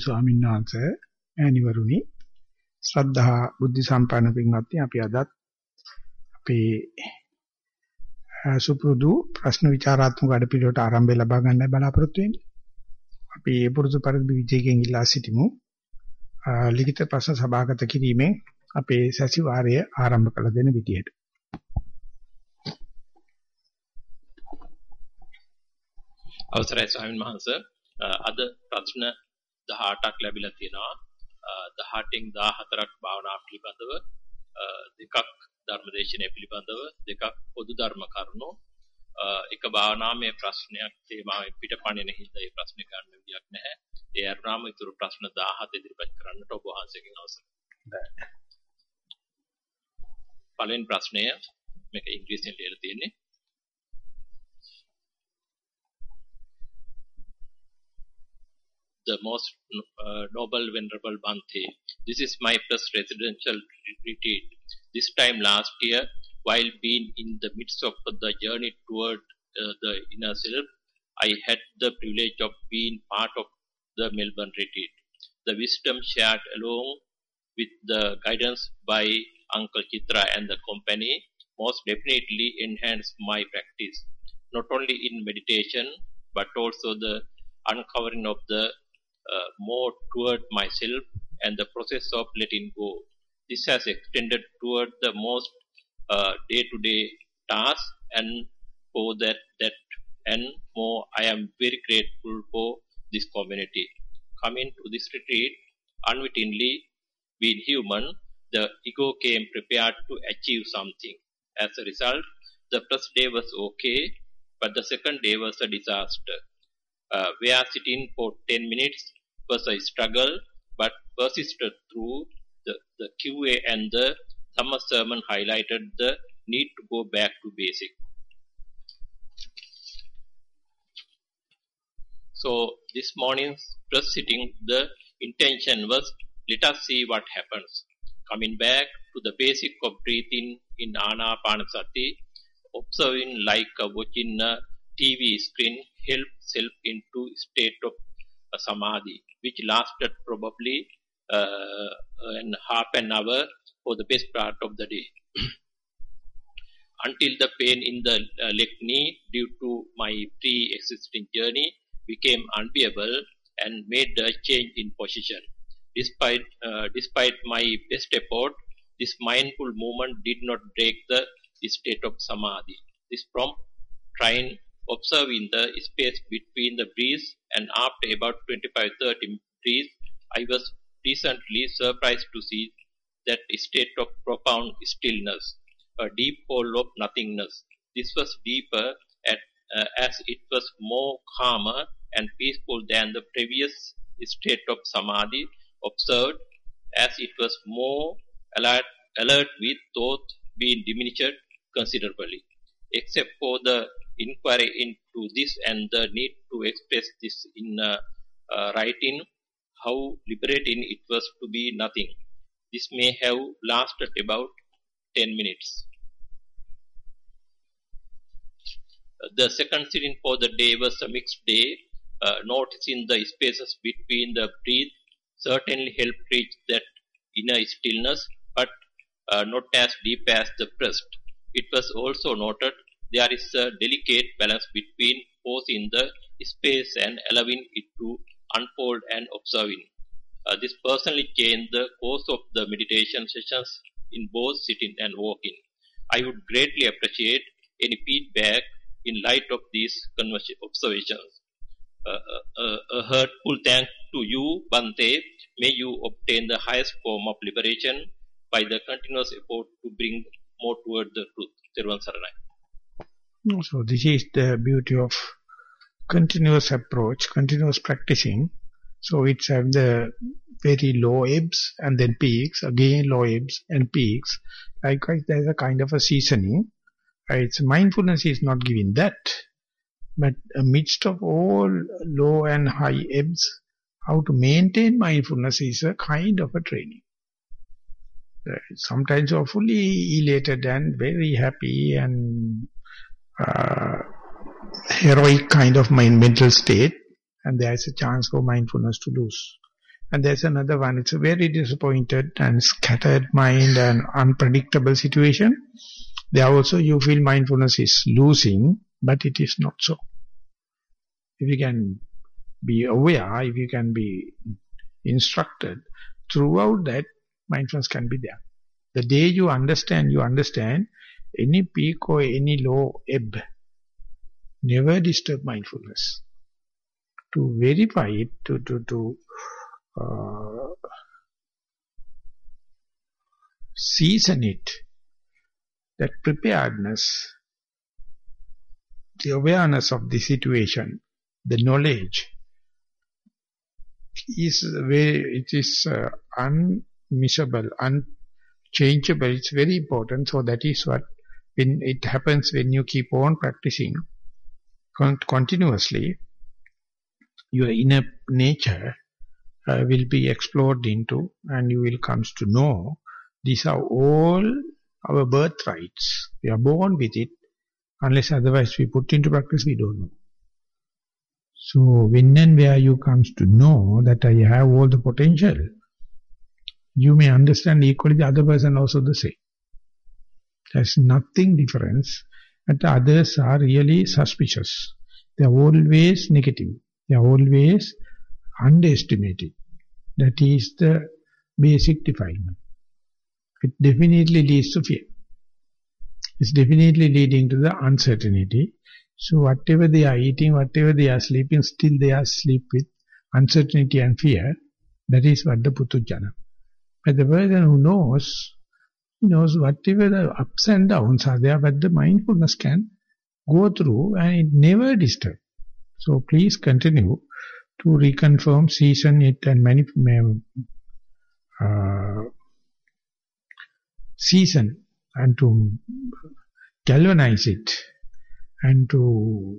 ස්වාමීන් වහන්සේ ඈනිවරුනි ශ්‍රද්ධා බුද්ධ සම්පන්න පින්වත්නි අපි අදත් අපේ සුපුරුදු ප්‍රශ්න විචාරාත්මක වැඩපිළිවෙලට ආරම්භය ලබා ගන්නයි බලාපොරොත්තු වෙන්නේ. අපි ඒ පුරුදු පරිදි විජේකෙන් ඉල්ලා සිටිමු. ලිඛිත ප්‍රශ්න සභාගත කිරීමෙන් අපේ සැසිවාරය ආරම්භ කළ දෙන විදියට. අවසරයි ස්වාමීන් වහන්සේ අද ප්‍රශ්න 18ක් ලැබිලා තියෙනවා. 18න් 14ක් භාවනා පිළිබඳව දෙකක් ධර්මදේශනය පිළිබඳව දෙකක් පොදු ධර්ම කරුණු. එක භාවනාමය ප්‍රශ්නයක් තේමාවෙන් පිටපණින හින්දා ඒ ප්‍රශ්නේ ගන්න විදියක් නැහැ. ඒ අරුණාම ඉතුරු ප්‍රශ්න 17 ඉදිරිපත් කරන්නට ඔබ වහන්සේගෙන් අවසරයි පළවෙනි ප්‍රශ්නය මේක ඉංග්‍රීසියෙන් ලියලා තියෙන්නේ the most uh, noble venerable Bhante. This is my first residential retreat. This time last year, while being in the midst of the journey toward uh, the inner self, I had the privilege of being part of the Melbourne retreat. The wisdom shared along with the guidance by Uncle Chitra and the company most definitely enhanced my practice, not only in meditation, but also the uncovering of the Uh, more toward myself and the process of letting go. This has extended toward the most uh, day to day tasks and for that, that and more, I am very grateful for this community. Coming to this retreat, unwittingly, being human, the ego came prepared to achieve something. As a result, the first day was okay, but the second day was a disaster. Uh, we are sitting for 10 minutes was a struggle, but persisted through the, the QA and the summer sermon highlighted the need to go back to basic. So this morning's press sitting, the intention was let us see what happens. Coming back to the basic of breathing in Anapanasati, observing like watching a TV screen help self into state of samadhi, which lasted probably uh, an half an hour for the best part of the day. Until the pain in the uh, leg knee due to my pre-existing journey became unbearable and made a change in position. Despite, uh, despite my best effort, this mindful movement did not break the state of samadhi. This prompt trying observing the space between the breeze and after about 25-30 breeze, I was pleasantly surprised to see that state of profound stillness, a deep hole of nothingness. This was deeper at, uh, as it was more calmer and peaceful than the previous state of samadhi observed as it was more alert, alert with thought being diminished considerably. Except for the inquiry into this and the need to express this in uh, uh, writing, how liberating it was to be nothing. This may have lasted about 10 minutes. The second sitting for the day was a mixed day. Uh, noticing the spaces between the breath certainly helped reach that inner stillness, but uh, not as deep as the first. It was also noted there is a delicate balance between forcing the space and allowing it to unfold and observing. Uh, this personally changed the course of the meditation sessions in both sitting and walking. I would greatly appreciate any feedback in light of these observations. Uh, uh, uh, a heartful thank to you, Bante. May you obtain the highest form of liberation by the continuous effort to bring more toward the truth. Tirvan Saranai. So this is the beauty of continuous approach, continuous practicing. So it's have the very low ebbs and then peaks, again low ebbs and peaks. Likewise, there's a kind of a seasoning. Uh, it's mindfulness is not giving that. But amidst of all low and high ebbs, how to maintain mindfulness is a kind of a training. Uh, sometimes you're fully elated and very happy and uh, heroic kind of mind mental state and there is a chance for mindfulness to lose. And there's another one, it's a very disappointed and scattered mind and unpredictable situation. There also you feel mindfulness is losing, but it is not so. If you can be aware, if you can be instructed, throughout that, mindfulness can be there. The day you understand, you understand, any peak or any low ebb, never disturb mindfulness. To verify it, to, to, to uh, season it, that preparedness, the awareness of the situation, the knowledge, is very, it is uh, unmissable, unchangeable. It's very important. So that is what when it happens when you keep on practicing con continuously, your inner nature uh, will be explored into and you will comes to know these are all our birthrights. We are born with it. Unless otherwise we put into practice, we don't know. So when and where you comes to know that I have all the potential, you may understand equally the other person also the same. There's nothing difference. And the others are really suspicious. They are always negative. They are always underestimated. That is the basic defilement. It definitely leads to fear. It's definitely leading to the uncertainty. So whatever they are eating, whatever they are sleeping, still they are sleep with uncertainty and fear. That is what the Putujjana. But the person who knows, knows whatever the ups and downs are there, but the mindfulness can go through and it never disturb. So please continue to reconfirm, season it and many, uh, season and to galvanize it and to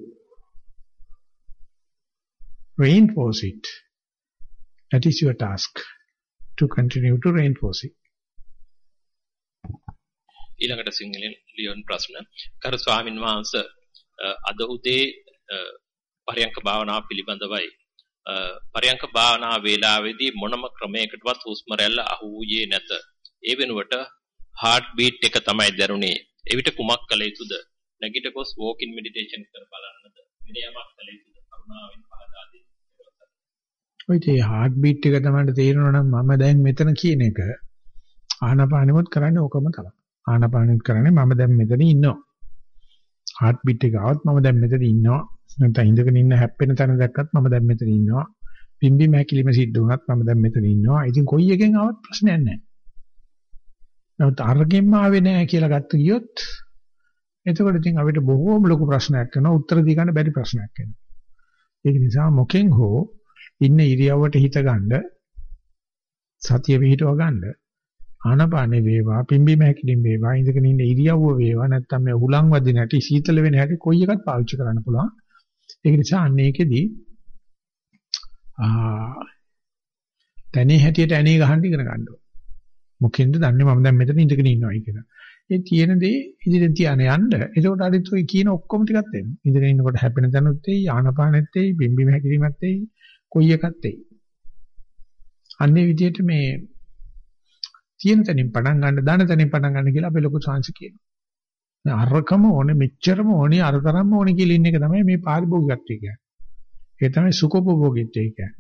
reinforce it. That is your task, to continue to reinforce it. ඊළඟට සිංහලෙන් ලියන ප්‍රශ්න. කරු ස්වාමින් වහන්සේ අද උදේ පරයන්ක භාවනාව පිළිබඳවයි. පරයන්ක භාවනා වේලාවේදී මොනම ක්‍රමයකටවත් හුස්ම රැල්ල අහු වූයේ නැත. ඒ වෙනුවට heart beat එක තමයි දැනුනේ. එවිට කුමක් කළ යුතුද? නැගිට ගොස් walk in meditation කර බලන්නද? වෙන යමක් කළ යුතුද? කරුණාවෙන් පහදා දෙන්න. ඔය තේ heart beat එක තමයි තේරෙනවා නම් මම දැන් මෙතන කියන එක ආනාපානෙමුත් කරන්නේ ඕකම තමයි. ආනාපානෙත් කරන්නේ මම දැන් මෙතන ඉන්නවා. හાર્ට් බීට් එක ආවත් මම දැන් මෙතන ඉන්නවා. නැත්නම් ඉඳගෙන ඉන්න හැප්පෙන තැන දැක්කත් මම දැන් මෙතන ඉන්නවා. පිම්බීම හැකිලිම සිද්ධ වුණත් මම දැන් මෙතන ඉන්නවා. ඉතින් කොයි එකෙන් ආවත් ප්‍රශ්නයක් නැහැ. නමුත් අර්ගෙම්ම ආවේ නැහැ කියලා ගත්ත ගියොත් එතකොට ඉතින් අපිට බොහෝම ලොකු ප්‍රශ්නයක් වෙනවා. උත්තර දී ගන්න බැරි ප්‍රශ්නයක් වෙනවා. ඒක නිසා මොකෙන් හෝ ඉන්න ඉරියව්වට හිත ගන්න සතිය පිහිටව ගන්න ආනපානේ වේවා පිම්බි මහැකිලින් වේවා ඉඳගෙන ඉන්න ඉරියව්ව වේවා නැත්නම් මේ උලන් වදින හැටි සීතල වෙන හැටි කොයි එකත් පාවිච්චි කරන්න පුළුවන්. ඒක නිසා අන්න ඒකෙදී ආ තනේ හැටියට ඇනේ ගහන්න ඉගෙන ගන්න ඕනේ. මොකෙන්ද දන්නේ මම දැන් මෙතන ඉඳගෙන ඉන්නවයි කියලා. ඒ තියෙන දේ ඉදිරියට තියාන යන්න. එතකොට අරිත් ඔය කියන ඔක්කොම ටිකක් එනවා. ඉඳගෙන ඉන්නකොට හැපෙන තැනුත් එයි, ආනපානෙත් එයි, බිම්බි මහැකිලිමත් එයි, කොයි එකත් එයි. අන්නේ විදිහට මේ තියෙන තැනින් පටන් ගන්න, දාන තැනින් පටන් ගන්න කියලා අපි ලොකු සංසි කියනවා. අරකම ඕනේ, මෙච්චරම ඕනේ, අරතරම්ම ඕනේ කියලා ඉන්න එක තමයි මේ පාරිභෝගිකත්වය කියන්නේ. ඒ තමයි සුඛෝපභෝගීත්වය කියන්නේ.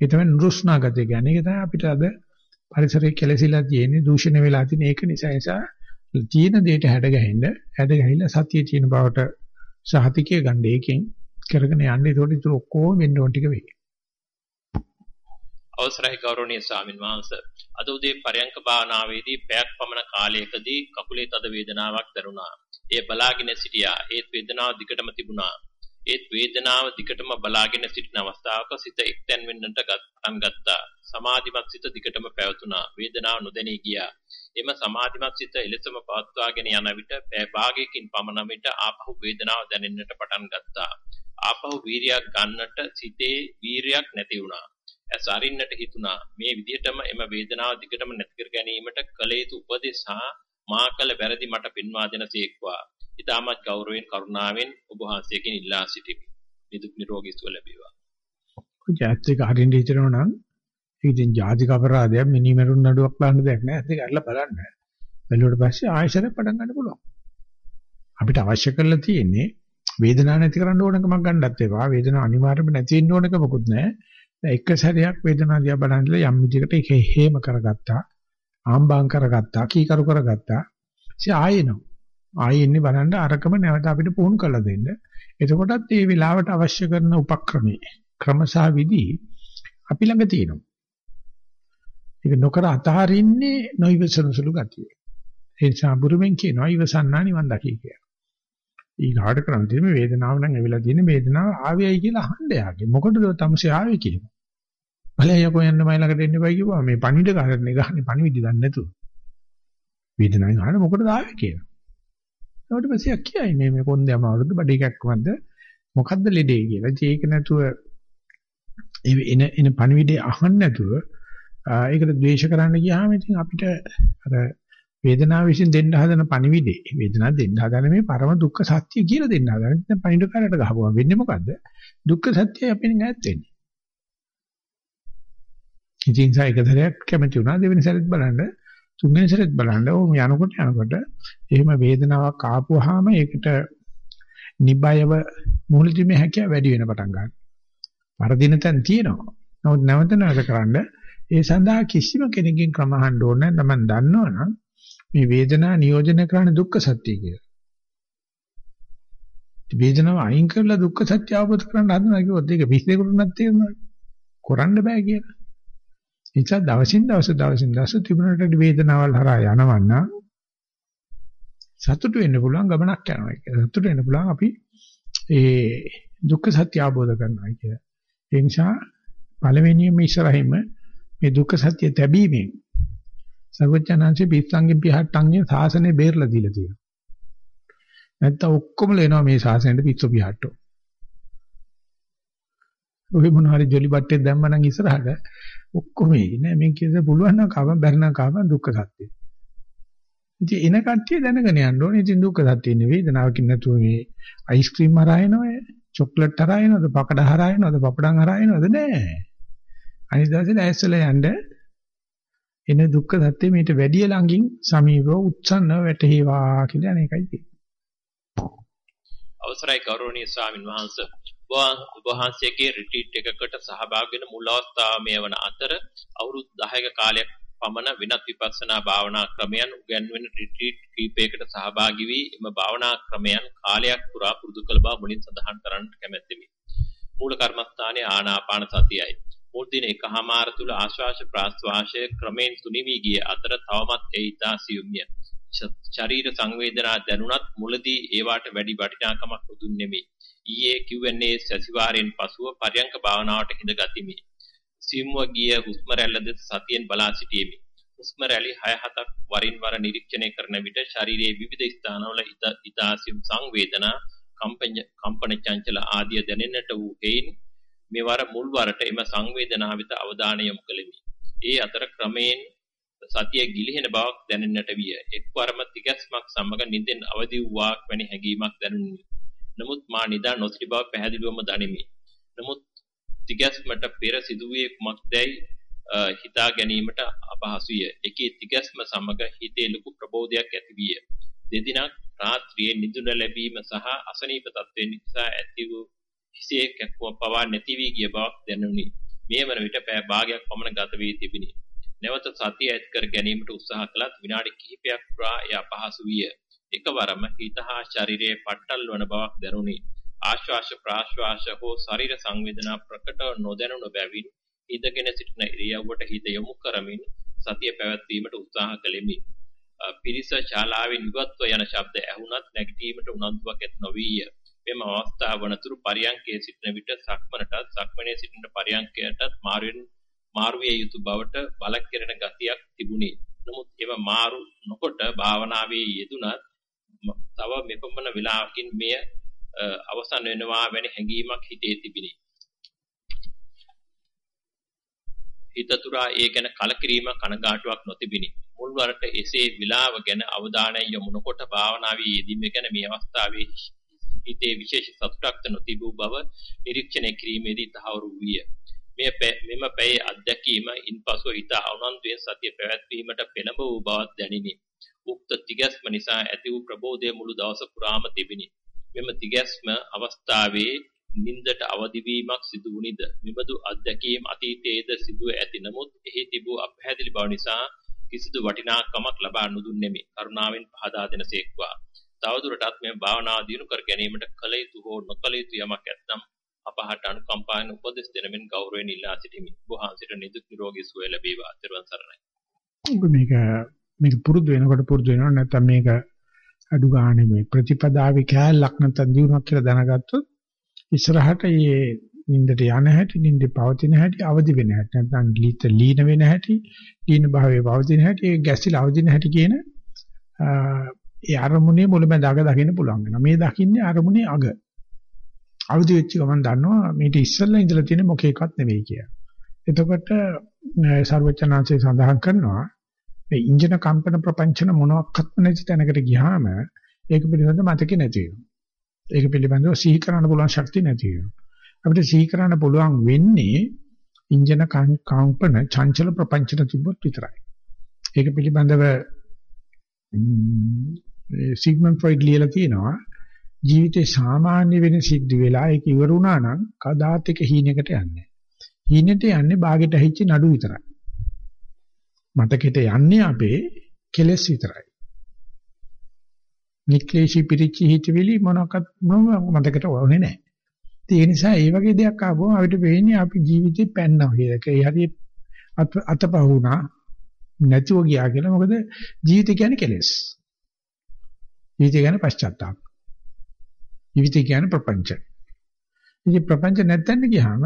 ඒ තමයි නුරුස්නාගතය කියන්නේ. ඒක තමයි අපිට අද පරිසරයේ කෙලසිලා තියෙන්නේ, දූෂණය වෙලා තියෙන ඒක නිසා නිසා තියෙන දෙයට හැඩ ගැහෙන්න, හැඩ ගැහිලා සතියේ තියෙන බවට සහතිකය ගන්න එකෙන් කරගෙන යන්නේ. ඒකට ඉතුරු ඔක්කොම වෙන්න ඕන ටික වෙයි. අවසරයි ගෞරවනීය ස්වාමින් වහන්සේ අද උදේ පරයන්ක භාවනාවේදී පැයක් පමණ කාලයකදී කකුලේ තද වේදනාවක් දැනුණා. ඒ බලාගෙන සිටියා. ඒත් වේදනාව දිගටම තිබුණා. ඒත් වේදනාව දිගටම බලාගෙන සිටින අවස්ථාවක සිත එක්තැන් වෙන්නට පටන් ගත්තා. සමාධිමත් සිත දිගටම පැවතුණා. වේදනාව නොදැනී ගියා. එම සමාධිමත් සිත එලෙසම පවත්වාගෙන යන විට පැය භාගයකින් පමණ විට ආපහු වේදනාව දැනෙන්නට පටන් ගත්තා. ආපහු වීරියක් ගන්නට සිතේ වීරියක් නැති වුණා. ඇස් අරින්නට හිතුණා. මේ විදිහටම එම වේදනාව දිගටම නැති කර ගැනීමට කල යුතු උපදෙස් හා මා කළ වැරදි මට පෙන්වා දෙන සීක්වා. ඊටමත් ගෞරවයෙන් කරුණාවෙන් ඔබ වහන්සේගෙන් ඉල්ලා සිටිමි. නිදුක් නිරෝගී සුව ලැබේවා. ජාත්‍රික හරින්න හිතනවා නම් ඉතින් ජාතික අපරාධයක් මිනිමරුන් නඩුවක් දාන්න දෙයක් නැහැ. ඒක ඇරලා බලන්න. බැලුවට පස්සේ ආයෙසර පටන් ගන්න පුළුවන්. අපිට අවශ්‍ය කරලා තියෙන්නේ වේදනාව නැති කරන්න ඕනකමක් ගන්නත් එපා. වේදනාව අනිවාර්යයෙන්ම නැති වෙන්න ඕනකමකුත් නැහැ. දැන් එක සැරයක් වේදනාව දිහා බලනදලා යම් විදිහකට ඒක හේම කරගත්තා. ආම්බාම් කරගත්තා. කීකරු කරගත්තා. ඉතින් ආයෙනෝ. ආයෙ ඉන්නේ බලන්න අරකම නැවත අපිට පුහුණු කරලා දෙන්න. එතකොටත් මේ වෙලාවට අවශ්‍ය කරන උපක්‍රමී ක්‍රමසා විදි අපි ළඟ තියෙනවා. ඒක නොකර අතහරින්නේ නොයිවසන සුළු ගතිය. ඒ නිසා බුරුමෙන් කියනවා ඉවසන්නා නිවන් දකි කියලා. ඊගාට කරන් තියෙන මේ වේදනාව නම් ඇවිල්ලා තියෙන වේදනාව ආවේයි කියලා අහන්න යාගේ. මොකටද තමසේ ආවේ කියනවා. බලය කොහෙන්ද මයි ළඟට එන්න බයි කිව්වා මේ පණිවිඩ කාරණේ ගහන්නේ පණිවිඩ දන්නේ නැතුව. වේදනාවෙන් අහන්න මොකටද ආවේ කියලා. ඊට පස්සේ කියයි මේ මේ කොන්දේ අමාරුද බඩ එකක් වන්ද මොකද්ද ලෙඩේ කියලා. ඒක නැතුව එන එන පණිවිඩේ අහන්න නැතුව ඒකට ද්වේෂ කරන්න ගියාම ඉතින් අපිට අර වේදනාව විසින් දෙන්න හදන පණිවිඩේ වේදනාව දෙන්න හදන මේ පරම දුක්ඛ සත්‍ය කියලා දෙන්න හදන. දැන් පණිවිඩ කාරයට ගහපුවා වෙන්නේ මොකද්ද? දුක්ඛ සත්‍යය අපෙන් ඈත් වෙන්නේ. ඉතින් සායක දරයක් කැමති වුණා දෙවෙනි සැරේත් බලන්න තුන්වෙනි සැරේත් බලන්න ඕම යනකොට යනකොට එහෙම වේදනාවක් ආපුවාම ඒකට නිබයව මුහුණදීමේ හැකියාව වැඩි වෙන පටන් ගන්නවා. වරදින තැන් තියෙනවා. නමුත් නැවත නැවත කරන්න ඒ සඳහා කිසිම කෙනෙක්ගෙන් ක්‍රම අහන්න ඕනේ නැහැ. මම දන්නවනම් මේ වේදනාව නියෝජනය කරන්නේ දුක්ඛ සත්‍ය කියලා. වේදනාව අයින් කරලා දුක්ඛ සත්‍ය අවබෝධ කරගන්න හදනවා කිව්වොත් ඒක පිස්සෙකුටුනක් තේරෙනවා. කරන්න බෑ කියලා. ඒ නිසා දවසින් දවස දවසින් දවස තිබුණට වේදනාවල් හරහා යනවන්න සතුටු වෙන්න පුළුවන් ගමනක් යනවා කියලා. සතුටු වෙන්න පුළුවන් අපි ඒ දුක්ඛ සත්‍ය අවබෝධ කරනවා කියලා. ඒ නිසා පළවෙනියෙන්ම ඉස්සරහින්ම මේ දුක්ඛ සත්‍ය තැබීමෙන් සර්වඥාන්සේ පිස්සංගෙන් පිහට්ටන්ගේ සාසනේ බේරලා දීලා තියෙනවා. නැත්තම් ඔක්කොම ලේනවා මේ සාසනෙට පිස්සු පිහට්ටෝ. ඔය මොන හරි ජොලි බට්ටේ දැම්මනම් ඉස්සරහට ඔක්කොම නෑ මේ කියද පුළුවන් නම් කව බැරි නම් කව දුක්ඛ සත්‍ය. ඉතින් එන කට්ටිය දැනගෙන යන්න ඕනේ. ඉතින් දුක්ඛ සත්‍ය නෙවෙයි වේදනාවකින් නැතුව මේ අයිස්ක්‍රීම් හරහා එනවද? චොක්ලට් හරහා එනවද? පකඩ හරහා එනවද? පපඩම් හරහා එනවද? නෑ. අනිත් දවසේ ඇස්සල යන්න එන දුක්ඛ සත්‍ය මේට වැඩි ළඟින් සමීපව උත්සන්න වැටේවා කියලා අනේකයි තියෙන්නේ. අවසරයි ගෞරවනීය ස්වාමින් වහන්සේ. ඔබ වහන්සේගේ රිට්‍රීට් එකකට සහභාගී වෙන මුල් අවස්ථාව මේ වන අතර අවුරුදු 10ක කාලයක් පමණ වෙනත් විපස්සනා භාවනා ක්‍රමයන් උගන්වන රිට්‍රීට් කීපයකට සහභාගී වී එම භාවනා ක්‍රමයන් කාලයක් පුරා පුරුදු කළ බව මුලින් සඳහන් කරන්නට කැමැත්තෙමි. මූල කර්මස්ථානයේ ආනාපාන සතියයි. මුල් දින එකහමාර තුල ආශ්වාස ප්‍රාශ්වාසය ක්‍රමෙන් තුනිවි ගිය අතර තවමත් ඒ ඊතා සියුම්ය. ශරීර සංවේදනා දැනුණත් මුලදී ඒවාට වැඩි වටිනාකමක් දුන්නෙමි. ඊයේ Q&A සතිವಾರයෙන් පසුව පරයන්ක භාවනාවට හිඳ ගතිමි. සිම්ව ගිය හුස්ම රැල්ල දෙස සතියෙන් බලා සිටියෙමි. හුස්ම රැලි 6-7ක් වරින් වර නිරීක්ෂණය කරන විට ශරීරයේ විවිධ ස්ථානවල ඊතා සියුම් සංවේදනා කම්පන චංචල ආදිය දැනෙන්නට වූ හේයින් මෙවර මුල් වරට එම සංවේදනා වෙත අවධානය යොමු කළෙමි. ඒ අතර ක්‍රමයෙන් සතිය ගිලිහෙන බවක් දැනෙන්නට විය. එක්වරම තිගැස්මක් සමග නිින්දෙන් අවදි වූවාක් වැනි හැඟීමක් දැනුනි. නමුත් මා නිදා නොසිටි බව පැහැදිලිවම දනිමි. නමුත් තිගැස්මට පෙර සිදුවේ කුමක්දයි හිතා ගැනීමට අපහසුය. එකී තිගැස්ම සමග හිතේ ලොකු ප්‍රබෝධයක් ඇති විය. දෙදිනක් රාත්‍රියේ නිදුන ලැබීම සහ අසනීප තත්ත්වයෙන් නිසා ඇති වූ හිසේ කැක්කුව පවා නැති වී ගිය බවක් දැනුනි. මේ වන විට පෑ භාගයක් පමණ ගත වී තිබිනි. නැවත සතිය ඇති කර ගැනීමට උත්සාහ කළත් විනාඩි කිහිපයක් පුරා එය අපහසු විය. එකවරම හිත හා ශරීරයේ පට්ටල් වන බවක් දැනුනි. ආශ්වාස ප්‍රාශ්වාස හෝ ශරීර සංවේදනා ප්‍රකට නොදැනුණු බැවින් ඉඳගෙන සිටින ඉරියව්වට හිත යොමු කරමින් සතිය පැවැත්වීමට උත්සාහ කළෙමි. පිරිස ශාලාවෙන් ඉවත්ව යන ශබ්ද ඇහුණත් නැගිටීමට උනන්දුවක් ඇති නොවිය. මෙම අවස්ථාව වනතුරු පරියංකයේ සිටින විට සක්මනටත් සක්මනේ සිටින පරියංකයටත් මාරුවෙන් මාරුවේ යුතු බවට බල කෙරෙන ගතියක් තිබුණේ. නමුත් ඒව මාරු නොකොට භාවනාවේ යෙදුනත් තව මෙපමණ වෙලාවකින් මෙය අවසන් වෙනවා වැනි හැඟීමක් හිතේ තිබිනි. හිතතුරා ඒ ගැන කලකිරීම කනගාටුවක් නොතිබිනි. මුල් වරට එසේ විලාව ගැන අවධානය යොමු නොකොට භාවනාවේ යෙදීම ගැන මේ අවස්ථාවේ හිතේ විශේෂ සතුටක් නොතිබූ බව නිරීක්ෂණය කිරීමේදී තහවුරු විය. මෙය මෙම පැයේ අත්දැකීම ඉන්පසු හිත උනන්දුවෙන් සතිය පැවැත්වීමට පෙළඹ වූ බවක් දැනිනි. උක්ත තිගැස්ම නිසා ඇති වූ ප්‍රබෝධය මුළු දවස පුරාම තිබිනි. මෙම තිගැස්ම අවස්ථාවේ නින්දට අවදි වීමක් සිදු වුනිද මෙබඳු අත්දැකීම් අතීතයේද සිදුව ඇති නමුත් එහි තිබූ අපහැදිලි බව නිසා කිසිදු වටිනාකමක් ලබා නුදුන්නේමි කරුණාවෙන් පහදා දෙනසේක්වා තවදුරටත් මේ භාවනාව දිනු කර ගැනීමට කල යුතු හෝ නොකල යුතු යමක් ඇතනම් අපහට අනුකම්පාවෙන් උපදෙස් දෙනමින් ගෞරවයෙන් ඉල්ලා සිටිමි. වහන්සේට නිදුක් නිරෝගී සුවය ලැබේවා. ත්වන් සරණයි. මේක මේක පුරුදු වෙනකොට පුරුදු වෙනව නැත්නම් මේක අඩු ගන්න මේ ප්‍රතිපදාවේ කැලලක් නැත්නම් දිනුවක් කියලා දැනගත්තොත් ඉස්සරහට මේ නින්දට යන හැටි නින්දේ පවතින හැටි අවදි වෙන හැටි නැත්නම් ලීත ලීන වෙන හැටි ලීන භාවයේ පවතින හැටි ඒ ගැසිලා අවදින හැටි කියන ඒ අරමුණේ මුලමඳ අග දකින්න පුළුවන් වෙනවා මේ දකින්නේ අරමුණේ අග අවදි වෙච්ච ගමන් දන්නවා මේක ඉස්සෙල්ලා ඉඳලා තියෙන මොකේකවත් නෙවෙයි කියලා. එතකොට සර්වචනාංශය සඳහන් කරනවා මේ ඉන්ජින කම්පන ප්‍රපංචන මොනක්වත්ම නැති තැනකට ගියාම ඒක පිළිබඳව මතක නැති වෙනවා. ඒක පිළිබඳව සිහි කරන්න පුළුවන් ශක්තිය නැති වෙනවා. අපිට සිහි කරන්න පුළුවන් වෙන්නේ ඉන්ජින කම්පන චංචල ප්‍රපංචන තිබ්බොත් විතරයි. ඒක පිළිබඳව සිග්මන්ඩ් ෆ්‍රොයිඩ් ලියලා තියෙනවා ජීවිතේ සාමාන්‍ය වෙන සිද්ධ වෙලා ඒක ඉවර වුණා නම් කදාත් එක හීනෙකට යන්නේ. හීනෙට යන්නේ ਬਾගෙට ඇහිච්ච නඩු විතරයි. මතකෙට යන්නේ අපේ කෙලස් විතරයි. නික්ලේශී පිරිච්ච හිතවිලි මොනක්වත් මතකට වුනේ නැහැ. ඒ නිසා ඒ වගේ දෙයක් ආවම අපිට වෙන්නේ අපි ජීවිතේ පැන්නා කියලා. ඒ හරි අතපහුණා නැතුව ගියා කියලා. මොකද ජීවිතය කියන්නේ කෙලස්. ජීවිතය කියන්නේ පශ්චාත්තාප. ජීවිතය කියන්නේ ප්‍රපංච. ඉතින් ප්‍රපංච නැත්තන් ගියාම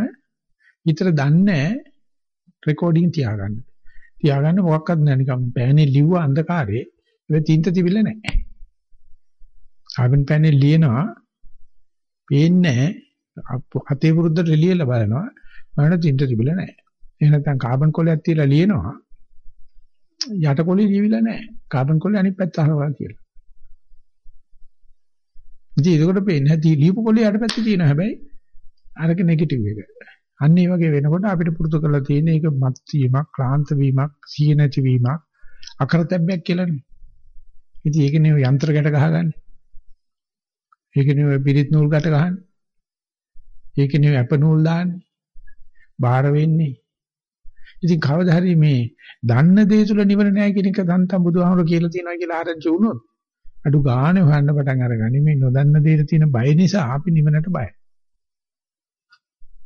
විතර දන්නේ රෙකෝඩින් තියාගන්න. තියාගන්න මොකක්වත් නැහැ නිකන් පෑනේ ලිව්ව අන්ධකාරයේ ඒක තින්ත තිබිල්ල නැහැ. ආවෙන් පෑනේ ලියනවා පේන්නේ අතේ වෘද්ධ රිලියලා බලනවා මරණ තින්ත තිබිල්ල නැහැ. එහෙම නැත්නම් කාබන් කොලයක් තියලා ලියනවා යට කොලේ ලියවිලා නැහැ. කාබන් කොලේ අනිත් පැත්ත අහනවා කියලා. ඉතින් ඒකට පේන්නේ නැති ලියපු කොලේ යට පැත්තේ තියෙනවා හැබැයි අරක නෙගටිව් එක. අන්න ඒ වගේ වෙනකොට අපිට පුරුදු කරලා තියෙන එක මත් වීමක්, ක්ලාන්ත වීමක්, සිය නැති වීමක්, අකරතැබ්බයක් කියලානේ. ඉතින් ඒක නේ යන්ත්‍ර ගැට ගහගන්නේ. ඒක නේ පිරිත් නූල් ගැට ගහන්නේ. ඒක නේ අප නූල් දාන්නේ. බාහිර වෙන්නේ. ඉතින් කවදා හරි මේ දන්න දේ තුල නිවන නැහැ කියන එක දන්තම් බුදුහාමුදුරු කියලා තියෙනවා කියලා ආරංචි වුණොත් අඩු ගානේ හොයන්න පටන් අරගනි මේ නොදන්න දෙයට තියෙන බය නිසා අපි නිවනට බයයි.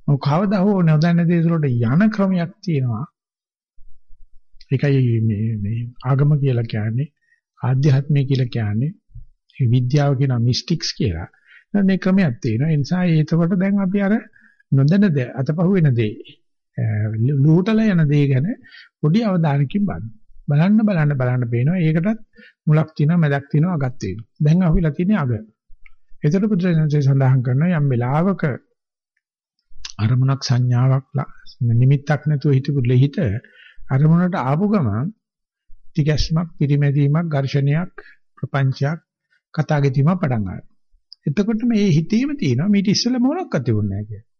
ඔව් කවදා හෝ නොදන්න දේ වලට යන ක්‍රමයක් තියෙනවා. ඒකයි මේ මේ ආගම කියලා කියන්නේ ආධ්‍යාත්මය කියලා කියන්නේ ඒ විද්‍යාව කියන මිස්ටික්ස් කියලා. මේ ක්‍රමයක් තියෙනවා. ඒ නිසා ඒතකොට දැන් අපි අර නොදන්න දේ අතපහුවෙන දේ ලූටල යන දේ ගැන පොඩි අවධානයකින් බලන්න. බලන්න බලන්න බලන්න පේනවා. ඒකටත් මුලක් තියෙනවා, මැදක් තියෙනවා, අගක් තියෙනවා. දැන් අහුවිලා තියෙන්නේ අග. ඒතර පුදුරජනසේ සඳහන් කරන යම් වෙලාවක අරමුණක් සංඥාවක් නිමිත්තක් නැතුව හිතපු ලෙහිත අරමුණට ආපු ගමන් ටිකස්මක් පිරිමැදීමක් ඝර්ෂණයක් ප්‍රපංචයක් කතා ගෙතීම පටන් ගන්නවා. එතකොට මේ හිතේම තියෙනවා මීට ඉස්සෙල්ලා මොනක්වත් තිබුණේ නැහැ කියලා.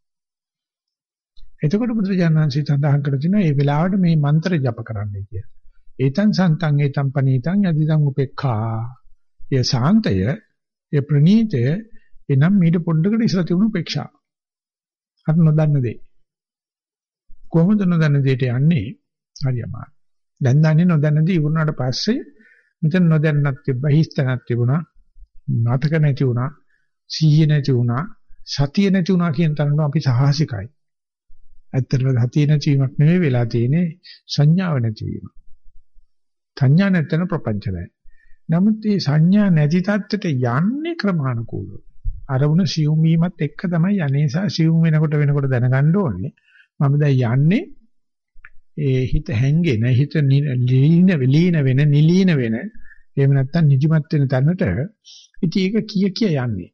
එතකොට බුදුරජාණන්සේ සඳහන් කර තිනවා මේ වෙලාවට මේ මන්ත්‍ර ජප කරන්නයි කියලා. ඒතං සන්තං ඒතං පනීතං යදිදං උපේක්ඛා. ඒ සාන්තය, ඒ ප්‍රණීතය එනම් මීට පොඩ්ඩකට ඉස්සර තිබුණු උපේක්ෂා. අර නොදන්න දේ. කොහොමද නොදන්න දෙයට යන්නේ? හරි අමාරු. දැන් දන්නේ නොදන්න දේ ඉවරනාට පස්සේ මෙතන නොදන්නක් තිබ්බා, හිස්තනක් තිබුණා, මතක නැති වුණා, සීය නැති වුණා, සතිය නැති වුණා කියන තරම අපි සාහසිකයි. ඇත්තටම සතිය නැතිවීමක් නෙවෙයි වෙලා තියෙන්නේ සංඥාව නැතිවීම. සංඥා නැත්නම් ප්‍රපංච නැහැ. නමුත් මේ සංඥා නැති තත්ත්වයට යන්නේ ක්‍රමානුකූලව. අරමුණ සියුම් වීමත් එක්ක තමයි අනේසා සියුම් වෙනකොට වෙනකොට දැනගන්න ඕනේ. මම දැන් යන්නේ ඒ හිත හැංගෙන හිත ලීන ලීන වෙන නිලීන වෙන එහෙම නැත්නම් නිදිමත් වෙන තැනට ඉතින් ඒක කිය කිය යන්නේ.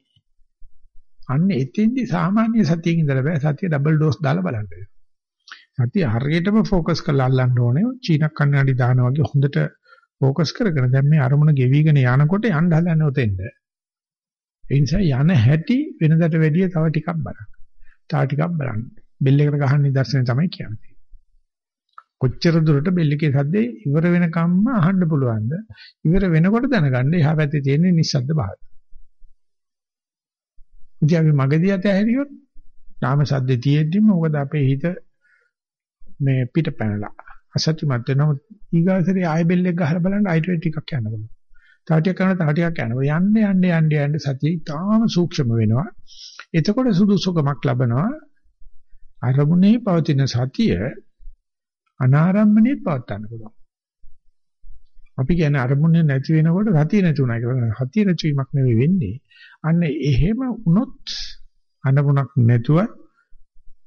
අන්න එතෙන්දි සාමාන්‍ය සතියකින් ඉඳලා බෑ සතිය ඩබල් ඩෝස් දාලා බලන්න. සතිය හරියටම ફોකස් කරලා අල්ලන්න ඕනේ. චීන කන්නඩි දානා වගේ හොඳට ફોකස් කරගෙන දැන් මේ අරමුණ ගෙවිගෙන යනකොට යන්න හදන්නේ උතෙන්ද. ඒ නිසා යන හැටි වෙනදට වැඩිය තව ටිකක් බලන්න. තව ටිකක් බලන්න. බෙල් එකට ගහන නිදර්ශනය තමයි කියන්නේ. කොච්චර දුරට බෙල් එකේ සද්දේ ඉවර වෙනකම්ම අහන්න පුළුවන්ද? ඉවර වෙනකොට දැනගන්න එහා පැත්තේ තියෙන නිස්සද්ද භාවය. ඉතින් අපි මගදී අත ඇහැරියොත් නාම සද්දේ තියෙද්දිම මොකද අපේ හිත මේ පිට පැනලා අසත්‍යමත් වෙනම ඊගාසරේ ආයෙ බෙල් එක ගහලා බලන්න අයිට ටිකක් යන්න පුළුවන්. තව ටිකක් කරන තව ටිකක් යනවා. යන්න යන්න යන්න යන්න සතිය ඊටාම සූක්ෂම වෙනවා. එතකොට සුදුසුකමක් ලබනවා. අරමුණේ පවතින සතිය අනාරම්මනේ පවත්වන්න පුළුවන්. අපි කියන්නේ අරමුණේ නැති වෙනකොට සතිය නැති වුණා කියලා. සතිය නැතිවීමක් නෙවෙයි වෙන්නේ. අන්න එහෙම වුණොත් අනමුණක් නැතුව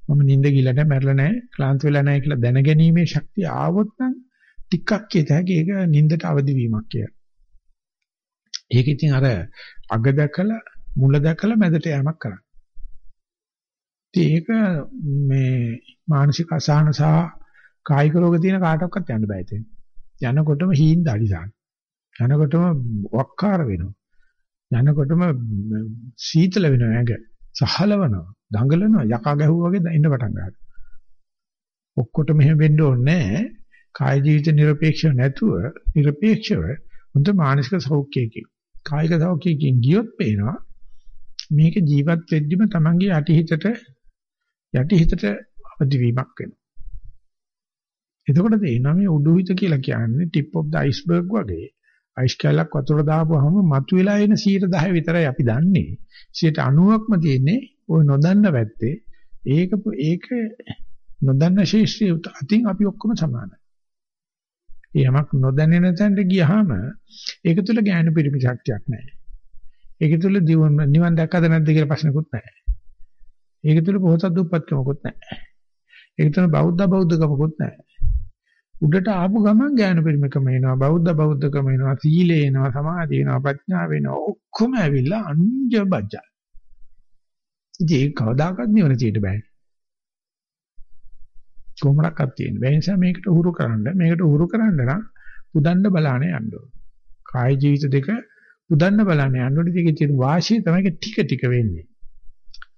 මම නිින්ද ගිල නැහැ, මැරෙලා නැහැ, ක්ලාන්ත වෙලා නැහැ කියලා දැනගැනීමේ ශක්තිය ආවොත් නම් ටිකක් කියත හැකි ඒක නිින්දට අවදි වීමක් කියලා. ඒක ඉතින් අර අග දැකලා මුල දැකලා මැදට යamak කරන්න. ඒක මේ මානසික අසහන සහ කායික රෝග තියෙන කාටවත් යන්න බෑ ඉතින්. යනකොටම හීන් දාලි දාන. යනකොටම වක්කාර වෙනවා. යනකොටම සීතල වෙනවා ඇඟ. සහලවනවා, දඟලනවා, යකා ගැහුවා වගේ ඉන්න පටන් ගන්නවා. ඔක්කොට මෙහෙම වෙන්න ඕනේ නැහැ. කාය ජීවිත নিরপেক্ষව නැතුව নিরপেক্ষව හොඳ මානසික සෞඛ්‍යයකින් කායික සෞඛ්‍යයකින් ගියොත් පේනවා මේක ජීවත් වෙද්දිම Tamange යටිහිතට යටිහිතට අවදි වීමක් වෙනවා. එතකොට තේනවා මේ උඩුහිත කියලා කියන්නේ tip of the iceberg වගේ අයිස් කැලක් වතුර දාපුවාම මතුවලා එන 10% විතරයි අපි දන්නේ. 90%ක්ම තියෙන්නේ ওই නොදන්න පැත්තේ. ඒක ඒක නොදන්න ශේෂ්ත්‍රය අතින් අපි ඔක්කොම සමානයි. යමක් නොදැනෙන තැනට ගියහම ඒක තුල ඥාන පිරිමි ශක්තියක් නැහැ. ඒක තුල නිවන් දැක්කද නැද්ද කියලා ප්‍රශ්නකුත් නැහැ. ඒක තුල පොහොසත් දුප්පත්කමකුත් නැහැ. ඒක තුල බෞද්ධ බෞද්ධකමකුත් නැහැ. උඩට ආපු ගමන් ඥාන පරිමකම එනවා බෞද්ධ බෞද්ධකම එනවා සීලේ එනවා සමාධිය එනවා ප්‍රඥාව එනවා ඔක්කොම ඇවිල්ලා අනුජ බජ්ජා. ඉතින් ඒක කවදාකවත් නිවන තියෙන්න බෑ. කොහොමඩක්වත් තියෙන්න බෑ. නිසා මේකට උහුරු කරන්න මේකට උහුරු කරන්න නම් පුදන්න බලානේ යන්න ඕන. කාය ජීවිත දෙක පුදන්න බලානේ යන්න ඕනේ. ඒකේ තියෙන වාසිය තමයි ටික ටික වෙන්නේ.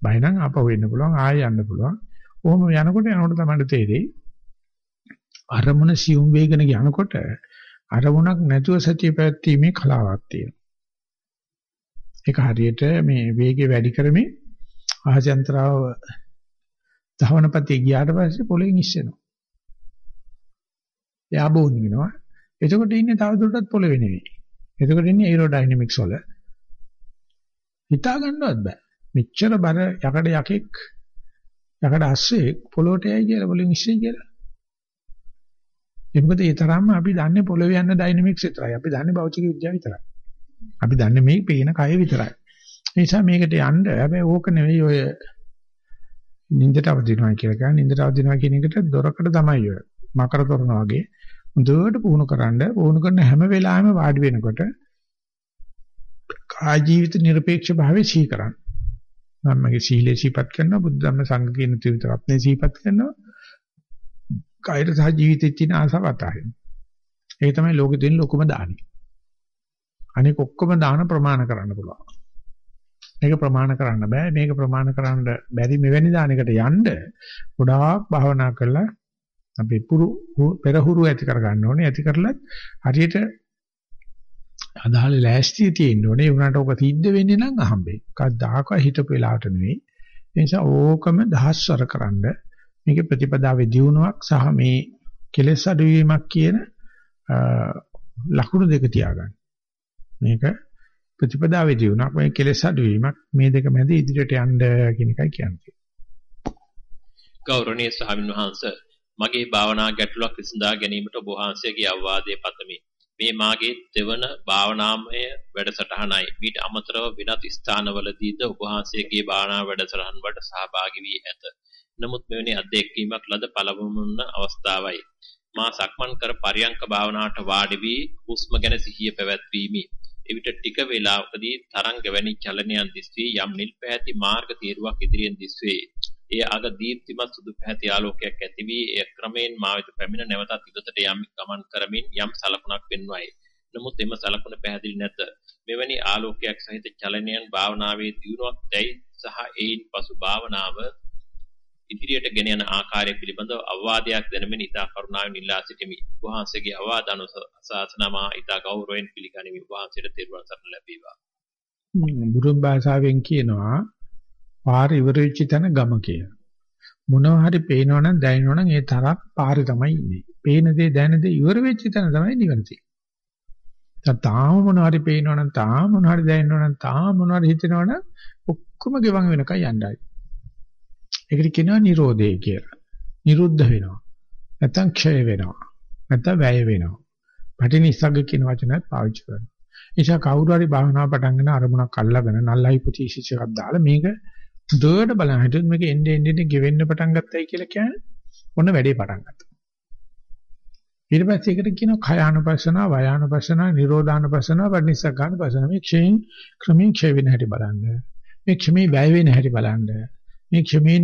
බය නම් ආපහු වෙන්න පුළුවන් ආයෙ යන්න පුළුවන්. කොහොම යනකොට යනකොට තමයි තේරෙන්නේ අරමුණ සියුම් වේගන යනකොට අරමුණක් නැතුව සතිය පැවැත්ීමේ කලාවක් තියෙනවා. ඒක හරියට මේ වේගය වැඩි කරමින් ආහයන්ත්‍රාව ධවනපතිය ගියාට පස්සේ පොළෙන් ඉස්සෙනවා. එයා බෝන් වෙනවා. එතකොට ඉන්නේ තවදුරටත් පොළවේ නෙවෙයි. එතකොට ඉන්නේ ඒරෝඩයිනමික්ස් වල. හිතා ගන්නවත් බෑ. මෙච්චර බර යකඩ යකෙක් යකඩ අස්සේ පොළොට යයි කියලා පොළෙන් ඉස්සේ කියලා. ඒ මොකද ඒ තරම්ම අපි දන්නේ පොළවේ යන ඩයිනමික්ස් විතරයි. අපි දන්නේ භෞතික විද්‍යාව විතරයි. අපි දන්නේ මේ පේන කය විතරයි. ඒ නිසා මේකට යන්න හැබැයි ඕක නෙවෙයි ඔය නින්දට අවදිනවා කියලා කියන්නේ නින්දට අවදිනවා කියන එකට දොරකඩ තමයි ඔය. මකර තොරණ වගේ හොඳට පුහුණු කරන්න පුහුණු කරන හැම වෙලාවෙම වාඩි වෙනකොට කාය ජීවිත নিরপেক্ষ භාවයේ සී කරන්න. මම මගේ සීලේ සීපත් කරනවා බුද්ධ ධම්ම සංඝ කියන ත්‍රිවිධ රත්නේ සීපත් කරනවා කයර සහ ජීවිතෙත් තියෙන ආසාව අතහරින්න. ඒක තමයි ලෝකෙ තියෙන ලොකුම දානි. අනික ඔක්කොම දාන ප්‍රමාණ කරන්න පුළුවන්. මේක ප්‍රමාණ කරන්න බෑ. මේක ප්‍රමාණ කරන්න බැරි මෙවැනි දානයකට යන්න ගොඩාක් භාවනා කරලා අපි පුරු පෙරහුරු ඇති කර ගන්න ඕනේ. ඇති කරලත් හරියට අදාළ ලෑස්තිය තියෙන්න ඕනේ. ඒ වුණාට ඔක සිද්ධ වෙන්නේ නම් අහම්බේ. කවදාක හිතපු වෙලාවට නෙවෙයි. ඒ නිසා ඕකම දහස්වර කරන්නේ මේකේ ප්‍රතිපදාවේ දියුණුවක් සහ මේ කෙලෙස් අඩුවීමක් කියන ලකුණු දෙක තියාගන්න. මේක ප්‍රතිපදාවේ දියුණුවක් මේ කෙලෙස් අඩුවීමක් මේ දෙක මැද ඉදිරියට යන්න කියන එකයි කියන්නේ. ගෞරවනීය ස්වාමීන් වහන්සේ මගේ භාවනා ගැටලුවක් විසඳා ගැනීමට ඔබ වහන්සේගේ අවවාදයේ පතමි. මේ මාගේ දෙවන භාවනාමය වැඩසටහනයි. ඊට අමතරව වෙනත් ස්ථානවලදීද ඔබ වහන්සේගේ භාවනා වැඩසටහන් වලට සහභාගී වී ඇත. නමුත් මෙවැනි අත්දැකීමක් ලද පළමුවන අවස්ථාවයි. මා සක්මන් කර පරියංක භාවනාවට වාඩි වී හුස්ම ගැන සිහිය පැවැත්වීමි. එවිට ටික වේලාවකදී තරංග වැනි චලනයන් දිස්වී යම් නිල් පැහැති මාර්ග තීරුවක් ඉදිරියෙන් දිස්වේ. එය අග දීප්තිමත් සුදු පැහැති ආලෝකයක් ඇති වී එය ක්‍රමයෙන් මා වෙත පැමිණ නැවතත් ඉදතට යම් ගමන් කරමින් යම් සලකුණක් පෙන්වයි. නමුත් එම සලකුණ පැහැදිලි නැත. මෙවැනි ආලෝකයක් සහිත චලනයන් භාවනාවේ දියුණුවක් දැයි සහ ඒයින් පසු භාවනාව ඉදිරියට ගෙන යන ආකාරය පිළිබඳව අවවාදයක් දැනමින් ඉතා කරුණාවෙන් ඉල්ලා සිටිමි. වහන්සේගේ අවවාද අනුශාසනාමා ඉතා ගෞරවයෙන් පිළිගනිමි. වහන්සේට තෙරුවන් සරණ ලැබේවා. බුරුම් භාෂාවෙන් කියනවා පාර ඉවර වෙච්ච තැන ගම කියලා. මොනවා හරි පේනවනම් දැනෙනවනම් ඒ තරක් පාරේ තමයි ඉන්නේ. පේන දේ දැනෙන දේ ඉවර වෙච්ච තැන තමයි නිවන තියෙන්නේ. තාම මොනවා හරි පේනවනම් තාම මොනවා හරි දැනෙනවනම් තාම මොනවා හරි හිතෙනවනම් ඔක්කොම ගෙවන් වෙනකන් යන්නයි. ඒකට කියනවා Nirodhe කියලා. නිරුද්ධ වෙනවා. නැත්තම් ක්ෂය වෙනවා. නැත්තම් වැය වෙනවා. පටිනිස්සග්ග කියන වචනයත් පාවිච්චි කරනවා. එනිසා කවුරු හරි භාවනාව පටන් ගන්න අරමුණක් අල්ලගෙන නල් හයිපොතීසිස් එකක් දාලා මේක දුවට බලන හිටියොත් මේක එන්නේ එන්නේ ගෙවෙන්න පටන් ගත්තයි කියලා කියන්නේ ඔන්න වැඩේ පටන් ගත්තා. ඊට පස්සේ ඒකට කියනවා khයානුපස්සනා, වයානුපස්සනා, නිරෝධානුපස්සනා, පටිනිස්සග්ගානුපස්සනා. මේ ක්ෂයෙන් ක්‍රමයෙන් ක්ෂය වෙන හැටි බලන්න. මේ ක්ෂමේ වැය වෙන හැටි බලන්න. මේ ක්ෂමයෙන්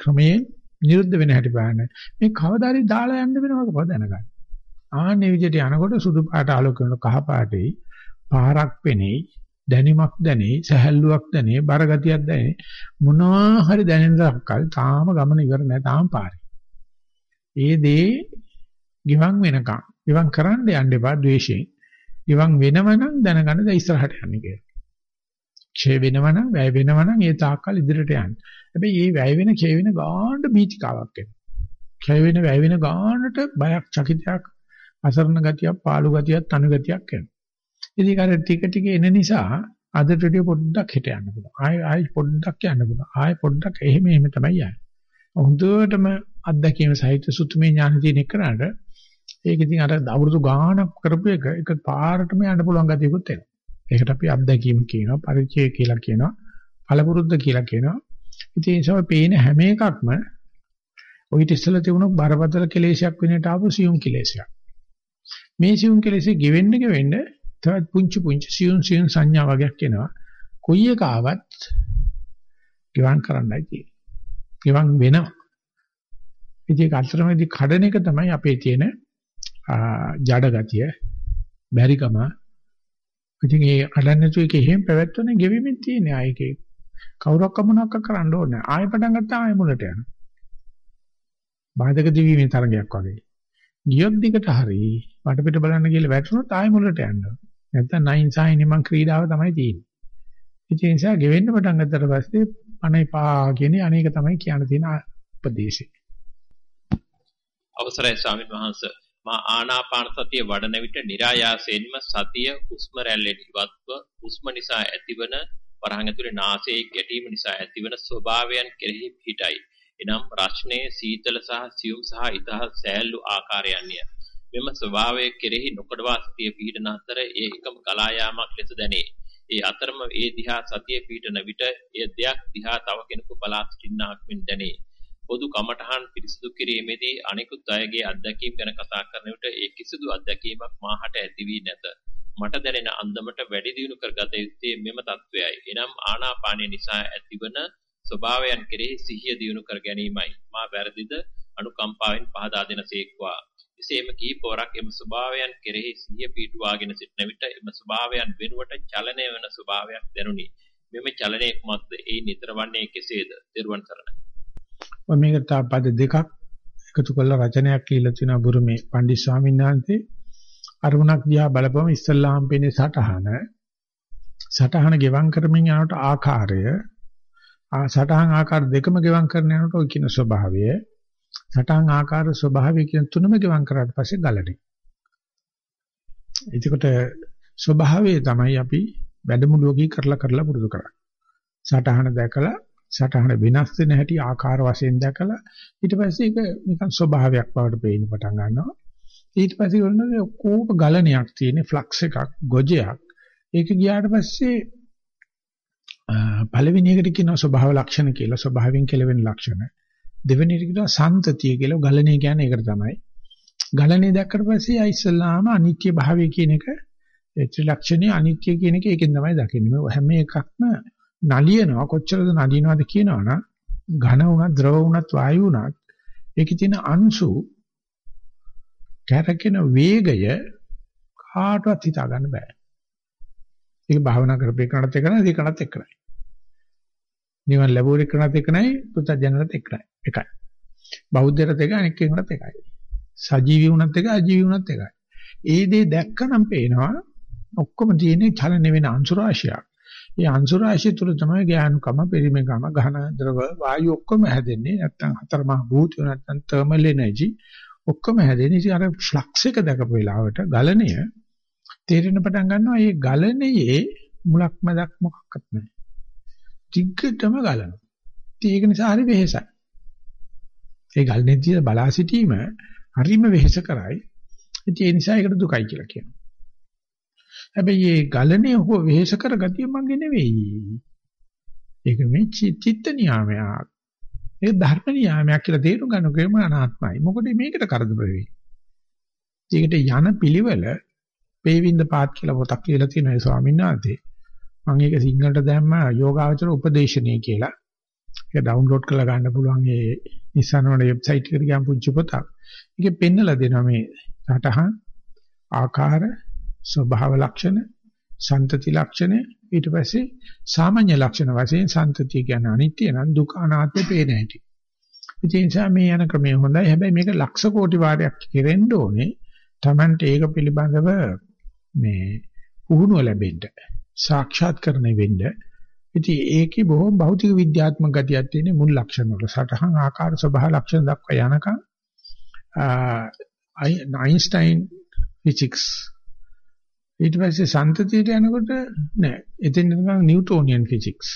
ක්‍රමයෙන් නිරුද්ධ වෙන හැටි බලන්න. මේ කවදාරි දාලා යන්න වෙනවද කොහොමද දැනගන්නේ? ආන්නේ විදිහට යනකොට සුදු පාට ආලෝක වෙන කහ පාටේ පාරක් පෙනෙයි දැනීමක් දැනේ සැහැල්ලුවක් දැනේ බරගතියක් දැනේ මොනවා හරි දැනෙන දක්කල් තාම ගමන ඉවර නැහැ තාම පාරේ. ඒ දේ ගිවන් වෙනකම් ගිවන් කරන්න යන්න එපා ද්වේෂයෙන්. ගිවන් වෙනවනම් දැනගන්න ද ඉස්සරහට යන්නේ කියලා. ක්ෂය වෙනවනම් වැය වෙනවනම් ඒ තාක්කල් ඉදිරියට යන්න. හැබැයි මේ වැය වෙන ක්ෂය වෙන ගානට බීතිකාවක් එනවා. ක්ෂය වෙන වැය වෙන ගානට බයක් චකිතයක් අසරණ ගතියක් පාළු ගතියක් තනු ගතියක් එනවා. ඉතින් අර ටික ටික එන නිසා අදට වඩා පොඩ්ඩක් හිට යන්න පුළුවන්. ආයෙ ආයෙ පොඩ්ඩක් යන්න පුළුවන්. ආයෙ පොඩ්ඩක් එහෙම එහෙම තමයි යන්නේ. හොඳටම අත්දැකීම සහිත සුතුමේ ඥාන තියෙන එකනට ඒක ඉතින් අර අවුරුදු ගාණක් කරපු එක එක පාරටම යන්න පුළුවන් ගතියකුත් එනවා. ඒකට අපි අත්දැකීම කියනවා, පරිචය කියලා කියනවා, පළපුරුද්ද කියලා කියනවා. ඉතින් ඒ නිසා පේන හැම එකක්ම ඔయిత ඉස්සලා තිබුණු බරපතල කෙලේශයක් වෙනට ආපු සියුම් කෙලේශයක්. මේ සියුම් කෙලෙසේ ගෙවෙන්න ගෙවෙන්න තවත් පුංචි පුංචි සියුම් සියුම් සංඥා වගේක් එනවා. කොයි එක ආවත් ගිවන් කරන්නයි තියෙන්නේ. ගිවන් වෙනවා. ඉතින් අතරමැදි කඩන එක තමයි අපේ තියෙන ජඩ ගතිය, බැරිකම. ඉතින් ඒ කඩන්න නැතුව එක එහෙම පැවැත්වන්නේ ගෙවිමින් තියෙන්නේ ආයේකේ. කවුරක් කමනක් කරන්න ඕනේ. ආයෙ පටන් ගත්තා ආයෙ මුලට යනවා. බාධක දිවීමේ තරගයක් වගේ. ගියොත් දිගට හරි වටපිට බලන්න කියලා වැටුනොත් ආයෙ මුලට යනවා. නැත්තම් නයින් සායින් මං ක්‍රීඩාව තමයි තියෙන්නේ. ඒ නිසා ගෙවෙන්න පටන් ගත්තට පස්සේ අනේපා කියන්නේ අනේක තමයි කියන්න තියෙන උපදේශය. අවසරයි ස්වාමීන් වහන්සේ මා ආනාපාන සතිය වඩන විට નિરાයාසයෙන්ම සතිය හුස්ම රැල්ලෙන් ඉවත්ව හුස්ම නිසා ඇතිවන වරහන් ඇතුලේ නාසයේ ගැටීම නිසා ඇතිවන ස්වභාවයන් කෙරෙහි පිටයි. එනම් රශ්නයේ සීතල සහ සියුම් සහ ඊතහ සෑල්ලු ආකාරයන්ය. මෙම ස්වභාවය කෙරෙහි නොකඩවා සතිය පිහිටන අතර ඒ එකම ගලා යාමක් ලෙස දැනේ. ඒ අතරම ඒ දිහා සතිය පිහිටන විට එය දෙයක් දිහා තව කෙනෙකු බලා සිටින්නාක් මෙන් දැනේ. පොදු කමඨහන් පිරිසිදු කිරීමේදී අනෙකුත් අයගේ අත්දැකීම් ගැන කතා කරන විට ඒ කිසිදු අත්දැකීමක් මාහට ඇති වී නැත. මට දැනෙන අන්දමට වැඩි දියුණු කරගත යුත්තේ මෙම தত্ত্বයයි. එනම් ආනාපානය නිසා ඇතිවන ස්වභාවයන් කෙරෙහි සිහිය දියුණු කර ගැනීමයි. මා වැරදිද අනුකම්පාවෙන් පහදා දෙනසේක්වා. එසේම කීප වරක් එම ස්වභාවයන් කෙරෙහි සිහිය පිටුවාගෙන සිටන විට එම ස්වභාවයන් වෙනුවට චලනය වෙන ස්වභාවයක් දැනුනි. මෙම චලනයේ කුමක්ද? ඒ නිතර වන්නේ කෙසේද? දිරුවන් සරණයි. මේක පද දෙකක් එකතු කරලා රචනයක් කියලා තියෙනවා බුරුමේ පණ්ඩිත් ස්වාමීන් වහන්සේ. අරුණක් දිහා බලපුවම ඉස්සල්ලාම් පේන්නේ සටහන. සටහන ගෙවම් කරමින් යනකොට ආකාරය සටහන් ආකාර දෙකම ගෙවම් කරන යනකොට ඔය කියන ස්වභාවය සටහන් ආකාර ස්වභාවය කියන තුනම ගෙවම් කරාට පස්සේ ගලණි. එතකොට ස්වභාවය තමයි අපි වැඩමුළුවකී කරලා කරලා පුරුදු කරන්නේ. සටහන දැකලා සටහන වෙනස් වෙන හැටි ආකාර වශයෙන් දැකලා ඊට පස්සේ ඒක නිකන් ස්වභාවයක් බවට පේන්න පටන් ගන්නවා. ඊට පස්සේ වෙනද කෝප ගලණයක් තියෙන ෆ්ලක්ස් එකක් ගොජයක්. ඒක ගියාට පස්සේ පළවෙනි එකට කියනවා ස්වභාව ලක්ෂණ කියලා ස්වභාවයෙන් කෙලවෙන ලක්ෂණ. දෙවෙනි එකට කියනවා සන්තතිය කියලා ගලණය කියන්නේ ඒකට තමයි. ගලණය දැක්කට පස්සේ ආයිස්සලාම අනිත්‍ය භාවය කියන එක ත්‍රිලක්ෂණයේ අනිත්‍ය කියන එක ඒකෙන් තමයි දකින්නේ. මේ හැම එකක්ම නලියනවා කොච්චරද නලියනවද කියනවනම් ඝන වුණත් ද්‍රව වුණත් වායු වුණත් ඒකේ තියෙන අංශු කැරකෙන වේගය කාටවත් හිතා ගන්න බෑ. ඒක භාවනා කරපේකනත් එකනයි ඒකනත් එකනයි. නිවන් ලැබුවේ කරනත් එක නයි පුතඥයන්ට එක නයි. එකයි. බෞද්ධයට එක අනෙක් කෙනෙකුට එකයි. සජීවී වුණත් එක අජීවී වුණත් එකයි. ඒ දේ දැක්කනම් පේනවා ඔක්කොම තියෙන්නේ චලන වෙන අංශු රාශියක්. ඒ අංශු රාශිය තුල තමයි ඥානකම, පරිමේකම, ඝන ද්‍රව, වායු ඔක්කොම හැදෙන්නේ. නැත්තම් හතර මහ භූතය නැත්තම් තර්මල් එනර්ජි ඔක්කොම හැදෙන්නේ. ඉතින් අර ෆ්ලක්ස් එක දැකපු වෙලාවට ගලණය තේරෙන පටන් ගන්නවා. මේ ගලණයේ මුලක් මැදක් මොකක්වත් නැහැ. ටිකටම ගලනවා. ඒක නිසා හරි වෙහෙසයි. ඒ ගලණේදී බලා සිටීම හරිම වෙහෙස කරයි. ඉතින් ඒ නිසා ඒකට දුකයි කියලා කියනවා. හැබැයි මේ ගලණය හෝ වෙහෙස කරගතිය මගේ නෙවෙයි. ඒක මේ චිත්ත නියාමයක්. ඒ ධර්ම නියාමයක් කියලා තේරුම් ගන්නකෙම අනාත්මයි. මොකද මේකට කරදර වෙන්නේ. ඒකට යන පිළිවෙල පේවින්ද පාත් කියලා පොතක් කියලා තියෙනවා ඒ ස්වාමීන් වහන්සේ. මම ඒක සිංහලට දැම්ම යෝගාවචර උපදේශනීය කියලා. ඒක ඩවුන්ලෝඩ් කරලා ගන්න පුළුවන් ඒ නිසනවල වෙබ්සයිට් එකට ගියාම පුංචි පොතක්. ඒකේ පෙන්නලා දෙනවා මේ සටහන් ආකාර ස්වභාව ලක්ෂණ සන්තති ලක්ෂණ ඊට පස්සේ සාමාන්‍ය ලක්ෂණ වශයෙන් සන්තතිය කියන්නේ අනිත්‍ය නම් දුක අනාත්මේ පේන හැටි. ඒ නිසා මේ යන ක්‍රමය හොඳයි. හැබැයි මේක ලක්ෂ කෝටි වාරයක් කෙරෙන්න ඕනේ. Tamante ඒක පිළිබඳව මේ පුහුණුව ලැබෙන්න. සාක්ෂාත්කරණය වෙන්න. ඉතින් ඒකේ බොහොම භෞතික විද්‍යාත්මක ගතියක් තියෙන මුල් ලක්ෂණ වල සටහන් ආකාර ස්වභාව ලක්ෂණ දක්වා යනකම් අයින්ස්ටයින් ෆිසික්ස් ඊට පස්සේ සන්තතියට යනකොට නෑ. එතෙන් නිකන් නිව්ටෝනියන් ෆිසික්ස්.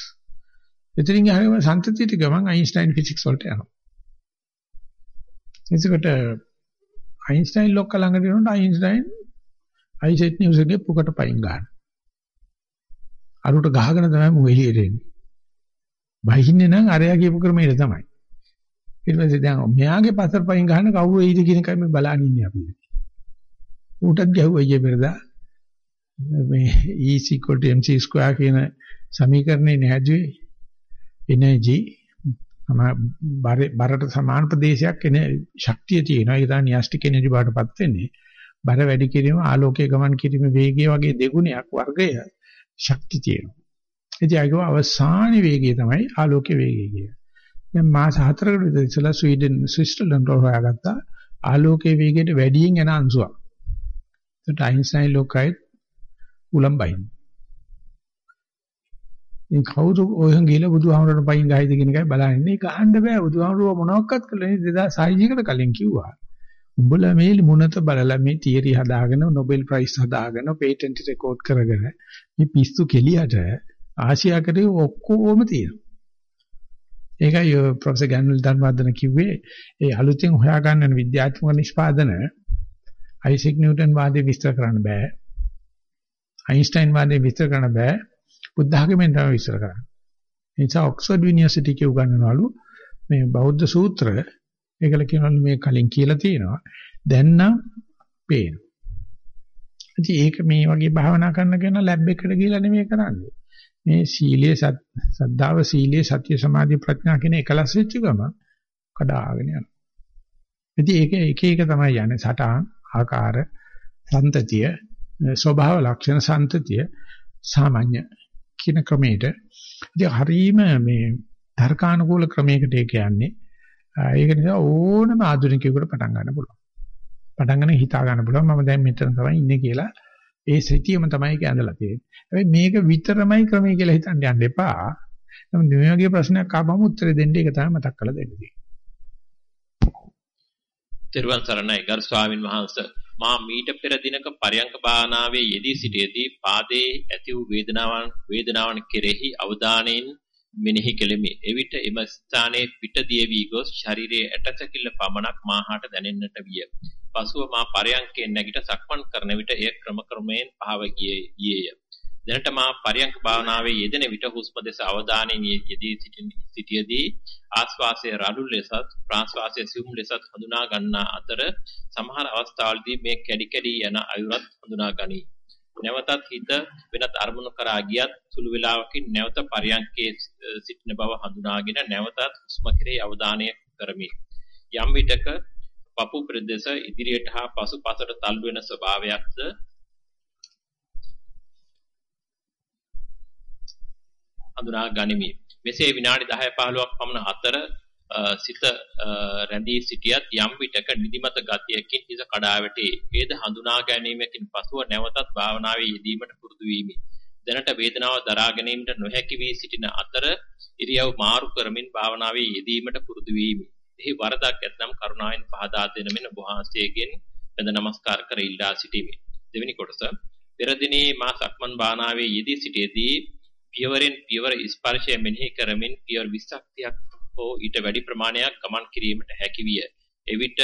එතනින් යහම සන්තතියට ගමන් අයින්ස්ටයින් ෆිසික්ස් වලට යනවා. එතකොට අයින්ස්ටයින් ලොක්ක ළඟට යනකොට අයින්ස්ටයින් අයිසෙට් නිව්ස් එකේ පුකට පයින් ගන්න. අරුට ගහගෙන තමයි මු එළියට එන්නේ. බහින්නේ නම් අරයා කියපු ක්‍රමයට තමයි. ඊට පස්සේ දැන් මෙයාගේ පස්සට පයින් ගහන කවුරු එයිද කියන එකයි මේ බලන් ඉන්නේ අපි. ඌටත් ගැහුවා ඊයේ පෙරදා මේ E mc2 කියන සමීකරණේ නැහැදුවේ එනර්ජි බරට සමාන ප්‍රදේශයක් එන ශක්තිය තියෙනවා. ඒක තමයි න්‍යෂ්ටික එනර්ජි බාටපත් වෙන්නේ. බර වැඩි කිරීම ආලෝකයේ ගමන් කිරීම වේගය වගේ දෙගුණයක් වර්ගය ශක්තිය තියෙනවා. ඉතින් ඒක අවසාන වේගය තමයි ආලෝකයේ වේගය කියන්නේ. දැන් මාස 4කට විතර ඉස්සලා ස්වීඩන් ස්විට්සර්ලන්ඩ් වල හොයාගත්තා ආලෝකයේ වේගයට වැඩියෙන් එන අංශුවක්. ඒකට අයින්ස්ටයින් ලෝකයි උලම් බහින්. මේ කවුරු ඔයන් ගිහලා බුදුහාමරට පයින් ගහයිද කියන එකයි බලන්නේ. ගහන්න බෑ බුදුහාමරුව මොනවක්වත් කළේ නේ 2006 කට කලින් කිව්වා. උඹලා මේ මුනත බලලා මේ තියරි හදාගෙන නොබෙල් ප්‍රයිස් හදාගෙන පේටන්ට් රෙකෝඩ් කරගෙන මේ පිස්සු කෙලියට ආසියාකරේ ඔක්කොම තියෙනවා. ඒකයි ප්‍රොෆෙසර් ගැන්වල් ධර්මවර්ධන කිව්වේ ඒ අලුතෙන් හොයාගන්න විද්‍යාත්මක නිෂ්පාදන අයිසෙක් නිව්ටන් වාදේ විස්තර කරන්න බෑ. අයින්ස්ටයින් වාදේ විස්තර කරන්න බෑ. බුද්ධ ආගමෙන් තමයි විස්තර කරන්නේ. ඒ නිසා ඔක්ස්ෆර්ඩ් යුනිවර්සිටි එකේ උගන්වනවලු මේ බෞද්ධ සූත්‍ර ඒකල කියනවලු මේ කලින් කියලා තියෙනවා. දැන් නම් පේනවා. ඉතින් ඒක මේ වගේ භාවනා කරන කෙනා ලැබ් එකකට ගිහලා නෙමෙයි කරන්නේ. මේ සීලයේ සද්ධාව සීලයේ සත්‍ය සමාධි ප්‍රඥා කියන එකලස් වෙච්ච ගම කඩාගෙන යනවා. ඉතින් ඒක එක එක තමයි යන්නේ සටහන් ආකාර සන්තතිය ස්වභාව ලක්ෂණ සන්තතිය සාමාන්‍ය කියන ක්‍රමයට ඉතින් හරීම මේ තර්කානුකූල ක්‍රමයකට ඒක යන්නේ. ඒක නිසා ඕනම ආධුනිකයෙකුට පටන් ගන්න පුළුවන්. පටන් ගන්න හිතා ගන්න පුළුවන් මම දැන් මෙතන තමයි ඉන්නේ කියලා ඒ සිටියම තමයි ඒක ඇඳලා තියෙන්නේ. හැබැයි මේක විතරමයි ක්‍රමය කියලා හිතන්න යන්න එපා. නමුත් මේ වගේ ප්‍රශ්නයක් ආවම උත්තර දෙන්න ඒක තමයි මතක් කරලා දෙන්නේ. තෙරුවන් සරණයි ගරු ස්වාමින් වහන්සේ මා මීට පෙර දිනක පරයන්ක භාවනාවේ යෙදී සිටියේදී පාදයේ ඇති වූ වේදනාවන් වේදනාවන් කෙරෙහි අවධානයෙන් මෙනෙහි කෙලිමි. එවිට එම ස්ථානයේ පිට දිය වී ගොස් ශරීරයේ ඇටසැකිල්ල පමණක් මාහට දැනෙන්නට විය. පසුව මා පරයන්කෙන් නැගිට සක්මන් කරන විට එය ක්‍රම ක්‍රමයෙන් පහව ගියේය. දැනට මා පරයන්ක භාවනාවේ යෙදෙන විට හුස්ම දෙස අවධානයෙන් යෙදී සිටියදී ආස්වාසයේ රළු ලෙසත් ප්‍රාස්වාසයේ සියුම් ලෙසත් හඳුනා ගන්නා අතර සමහර අවස්ථාවලදී මේ කැඩි කැඩි යන අයුරත් හඳුනා ගනී. නැවතත් හිත වෙනත් අරමුණු කරා ගියත් සුළු වේලාවකින් නැවත පරයන්කේ සිටින බව හඳුනාගෙන නැවතත් හුස්ම කෙරෙහි අවධානය කරමි. යම් විටක පපු ප්‍රදේශ ඉදිරියට හා පසුපසට තල්ලු වෙන ස්වභාවයක්ද හඳුනා ගනිමි. මෙසේ විනාඩි 10 15ක් පමණ අතර සිත රැඳී සිටියත් යම් විටක නිදිමත ගතියකින් හිස කඩා වැටේ. වේද හඳුනා ගැනීමකින් පසුව නැවතත් භාවනාවේ යෙදීමට පුරුදු වීමි. දැනට වේදනාව දරා ගැනීමට නොහැකි වී සිටින අතර ඉරියව් මාරු කරමින් භාවනාවේ යෙදීමට පුරුදු වීමි. එහි වරදක් ඇතනම් කරුණාවෙන් පහදා දෙන මෙන්න වහන්සේගෙන් වැඳ නමස්කාර කර ඉල්ලා සිටිමි. දෙවෙනි කොටස පෙර දිනේ මා සක්මන් භාවනාවේ යෙදී සිටියේදී පියවරෙන් පියවර ස්පර්ශය මෙනෙහි කරමින් පියවර 20ක් 30ක් හෝ ඊට වැඩි ප්‍රමාණයක් ගමන් කිරීමට හැකි විය. එවිට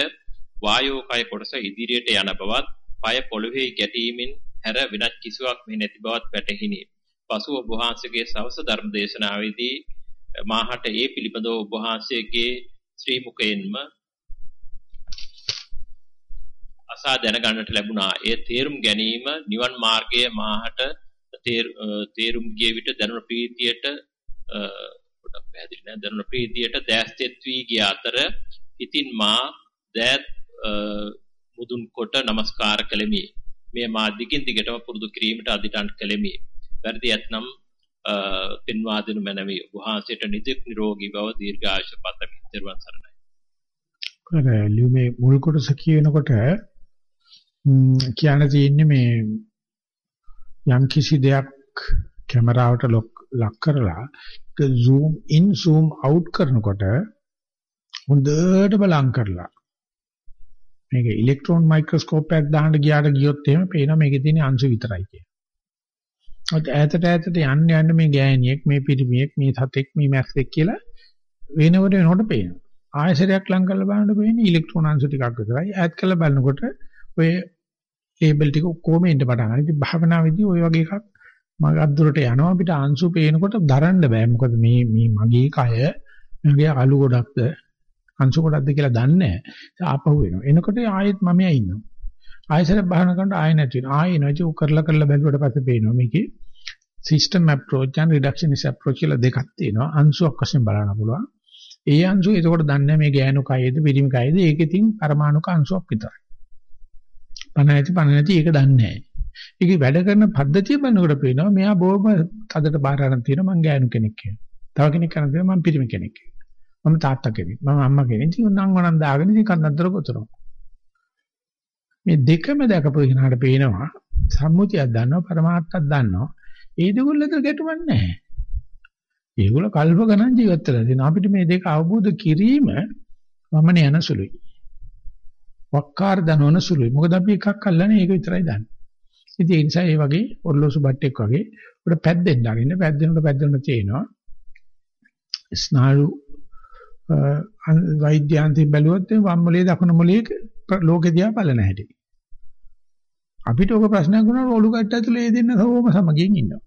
වායෝ කය කොටස ඉදිරියට යන බවත්, পায় පොළවේ ගැටීමෙන් හැර වෙනත් කිසිවක් මෙහි නැති බවත් වැටහිනි. පසුව ඔබ වහන්සේගේ සවස ධර්ම දේශනාවේදී මාහට ඒ පිළිබඳව ඔබ වහන්සේගේ ශ්‍රී මුඛයෙන්ම අසා දැනගන්නට ලැබුණා. ඒ තේරුම් ගැනීම නිවන් මාර්ගයේ මාහට තේරුම් ගිය විට දැනුණ ප්‍රීතියට පොඩක් පැහැදිලි නැහැ. දැනුණ ප්‍රීතියට දැස්තෙත් වී ගිය අතර ඉතින් මා දෑත් මුදුන් කොට নমස්කාර කළෙමි. මේ මා දිගින් දිගටම පුරුදු කිරීමට අදිටන් කළෙමි. වැඩි ඇතනම් පෙන්වා දෙනු මැනවි. වහන්සේට නිදුක් නිරෝගී බව දීර්ඝායුෂ පතමි. ත්වන් සරණයි. අර ලියුමේ මුල් කොටස කියනකොට කියන්න තියෙන්නේ මේ යම් කිසි දෙයක් කැමරාවට ලක් කරලා zoom in zoom out කරනකොට හොඳට බලං කරලා මේක ඉලෙක්ට්‍රෝන මයික්‍රොස්කෝප් එකක් දාන්න ගියාට ගියොත් එහෙම පේනවා මේකේ තියෙන අංශු විතරයි කියන. ඔත් ඈතට ඈතට යන්න යන්න මේ ගෑණියෙක් මේ පිරිමියෙක් මේ සතෙක් මේ මැස්සෙක් කියලා වෙනකොට වෙනකොට පේනවා. ආයසරයක් ලං කරලා බලනකොට පේන්නේ ඉලෙක්ට්‍රෝන අංශු ටිකක් විතරයි. ඈත් කරලා බලනකොට ඔය ලේබල් ටික කොහොම එන්න පටන් ගන්නවා. ඉතින් භාවනාවේදී ওই වගේ එකක් මග අද්දුරට යනවා අපිට අංශු පේනකොට දරන්න බෑ. මොකද මේ මේ මගේ කය මගේ අලු ගොඩක්ද අංශු ගොඩක්ද කියලා දන්නේ නැහැ. ආපහු එනවා. එනකොට ආයෙත් මම ඉන්නවා. ආයෙසර බහන කරනකොට ආයෙ නැති වෙනවා. ආයෙ නැති උ කරලා කරලා බැලුවට පස්සේ පේනවා මේකේ system approach and reductionist approach කියලා දෙකක් තියෙනවා. අංශුවක් වශයෙන් බලන්න පුළුවන්. ඒ අංශු එතකොට දන්නේ මේ ගෑනු කයේද පිරිමි කයේද ඒක ඉතින් පරමාණුක අංශුවක් විතරයි. පණ නැති පණ නැති ඒක දන්නේ නැහැ. ඒක වැඩ කරන පද්ධතිය බලනකොට පේනවා මෙයා බොහොම තදට බාර ගන්න තියෙනවා මං ගෑනු කෙනෙක් කියලා. තව කෙනෙක් කරන දේ මං පිරිමි කෙනෙක් කියලා. මම තාත්තා කෙනෙක්. මම අම්මා කෙනෙක්. ඉතින් නම් වණන් දාගෙන ඉතින් කන්නතර කොතරම්. මේ දෙකම දැකපු කෙනාට පේනවා සම්මුතියක් දන්නවා පරමාර්ථයක් දන්නවා. ඒ දෙගොල්ල අතර ගැටුමක් නැහැ. ඒගොල්ල කල්ප ගණන් ජීවත් වෙලා තියෙනවා. අපිට මේ දෙක අවබෝධ කිරීම වමන යන සුළුයි. වක්කාර දනවන සුළුයි. මොකද අපි එකක් අල්ලන්නේ ඒක විතරයි දන්නේ. ඉතින් ඒ නිසා ඒ වගේ ඔර්ලෝසු බට්ටෙක් වගේ උඩ පැද්දෙන්න අරින්න පැද්දෙනකොට පැද්දෙනකොට තේනවා ස්නායු වෛද්‍යාන්ති බැලුවොත් වම් මොලේ දකුණු මොලේ ලෝකෙ දිහා බලන හැටි. අපිට ඔක ප්‍රශ්නයක් වුණාම ඔලු කට්ට ඇතුලේ ඒ දෙන්න සෝම සමගියෙන් ඉන්නවා.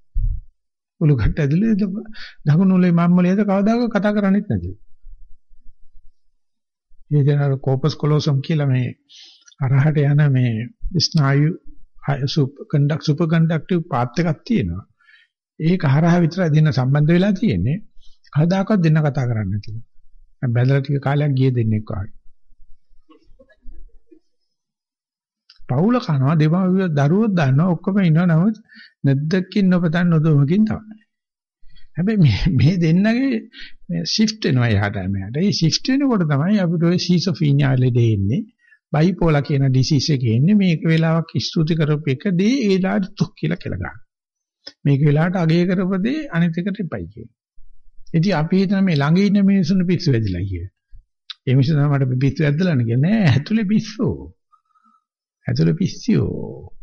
ඔලු කට්ට ඇතුලේ දකුණු මොලේ මම් මොලේද කවදාක කතා කරන්නේත් නැති. ඒ දෙනාර කෝපස් කොලොසම් කියලා මේ අරහට යන මේ ස්නායු super conduct super conductive path එකක් තියෙනවා. ඒක හරහා විතරයි දෙන්න සම්බන්ධ වෙලා තියෙන්නේ. කවදාකවත් දෙන්න කතා කරන්නේ නැතිව. බැලලා ටික කාලයක් ගියේ දෙන්නෙක් වගේ. පවුල කනවා දෙමාපිය දරුවෝ දන්නවා ඔක්කොම ඉන්නවා නමුත් නැද්දකින් නොපතන් නොදොමකින් තමයි. හැබැයි මේ මේ දෙන්නගේ shift වෙනවා එහාට මෙහාට. ඒ shift වෙනකොට තමයි අපිට ඔය සීසොෆීනියා ලෙඩේ එන්නේ. බයිපෝලා කියන ඩිසීස් එකේ ඉන්නේ මේක වෙලාවක් ස්තුති කරපු එක දේ ඒ වෙලාවට තුක් කියලා කියලා ගන්න. මේක වෙලාවට අගය කරපදේ අනිත් එකට එපයි කියන. ඉතින් අපි හිතන මේ ළඟ ඉන්න මිනිස්සුන් පිස්සු වැදිලා කිය. ඒ මිනිස්සු තමයි මට පිස්සු වැදලා නේ කියන්නේ නෑ ඇතුලේ පිස්සෝ. ඇතුලේ පිස්සියෝ.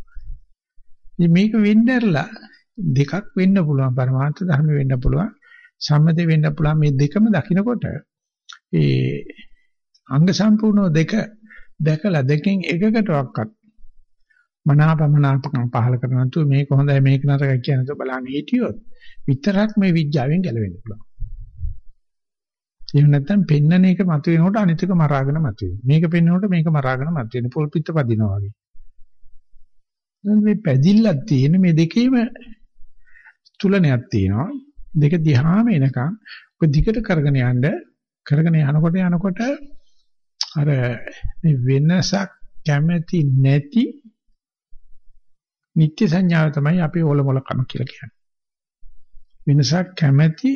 ඉතින් මේක වෙන්නර්ලා දෙකක් වෙන්න පුළුවන් පරමාර්ථ ධර්ම වෙන්න පුළුවන් සම්මත වෙන්න පුළුවන් මේ දෙකම දකිනකොට ඒ අංග සම්පූර්ණ දෙක දැකලා දෙකෙන් එකකටවත් මනාපමනාපකම් පහල කරන නැතුව මේක හොඳයි මේක නරකයි කියන දේ බලන්න හිටියොත් විතරක් මේ විඥාවෙන් ගැලවෙන්න පුළුවන්. එහෙම නැත්නම් පෙන්නන එක මතුවෙනකොට අනිත් එක මරාගෙන මතුවෙනවා. මේක පෙන්නනකොට මේක මරාගෙන මතුවෙන පොල් පිට පදිනවා වගේ. දැන් මේ පැදිල්ලක් තියෙන මේ දෙකේම තුලනයක් තියෙනවා. දෙක දිහාම එනකන් ඔක දිගට කරගෙන යන්න කරගෙන යනකොට යනකොට අර මේ වෙනසක් කැමැති නැති නිත්‍ය සංඥාව තමයි අපි ඕලොමල කම කියලා කියන්නේ. වෙනසක් කැමැති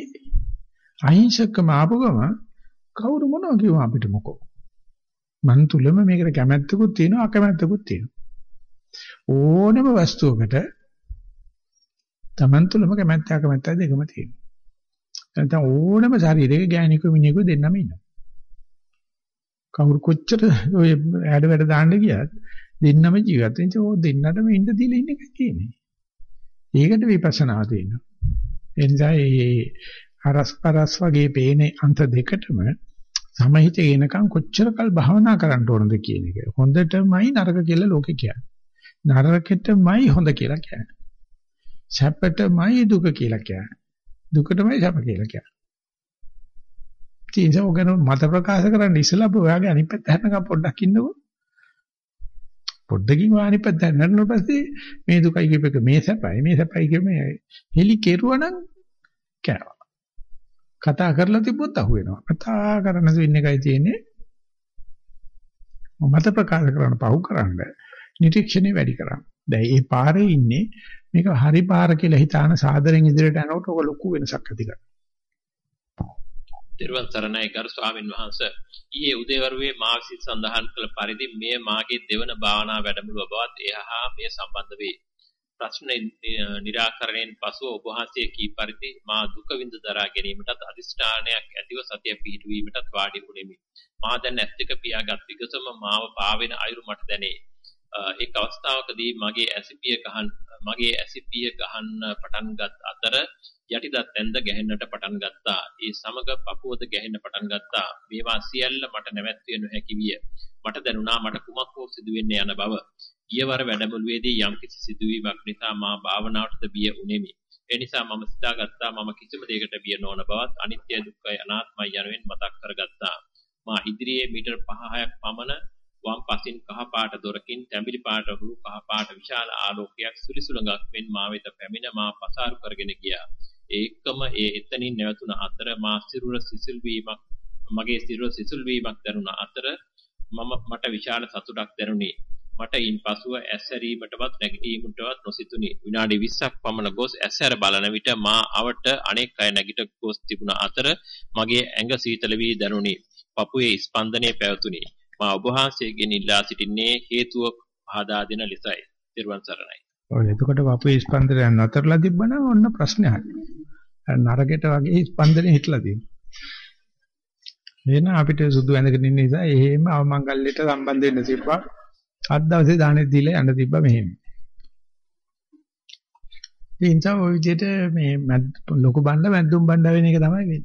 අහිංසකම ආපු ගම කවුරු මොනවා කිව්ව අපිට මොකෝ. මන් තුලම මේකට කැමැත්තකුත් තියෙනවා අකමැත්තකුත් තියෙනවා. ඕනම වස්තුවකට Taman තුලම කැමැත්ත අකමැත්ත දෙකම තියෙනවා. නැත්නම් ඕනම ශරීරයක ගෑණිකු මිනිහෙකු දෙන්නම ඉන්නවා. කවුරු කොච්චර ඔය ඇඩ වැඩ දාන්න ගියත් දෙන්නම ජීවත් වෙන්න ඕ දෙන්නටම ඉන්න දීලා ඉන්න එකයි තියෙන්නේ. ඒකට විපස්සනා තියෙනවා. ඒ නිසා මේ හරස් පරස් වගේ පේන අන්ත දෙකටම සමහිත එනකන් කොච්චරකල් භාවනා කරන්න ඕනද කියන එක. හොඳටමයි නරක කියලා ලෝකේ කියන්නේ. නරකෙටමයි හොඳ කියලා කියන්නේ. සැපටමයි දුක කියලා කියන්නේ. දුකටමයි සැප කියලා කියන්නේ. ඉතින් ඒක ගැන මත ප්‍රකාශ කරන්න ඉස්සලා අපි ඔයාගේ අනිත් පැත්ත හැරනකම් පොඩ්ඩක් ඉන්නකෝ. පොඩ්ඩකින් ඔයා අනිත් පැත්ත හැරෙන්න පස්සේ මේ දුකයි කියපේක මේ සැපයි මේ සැපයි කිය මේ හෙලි කෙරුවනම් කෑවා. කතා කරලා තිබ්බොත් අහුවෙනවා. කතා කරන දෙන්න එකයි තියෙන්නේ. මත ප්‍රකාශ කරන පහු කරන්න නිරීක්ෂණය වැඩි කරන්න. දැන් මේ පාරේ ඉන්නේ මේක හරි පාර කියලා හිතාන සාදරෙන් ඉදිරියට යනකොට ඔක ලොකු වෙනසක් ඇති කරනවා. තෙරුවන් සරණයි ගරු ස්වාමින් වහන්සේ ඊයේ උදේවරුේ මා විසින් සඳහන් කළ පරිදි මෙය මාගේ දෙවන භාවනා වැඩමුළුව බවත් එහා මේ සම්බන්ධ වේ. ප්‍රශ්න निराකරණයෙන් පසුව ඔබ වහන්සේ කී පරිදි මා දුක විඳ දරා ගැනීමටත් අදිෂ්ඨානයක් ඇතිව සතිය පිහිටුවීමටත් වාඩි වුනිමි. මා දැන් ඇස් දෙක පියාගත් විගසම මාව පාවෙන අයුරු මට දැනේ. එක් අවස්ථාවකදී මගේ ඇසිපිය ගහන් මගේ ඇසිපිය ගහන්න පටන් ගත් අතර යටිදත් ඇඳ ගැහෙන්නට පටන් ගත්තා. ඒ සමග පපුවද ගැහෙන්න පටන් ගත්තා. මේවා සියල්ල මට නැවැත්විය නොහැකි විය. මට දැනුණා මට කුමක් හෝ සිදුවෙන්න යන බව. ගියවර වැඩමුළුවේදී යම්කිසි සිදුවීමක් නිසා මා භාවනාවටද බිය උනේමි. ඒ නිසා මම සිතාගත්තා මම කිසිම දෙයකට බිය නොවන බවත් අනිත්‍ය දුක්ඛය අනාත්මයි යනුවෙන් මතක් කරගත්තා. මා ඉදිරියේ මීටර් 5-6ක් පමණ වම් පසින් කහ පාට දොරකින් තැඹිලි පාට හුරු කහ පාට විශාල ආලෝකයක් සුලිසුලඟක් මෙන් මා වෙත පැමිණ මා පසාරු කරගෙන ගියා. ඒකම ඒ එතනින් නැවතුන අතර මා සිරුර සිසිල් වීමක් මගේ සිරුර සිසිල් වීමක් දැනුණ අතර මම මට විශාල සතුටක් දැනුනි. මට ඉන්පසුව ඇස්සරීමටවත් නැගිටීමටවත් නොසිතුනි. විනාඩි 20ක් පමණ ගොස් ඇස්සර බලන විට මා අවට අනෙක් අය නැගිට ගොස් තිබුණ අතර මගේ ඇඟ සීතල වී දැනුනි. පපුවේ ස්පන්දනය පැවතුනි. මා ඔබ වහන්සේගෙන් ඉල්ලා සිටින්නේ හේතුව පහදා දෙන ලෙසයි. ත්වන් සරණයි. ඔය එතකොට වපුවේ ස්පන්දනය නතරලා තිබ්බනම් ඔන්න ප්‍රශ්නයක්. නරකයට වගේ ස්පන්දනය හිටලා තියෙනවා. එන අපිට සුදු ඇඳගෙන ඉන්න නිසා එහෙම අවමංගල්‍යයට සම්බන්ධ වෙන්න තිබ්බා. අත් දවසේ දානෙත් දීලා යන්න තිබ්බා මෙහෙම. ඒ නිසා ওই විදිහට මේ ලොකු බණ්ඩ මැද්දුම් බණ්ඩ වෙන එක තමයි වෙන්නේ.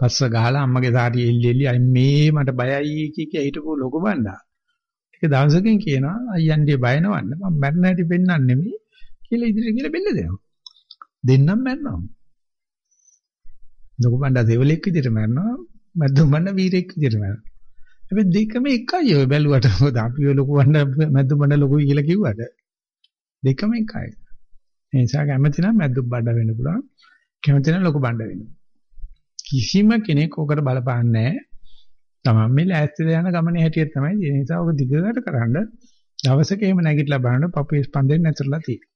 පස්ස ගහලා අම්මගේ සාරිය එල්ලි එල්ලි අයි මේ මට බයයි කිය කිය හිටපු ලොකු බණ්ඩා. ඒක දවසකින් කියනවා අයියන්ගේ බය නවන්න මම මැරෙන්න හැටි පෙන්වන්නේ නෙමෙයි කියලා ඉදිරියට කියලා බෙල්ල දෙනවා. දෙන්නම් මැරෙනවා. ලොකු බණ්ඩා දෙවලෙක් විදිහට මැරෙනවා මැද්දුම් බණ්ඩා වීරෙක් විදිහට මැරෙනවා. හැබැයි දෙකම එකයි ඔය බැලුවට මොකද අපි ඔය ලොකු බණ්ඩා මැද්දුම් බණ්ඩා ලොකුයි කියලා කිව්වට දෙකම එකයි. ඒ නිසා කැමති නම් මැද්දුම් බණ්ඩා වෙන්න පුළුවන්. කැමති නම් ලොකු බණ්ඩා වෙන්න. කිසිම කෙනෙක් ඔකට බලපාන්නේ නැහැ. තමන් මේ ලෑස්තිලා යන ගමනේ හැටියට තමයි ඒ නිසා ඔක දිගට කරන්න දවසක එහෙම නැගිටලා බලන්න පපුවේ ස්පන්දනය නැතරලා තියෙනවා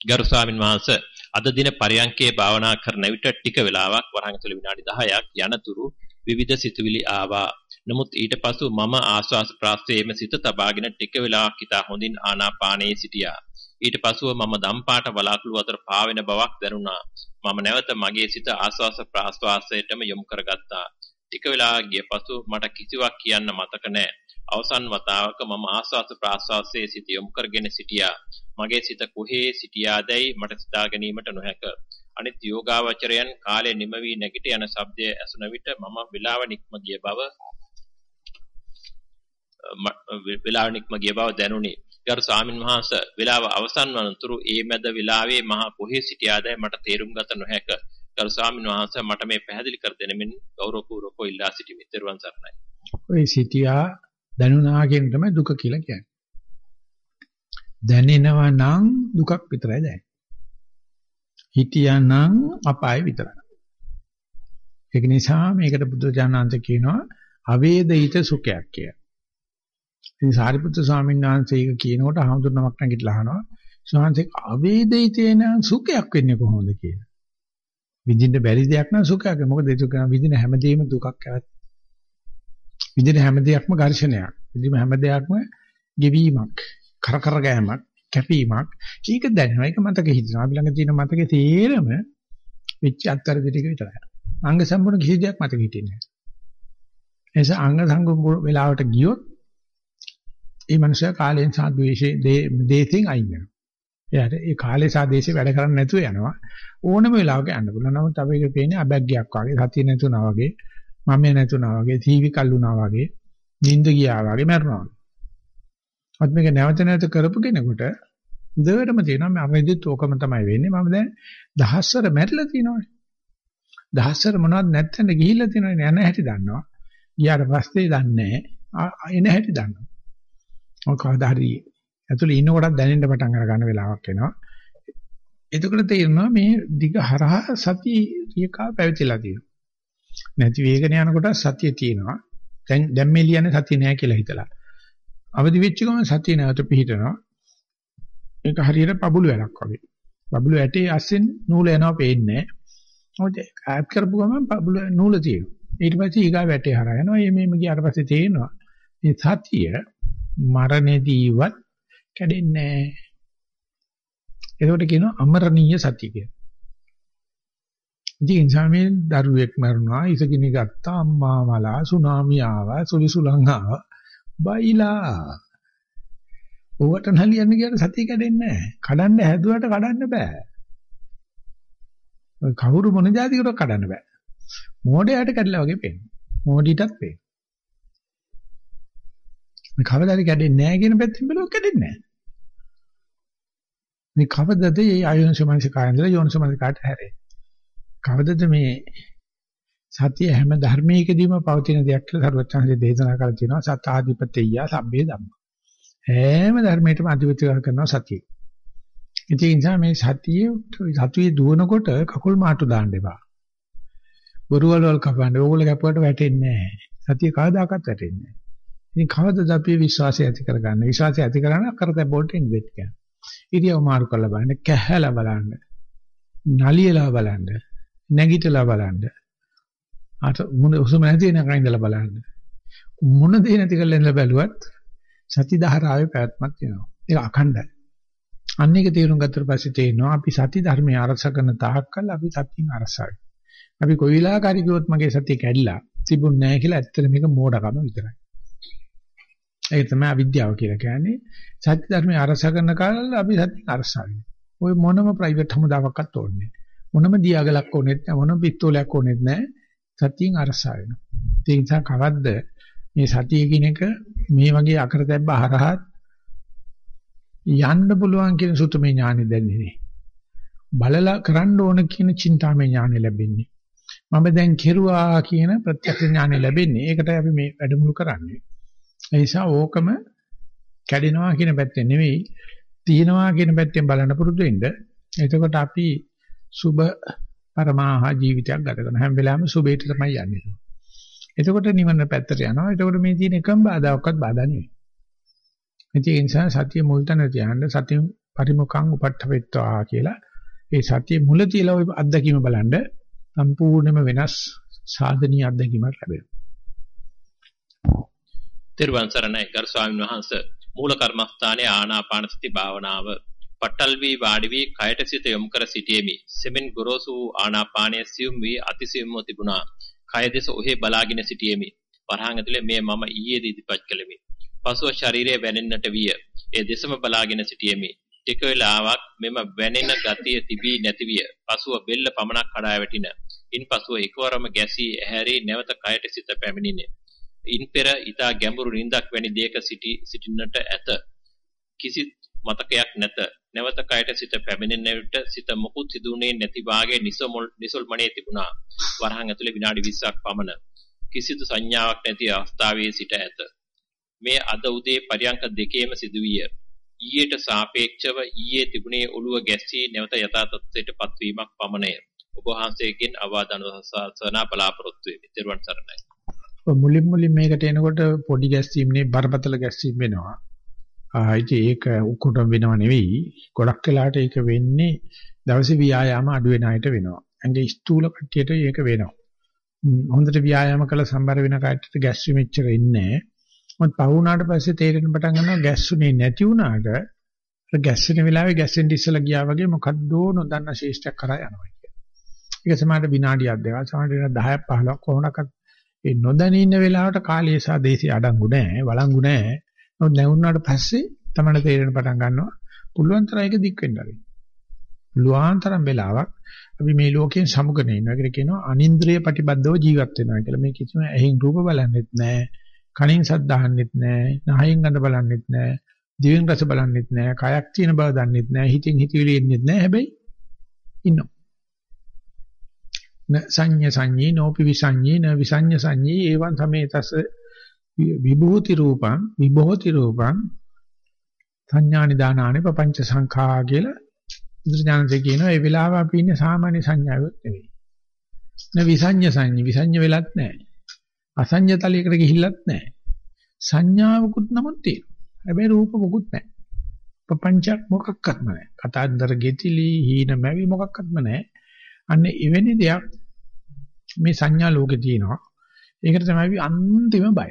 ගරු ස්වාමින් වහන්සේ අද දින පරයන්කේ භාවනා කරන විට ටික වෙලාවක් වරහන් තුළ විනාඩි 10ක් යනතුරු විවිධ සිතුවිලි ආවා. නමුත් ඊට පසු මම ආස්වාස ප්‍රාස්තේම සිත තබාගෙන ටික වෙලාවක් හිතා හොඳින් ආනාපානයේ සිටියා. ඊට පසුව මම දම්පාට වලාකුළු අතර පාවෙන බවක් දැනුණා. මම නැවත මගේ සිත ආස්වාස ප්‍රාස්වාසයටම යොමු කරගත්තා. ටික වෙලාවක් ගිය පසු මට කිසිවක් කියන්න මතක නැහැ. අවසන් වතාවක මම ආස්වාස ප්‍රාස්වාසයේ සිට යොමු කරගෙන සිටියා. මගේ සිත කොහේ සිටියාදැයි මට සිතා ගැනීමට නොහැක. අනිත් යෝගාවචරයන් කාලේ නිම වී නැගිට යන ශබ්දය ඇසුන විට මම විලාව නික්ම ගිය බව විලාව නික්ම ගිය බව දැනුනි. ගරු ස්වාමින් වහන්සේ වෙලාව අවසන් වනතුරු ඒ මැද වෙලාවේ මහා කොහේ සිටියාදයි මට තේරුම් ගත නොහැක. ගරු ස්වාමින් වහන්සේ මට මේ පැහැදිලි කර දෙනෙමින් ගෞරවපූර්වකව ඉල්ලා සිටිමි. ත්වන් සරණයි. ඔය සිටියා දැනුණා කියන තමයි දුක කියලා කියන්නේ. දැනෙනවා නම් දුකක් විතරයි දැනෙන්නේ. හිටියානම් අපාය විතරයි. ඒක නිසා මේකට බුදුජානනාංශ කියනවා අවේදිත සුඛයක් කියලා. ඉතින් සාරිපුත්‍ර ස්වාමීන් වහන්සේ ඒක කියනකොට හඳුනනමක් නැගිටලා අහනවා සෝහන්සේ අවේදිතේන සුඛයක් වෙන්නේ කොහොමද කියලා. විඳින්න බැරි දෙයක් නම් සුඛයක්. මොකද ඒක කරන විඳින හැමදේම දුකක් ඇවත්. විඳින හැම දෙයක්ම ඝර්ෂණයක්. විඳින හැම දෙයක්ම ගෙවීමක්, කරකර ගෑමක්, කැපීමක්. ඒක දැනෙනවා. ඒක මතක හිටිනවා. අපි ළඟ තියෙන මතකේ තේරම වෙච්ච අත්තරදි ටික විතරයි. අංග සම්පූර්ණ කිසි දෙයක් මතක හිටින්නේ නැහැ. එනිසා අංග සංගම වෙලාවට ගියොත් ඒ මනුස්සයා කාලයෙන් සහ ද්වේෂයෙන් දේශෙන් අයින් වෙනවා. එයාට ඒ කාලේ සහ දේශේ වැඩ කරන්නේ නැතුව යනවා. ඕනම වෙලාවක යන්න පුළුවන්. නමුත් අපි ඒක පේන්නේ අබැග්ගයක් වගේ, සතිය නැතුණා වගේ, මම නැතුණා වගේ, තීවි කල්ුණා වගේ, නිින්ද ගියා වගේ මරනවා. අත් මේක නැවත නැවත කරපු කෙනෙකුට දෙවටම තියෙනවා මම වෙද්දිත් ඕකම තමයි වෙන්නේ. මම දැන් දහස්වර මැරිලා තියෙනවානේ. දහස්වර මොනවද නැත්තඳ ගිහිල්ලා තියෙනවනේ යන හැටි දන්නවා. ගියාට පස්සේ දන්නේ නැහැ. එන හැටි දන්නවා. ඔය කවදා හරි ඇතුළේ ඉන්න කොටත් දැනෙන්න පටන් අර ගන්න වෙලාවක් එනවා. එතකොට තේරෙනවා මේ දිග හරහා සතිය රියකා පැවතිලා තියෙනවා. නැති වේගන යනකොට සතිය තියෙනවා. දැන් දැන් මේ ලියන්නේ සතිය නෑ කියලා හිතලා. අවදි වෙච්ච ගමන් සතිය නැවත පිහිටනවා. ඒක හරියට පබුළු වැලක් වගේ. පබුළු ඇටේ අස්සෙන් නූල යනවා පේන්නේ නෑ. මොකද ආප් කරපු ගමන් පබුළු නූල තියෙනවා. ඊට පස්සේ ඊගා වැටේ හරහා යනවා. මේ මේම ගියාට පස්සේ තේරෙනවා. මේ සතිය මරණයදීවත් කැඩෙන්නේ නැහැ. ඒකට කියනවා අමරණීය සතිය කියලා. ඉතින් සාමේ දරුවෙක් මරුණා, ඉසගිනි ගත්තා, අම්මා මලා, සුනාමි ආවා, සුලිසුලං ආවා. බයිලා. ඕවට නලියන්න කියන සතිය කැඩෙන්නේ නැහැ. කඩන්න හැදුවට කඩන්න බෑ. කවුරු මොන જાතියකට කඩන්න බෑ. මෝඩයට කැඩලා වගේ පේනවා. මෝඩිටත් පේනවා. මේ කවදාද කැඩෙන්නේ නැහැ කියන පැත්තෙන් බැලුවොත් කැඩෙන්නේ නැහැ. මේ කවදද මේ ආයෝනිසමනසිකායන්දලා යෝනිසමනසිකාට හැරෙන්නේ? කවදද මේ සතිය හැම ධර්මයකදීම පවතින දෙයක් කියලා සරුවචාන්සේ දේශනා කරලා තියෙනවා සතාධිපතෙය්‍ය සබ්බේ ධම්ම. හැම ධර්මයකටම අධිපත්‍ය කරනවා සතිය. ඉතින් ඒ නිසා මේ සතිය සතුයේ දුවනකොට කකුල් මාට්ටු දාන්න එපා. බොරුවලවල් කපන්න ඕගොල්ලෝ කැපුවට වැටෙන්නේ නැහැ. සතිය කවදාකවත් වැටෙන්නේ නැහැ. ඉතින් කවදද අපි විශ්වාසය ඇති කරගන්නේ? විශ්වාසය ඇති කරගන්න අකරතැ බෝල්ට ඉන්වෙස්ට් කරනවා. ඉරියව් මාරු කරලා බලන්න, කැහැලා බලන්න, නලියලා බලන්න, නැගිටලා බලන්න. අත මොන උසම නැති වෙනකන් ඉඳලා බලන්න. මොන දේ නැති කරලා ඉඳලා බැලුවත් සති ධාරාවේ පැවැත්මක් තියෙනවා. ඒක අඛණ්ඩයි. අන්න එක තේරුම් ගත්තට පස්සේ තේරෙනවා අපි සති ධර්මයේ අරස කරන තාක්කල් අපි සතියෙන් අරසයි. අපි කොයි වෙලාවක හරි කිව්වොත් මගේ සතිය කැඩිලා තිබුණ නැහැ කියලා ඇත්තට මේක මෝඩකම විතරයි. ඒක තමයි අවිද්‍යාව කියලා කියන්නේ. සත්‍ය ධර්මයේ අරස කරන කාලවල අපි සත්‍ය අරසාවි. ওই මොනම ප්‍රයිවට් හමුදාවක්වත් ඕනේ මොනම දියාගලක් ඕනෙත් නැහැ. මොනම පිස්තෝලයක් ඕනෙත් නැහැ. සත්‍යයෙන් අරසා වෙනවා. ඒ නිසා කවද්ද මේ සතිය කියන එක මේ වගේ අකරතැබ්බ හරහා යන්න පුළුවන් කියන සුතමේ ඥානෙ දැනෙන්නේ. බලලා කරන්න ඕන කියන චින්තාමය ඥානෙ ලැබෙන්නේ. මම දැන් කෙරුවා කියන ප්‍රත්‍යක්ෂ ඥානෙ ලැබෙන්නේ. ඒකටයි අපි මේ වැඩමුළු කරන්නේ. ඒ නිසා ඕකම කැඩෙනවා කියන පැත්තෙන් නෙවෙයි තියෙනවා කියන පැත්තෙන් බලන්න පුරුදු වෙන්න. එතකොට අපි සුබ පරමාහ ජීවිතයක් ගත කරන හැම වෙලාවෙම සුබේට තමයි යන්නේ. එතකොට නිවන පැත්තට යනවා. එතකොට මේ තියෙන එකම බාධාවක්වත් බාධා නෙවෙයි. ඒ නිසා සතිය මුල් තැන තියන්න සතිය පරිමුඛං උපට්ඨවෙත්වා කියලා ඒ සතිය මුල තියලා ওই අත්දැකීම බලන්න සම්පූර්ණයෙන්ම වෙනස් සාධනීය අත්දැකීමක් ලැබෙනවා. තෙරුවන් සරණයි. ගරු ස්වාමීන් වහන්ස මූල කර්මස්ථානයේ ආනාපාන සති භාවනාව පටල් වී වාඩි වී කයට සිත යොමු කර සිටීමේ සෙමෙන් ගොරෝසු වූ ආනාපානයේ සියුම් වී අතිසියුම්ව තිබුණා. කය දෙස ඔහේ බලාගෙන සිටීමේ වරහන් ඇතුලේ මේ මම ඊයේ දීපත් කළෙමි පසුව ශරීරයේ වැනෙන්නට විය. ඒ දෙසම බලාගෙන සිටීමේ ටික වේලාවක් මෙම වැනෙන ගතිය තිබී නැති විය. පසුව බෙල්ල පමණක් කඩා වැටින. ඉන්පසුව එකවරම ගැසී ඇහැරී නැවත කයට සිත පැමිණිනේ. ඉන් පෙර ඊතා ගැඹුරු නිින්දක් වැනි දෙයක සිටි සිටින්නට ඇත. කිසි මතකයක් නැත. නැවත කයට සිට පැමිණෙන විට සිත මොකුත් සිදුුනේ නැති වාගේ නිසොල් නිසොල්මනේ තිබුණා. වරහන් ඇතුලේ විනාඩි 20ක් පමණ. කිසිදු සංඥාවක් නැති අවස්ථාවේ සිට ඇත. මේ අද උදේ පරියන්ක දෙකේම සිදුවිය. ඊයට සාපේක්ෂව ඊයේ තිබුණේ ඔළුව ගැස්සී නැවත යථා තත්ත්වයට පත්වීමක් පමණය. ඔබ වහන්සේගෙන් අවවාදන සාසනා බලාපොරොත්තු වෙමි. ත්වන් සරණයි. මුලින් මුලින් මේකට එනකොට පොඩි ගැස්සීම් නේ බරපතල ගැස්සීම් වෙනවා. ආයිති ඒක උක්කොටම වෙනව නෙවෙයි. ගොඩක් වෙලාට ඒක වෙන්නේ දවසේ ව්‍යායාම අඩු වෙන අයට වෙනවා. ඇඟේ ස්ථූල කට්ටියට ඒක වෙනවා. හොඳට ව්‍යායාම කළ සම්බර වෙන කට්ටියට ගැස්ට්‍රි මෙච්චර ඉන්නේ නැහැ. මොකද පහ වුණාට පස්සේ තේරෙන පටන් ගන්නවා ගැස්සුනේ නැති වුණාට ගැස්සෙන වෙලාවේ ගැස්සෙන් ඉස්සලා ගියා වගේ මොකද්දෝ නොදන්න ශේෂ්ඨයක් කරා යනවා කියන්නේ. ඒක සමහරට විනාඩියක් දෙකක් සමහරට 10ක් 15ක් කොහොමනක්වත් ඒ නොදැනී ඉන්න වෙලාවට කාලය සහ දේශය අඩංගු නැහැ, වළංගු නැහැ. නමුත් නැවුණාට පස්සේ තමයි තේරෙන පටන් ගන්නවා. පුළුවන් තරම් ඒක දික් වෙන්න ආරින්න. පුළුවන් තරම් වෙලාවක් අපි මේ ලෝකයෙන් සමුගනේ ඉන්නවා. ඒකට කියනවා අනින්ද්‍රිය ප්‍රතිබද්ධව ජීවත් වෙනවා කියලා. මේ කිසිම ඇහෙන් රූප බලන්නෙත් නැහැ. කනින් සද්ද අහන්නෙත් නැහැ. නහයෙන් ගඳ බලන්නෙත් නැහැ. දිවෙන් රස බලන්නෙත් නැහැ. කයක් තියෙන බව දන්නෙත් නැහැ. හිතින් හිතවිලි එන්නෙත් නැහැ. හැබැයි ඉන්නවා. සංඤ්ඤ සංඤී නෝපි විසඤ්ඤී න විසඤ්ඤ සංඤී ඒවං සමේතස විභූති රූපං විභෝති රූපං සංඥානි දානානි පపంచ සංඛා කියලා බුදුසජානසේ කියනවා ඒ වෙලාව අපි ඉන්නේ සාමාන්‍ය සංඥාවක් නෙවෙයි. න විසඤ්ඤ සංඤී විසඤ්ඤ වෙලත් නැහැ. අසඤ්ඤ තලයකට ගිහිල්ලත් නැහැ. සංඥාවකුත් නමුත් තියෙනවා. හැබැයි රූප මොකුත් නැහැ. පపంచක් මොකක්වත්ම නැහැ. කතාන්දර ගෙතිලි හීන මැවි මොකක්වත්ම නැහැ. අන්න එවැනි දෙයක් මේ සංඥා ලෝකේ තියෙනවා. ඒකට තමයි අපි අන්තිම බය.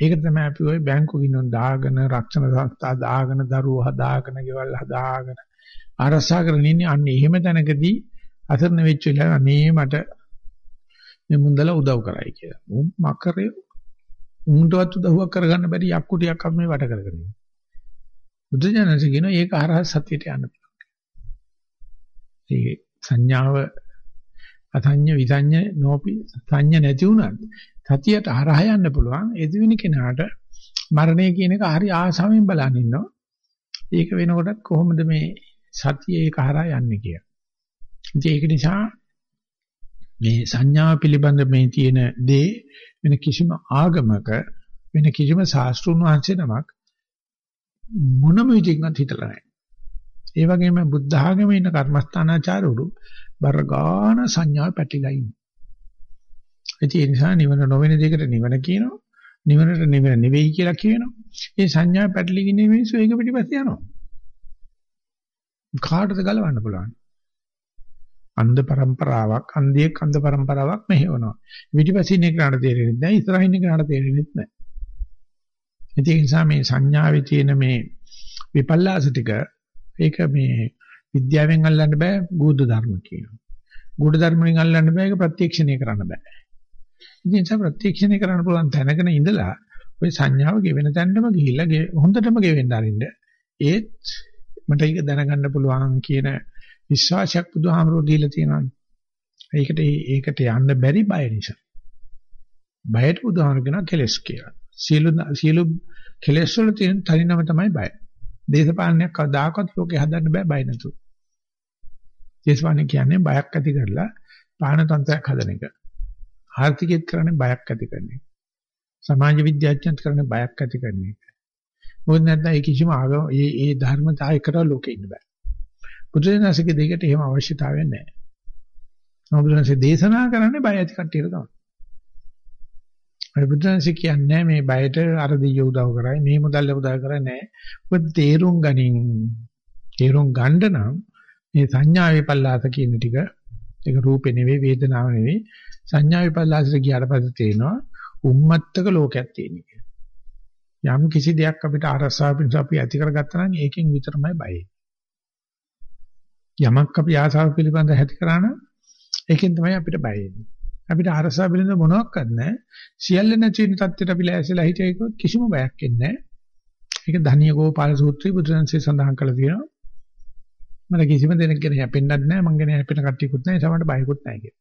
ඒකට තමයි අපි ওই බැංකු ගින්නුන් දාගෙන රක්ෂණ සංස්ථා දාගෙන දරුවෝ හදාගෙන ගෙවල් හදාගෙන ආරසා කරගෙන ඉන්නේ අන්න එහෙම තැනකදී අසරණ වෙච්ච වෙලාව අනේ මට මේ මුන්දලා උදව් කරයි කියලා. උන් මකරේ උන්ටවත් උදව්වක් කරගන්න බැරි යක්කුටියක් අපි මේ වට කරගෙන ඉන්නේ. බුදුජානක කියනවා ඒක හරහා සත්‍යයට යන්න පුළුවන්. ඒ සංඥාව අසඤ්ඤ විසඤ්ඤ නෝපි සංඥ නැති වුණත් සතියට හරහා යන්න පුළුවන්. එදිවිනි කෙනාට මරණය කියන එක හරි ආසාවෙන් බලන් ඉන්නවා. ඒක වෙනකොටත් කොහොමද මේ සතිය ඒක හරහා යන්නේ කියලා. ඉතින් ඒක නිසා මේ සංඥාව පිළිබඳ මේ තියෙන දේ වෙන කිසිම ආගමක වෙන කිසිම ශාස්ත්‍රුන් වහන්සේ නමක් මොනම විදිහකින්වත් හිතලා නැහැ. ඒ වගේම බුද්ධ ආගමේ ඉන්න කර්මස්ථානාචාරවරු බරගාන සංඥාව පැටලිලා ඉන්නේ. ඒ නිසා නිවන නොවන දෙයකට නිවන කියනවා. නිවනට නිවන නෙවෙයි කියලා කියනවා. මේ සංඥාව පැටලිගෙන මිනිස්සු ඒක පිටිපස්සේ යනවා. කාටද ගලවන්න පුළුවන්? අන්ධ પરම්පරාවක්, අන්ධියෙක් අන්ධ પરම්පරාවක් මෙහෙවනවා. පිටිපස්සින් එක නඩ තේරෙන්නේ නැහැ, ඉස්සරහින් එක නඩ තේරෙන්නේ නැහැ. ඒ නිසා මේ සංඥාවේ තියෙන මේ විපල්ලාස ටික ඒක මේ විද්‍යාවෙන් අල්ලන්න බෑ ගුඩ ධර්ම කියනවා. ගුඩ ධර්ම වලින් අල්ලන්න බෑ ඒක ප්‍රත්‍යක්ෂණය කරන්න බෑ. ඉතින් ඒ නිසා ප්‍රත්‍යක්ෂණය කරන්න පුළුවන් තැනකන ඉඳලා ওই සංඥාව ගෙවෙන තැනටම ගිහිල්ලා හොඳටම ගෙවෙන්න අරින්න. ඒත් මට ඒක දැනගන්න පුළුවන් කියන විශ්වාසයක් බුදුහාමරෝ දීලා තියෙනවා. ඒකට ඒකට යන්න බැරි බය නිසා. බයට බුදුහාමර කියන කෙලස් කියලා. සියලු සියලු කෙලස් වල තියෙන තනිනම තමයි බය. දේශපාලනයක් කවදාකවත් ලෝකේ හදන්න බෑ බය නැතුව. දේශපාලනය කියන්නේ බයක් ඇති කරලා පාන තන්ත්‍රයක් හදන එක. ආර්ථිකයත් කරන්නේ බයක් ඇති කරන එක. සමාජ විද්‍යාඥයන්ත් කරන්නේ බයක් ඇති කරන එක. මොකද නැත්නම් ඒ කිසිම ආගම ඒ ඒ ධර්මතාවයකට ලෝකෙ ඉන්න බෑ. බුදුරජාණන්සේගේ දෙයකට එහෙම අවශ්‍යතාවයක් නැහැ. බුදුරජාණන්සේ දේශනා කරන්නේ බය ඇති කට්ටියට තමයි. අර බුදුරජාණන්සේ කියන්නේ මේ බයට අර දෙයිය උදව් කරයි මේ මුදල් උදව් කරන්නේ නැහැ. ඔබ තේරුම් ගනින්. තේරුම් ගන්න නම් මේ සංඥා විපල්ලාස කියන ටික ඒක රූපේ නෙවෙයි වේදනාව නෙවෙයි සංඥා විපල්ලාසට ගියාට පස්සේ තේනවා උම්මත්තක ලෝකයක් තියෙනවා. යම් කිසි දෙයක් අපිට අරසාව පිණිස අපි ඇති කරගත්තා නම් ඒකෙන් විතරමයි බය. යමක් අපි ආසාව පිළිබඳ ඇති කරා නම් ඒකෙන් තමයි අපිට බය එන්නේ. අපිට අරසාව පිළිබඳ මොනවත් නැහැ. සියල්ල නැති වෙන තත්ත්වයට අපි ලෑස්තිලා හිටියේක කිසිම බයක් එන්නේ නැහැ. ඒක ධානිය ගෝපාල සූත්‍රයේ බුදුරජාන්සේ සඳහන් කළා තියෙනවා. මට කිසිම දෙයක් ගැන හැපෙන්නත් නැහැ මං ගැන හැපෙන කට්ටියකුත් නැහැ සමහරට බයකුත් නැහැ කියලා.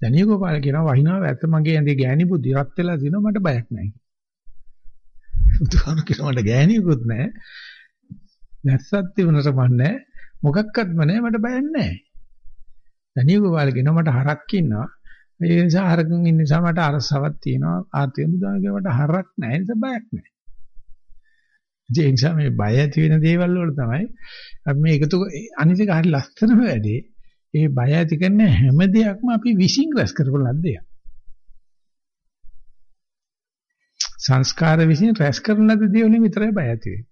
ධානිය ගෝපාල කියනවා වහිනවා ඇත්ත මගේ ඇඳේ ගෑණි බුද්ධි රත් වෙලා දිනවා මට බයක් නැහැ. බුදුහාම කියනවා මට ගෑණියකුත් නැහැ. නැස්සත් තිබුණට මන්නේ මොකක්වත්ම නැහැ මට බයක් නැහැ. ධානිය ගෝපාල කියනවා මට හරක් ඉන්නවා. ඒ නිසා හරකන් ඉන්න නිසා මට අරසාවක් තියෙනවා. ආත්‍ය බුදුහාම කියනවා මට හරක් නැහැ. ඒ නිසා බයක් නැහැ. ඒ නිසා මේ බය ඇති වෙන දේවල් වල තමයි අපි මේ එකතු අනිත් එක හරි ලස්සනම වැඩේ. ඒ බය ඇති කරන හැම දෙයක්ම අපි විශ්ින් රැස් කරපු ලද්දයක්. සංස්කාර විශ්ින් රැස් කරන ලද දේ වලින් විතරයි බය ඇති වෙන්නේ.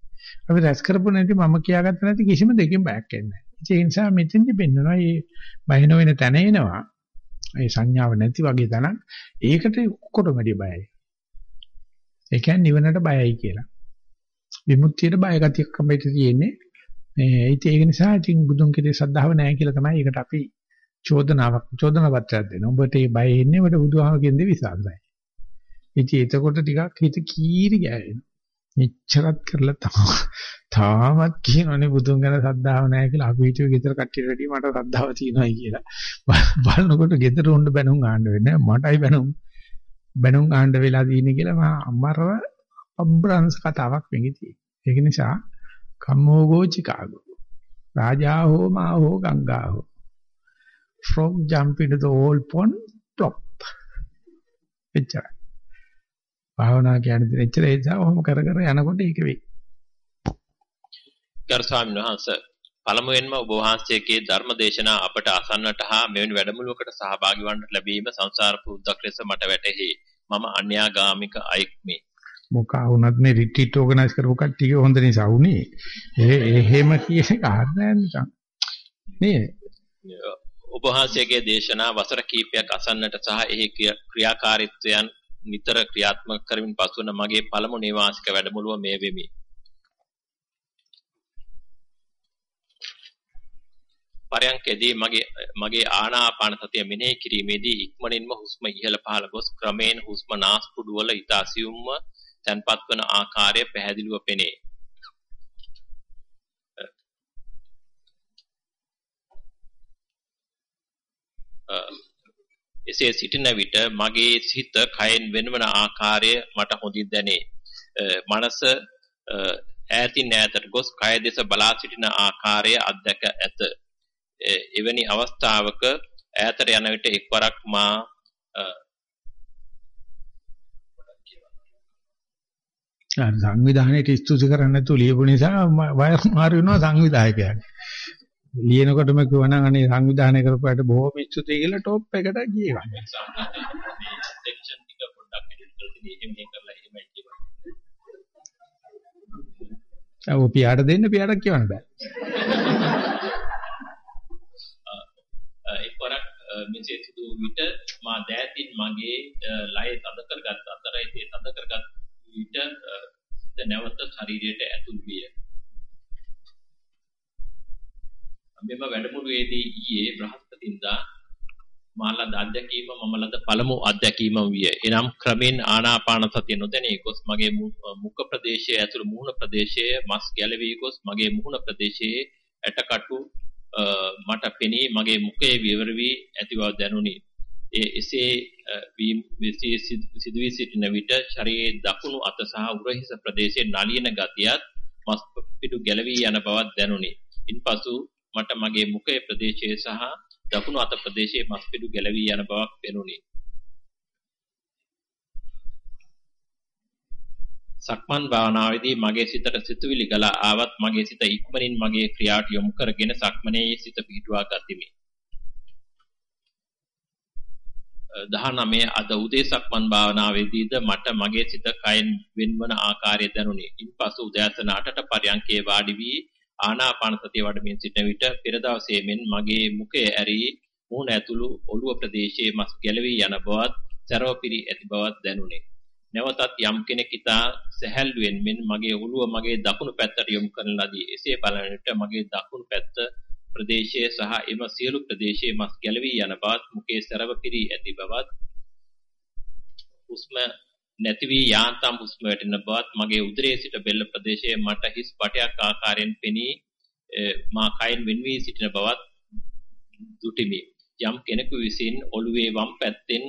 අපි රැස් කරපු නැති මම කියාගත්ත නැති කිසිම දෙකින් බයක් එන්නේ නැහැ. ඒ නිසා මෙතෙන්දි පෙන්නනවා මේ බය නොවන තැන එනවා. ඒ සංඥාව නැති වගේ තැනක්. ඒකට ඔක්කොටම වැඩි බයයි. ඒ කියන්නේ නිවනට බයයි කියලා. විමුක්තියට බය ගතියක් අපිට තියෙන්නේ. මේ ඒක නිසා ඉතින් බුදුන් කෙරේ සද්ධාව නැහැ කියලා තමයි ඒකට අපි චෝදනාවක් චෝදනා පත්‍රයක් දෙනවා. උඹට මේ බය එන්නේ උඹට බුදුහාම කියන්නේ විශ්වාසයි. ඉතින් එතකොට ටිකක් හිත කීරි ගෑවෙනවා. මෙච්චරත් කරලා තමයි තාමත් කියනනේ බුදුන් ගැන සද්ධාව නැහැ කියලා. අපි හිතුවේ ගෙදර කට්ටියට වැඩිය මට සද්ධාව තියෙනවායි කියලා. බලනකොට ගෙදර උණ්ඩ බැනුම් ආන්න වෙන්නේ මටයි බැනුම් බැනුම් ආන්න වෙලා තියෙන්නේ කියලා මම අමරව අබ්‍රංශ කතාවක් වෙන්නේ. ඒක නිසා කම්මෝගෝ චිකාගෝ රාජා හෝ මා හෝ ගංගා හෝ frog jump into the old pond plop එච්චරයි. භාවනා කියන්නේ එච්චර ඒ නිසා ඔහොම කර කර යනකොට ඒක වෙයි. ගරු ස්වාමීන් වහන්සේ පළමුවෙන්ම ඔබ වහන්සේගේ ධර්ම දේශනා අපට අසන්නට හා මෙවැනි වැඩමුළුවකට සහභාගී වන්නට ලැබීම සංසාර පුරුද්දක් ලෙස මට වැටහි. මම අන්‍යාගාමික අයෙක්මි. මොකා වුණත් මේ රිට්‍රීට් ඕගනයිස් කරපු කට්ටිය හොඳ නිසා උනේ. ඒ එහෙම කියන එක හරියන්නේ නැහැ නේ. ඔබ වහන්සේගේ දේශනා වසර කිහිපයක් අසන්නට සහ එහි ක්‍රියාකාරීත්වයන් නිතර ක්‍රියාත්මක කරමින් පසුවන මගේ පළමු නේවාසික වැඩමුළුව මේ වෙමි. පරයන්කදී මගේ මගේ ආනාපාන සතිය මෙනෙහි කිරීමේදී ඉක්මනින්ම හුස්ම ඉහළ පහළ ගොස් ක්‍රමයෙන් හුස්ම නාස්පුඩු වල ඊතා සියුම්ව තැන්පත් වන ආකාරය පැහැදිලිව පෙනේ. එසේ සිටින විට මගේ සිත කයෙන් වෙනවන ආකාරය මට හොඳින් දැනේ. මනස ඈතින් ඈතට ගොස් කය දෙස බලා සිටින ආකාරය අත්දැක ඇත. එවැනි අවස්ථාවක ඈතට යන විට එක්වරක් මා සංවිධානයේ ස්තුති කරන්න නැතුව ලියපු නිසා වයර් මාරු වෙනවා සංවිධායකයන්. ලියනකොටම කිව්වනම් අනේ සංවිධානය කරපුවාට බොහොම ස්තුතියි කියලා টොප් එකට ගියේ. සෙක්ෂන් ටික පොඩ්ඩක් එඩිට් කරලා එහෙම මේ කරලා එහෙමයි කියවන්නේ. ඔව් පියාට දෙන්න පියාට කියවන්න බෑ. එක්වරක් මෙසේ සිදු විට මා දෑතින් මගේ ලය තද කරගත් අතර ඒ තද කරගත් විට සිත නැවත ශරීරයට ඇතුල් විය. මෙම වැඩමුළුවේදී ඊයේ බ්‍රහස්පතින්දා මාලද අධ්‍යක්ීම මම ලද පළමු අධ්‍යක්ීම විය. එනම් ක්‍රමෙන් ආනාපාන සතිය නොදැනී ගොස් මගේ මුඛ ප්‍රදේශයේ ඇතුළු මුහුණ ප්‍රදේශයේ මස් ගැලවී ගොස් මගේ මුහුණ ප්‍රදේශයේ ඇටකටු මට පෙනී මගේ මුඛයේ විවර වී ඇති බව දැනුනි. ඒ එසේ සිදුවී සිටින විට ශරීරයේ දකුණු අත සහ උරහිස ප්‍රදේශයේ නලියන ගතියත් මස් පිටු ගැලවී යන බවක් දැනුනි. ඉන්පසු මට මගේ මුඛයේ ප්‍රදේශයේ සහ දකුණු අත ප්‍රදේශයේ මස් පිටු ගැලවී යන බවක් පෙනුනි. සක්මන් භාවනාවේදී මගේ සිතට සිතුවිලි ගලා ආවත් මගේ සිත ඉක්මනින් මගේ ක්‍රියාවට යොමු කරගෙන සක්මනේ සිත පිහිටුවා ගතිමි. 19 අද උදේ සක්මන් භාවනාවේදීද මට මගේ සිත කයෙන් වෙන්වන ආකාරය දැනුනි. ඉන්පසු උදෑසන 8ට පරයන්කේ වාඩි වී ආනාපාන සතිය වඩමින් සිටන විට පෙර දවසේ මෙන් මගේ මුඛය ඇරී මුහුණ ඇතුළු ඔළුව ප්‍රදේශයේ මස් ගැලවී යන බවත්, සරව පිරි ඇති බවත් දැනුනි. නැවතත් යම් කෙනෙක් ඉතා සැහැල්ලුවෙන් මෙන් මගේ ඔළුව මගේ දකුණු පැත්තට යොමු කරන ලදී. එසේ බලන විට මගේ දකුණු පැත්ත ප්‍රදේශයේ සහ එම සියලු ප්‍රදේශයේ මස් ගැලවී යන බවත් මුඛයේ සරව පිරි ඇති බවත් හුස්ම නැති වී යාන්තම් හුස්ම වැටෙන බවත් මගේ උදරයේ සිට බෙල්ල ප්‍රදේශයේ මට හිස් පටයක් ආකාරයෙන් පෙනී මා කයින් වෙන් වී සිටින බවත් දුටිමි. යම් කෙනෙකු විසින් ඔළුවේ වම් පැත්තෙන්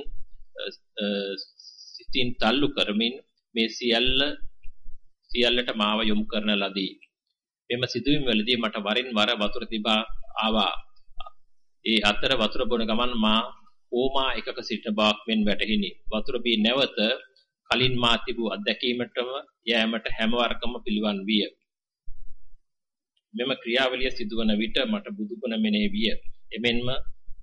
සිතින් තල්ලු කරමින් මේ සියල්ල සියල්ලට මාව යොමු කරන ලදී. මෙම සිදුවීම් වලදී මට වරින් වර වතුර තිබා ආවා. ඒ අතර වතුර බොන ගමන් මා ඕමා එකක සිටින බවක් මෙන් වැටහිනි. වතුර බී නැවත කලින් මා තිබූ අත්දැකීමටම යෑමට හැම වරකම පිළිවන් විය. මෙම ක්‍රියාවලිය සිදුවන විට මට බුදුගුණ මෙනෙහි විය. එමෙන්ම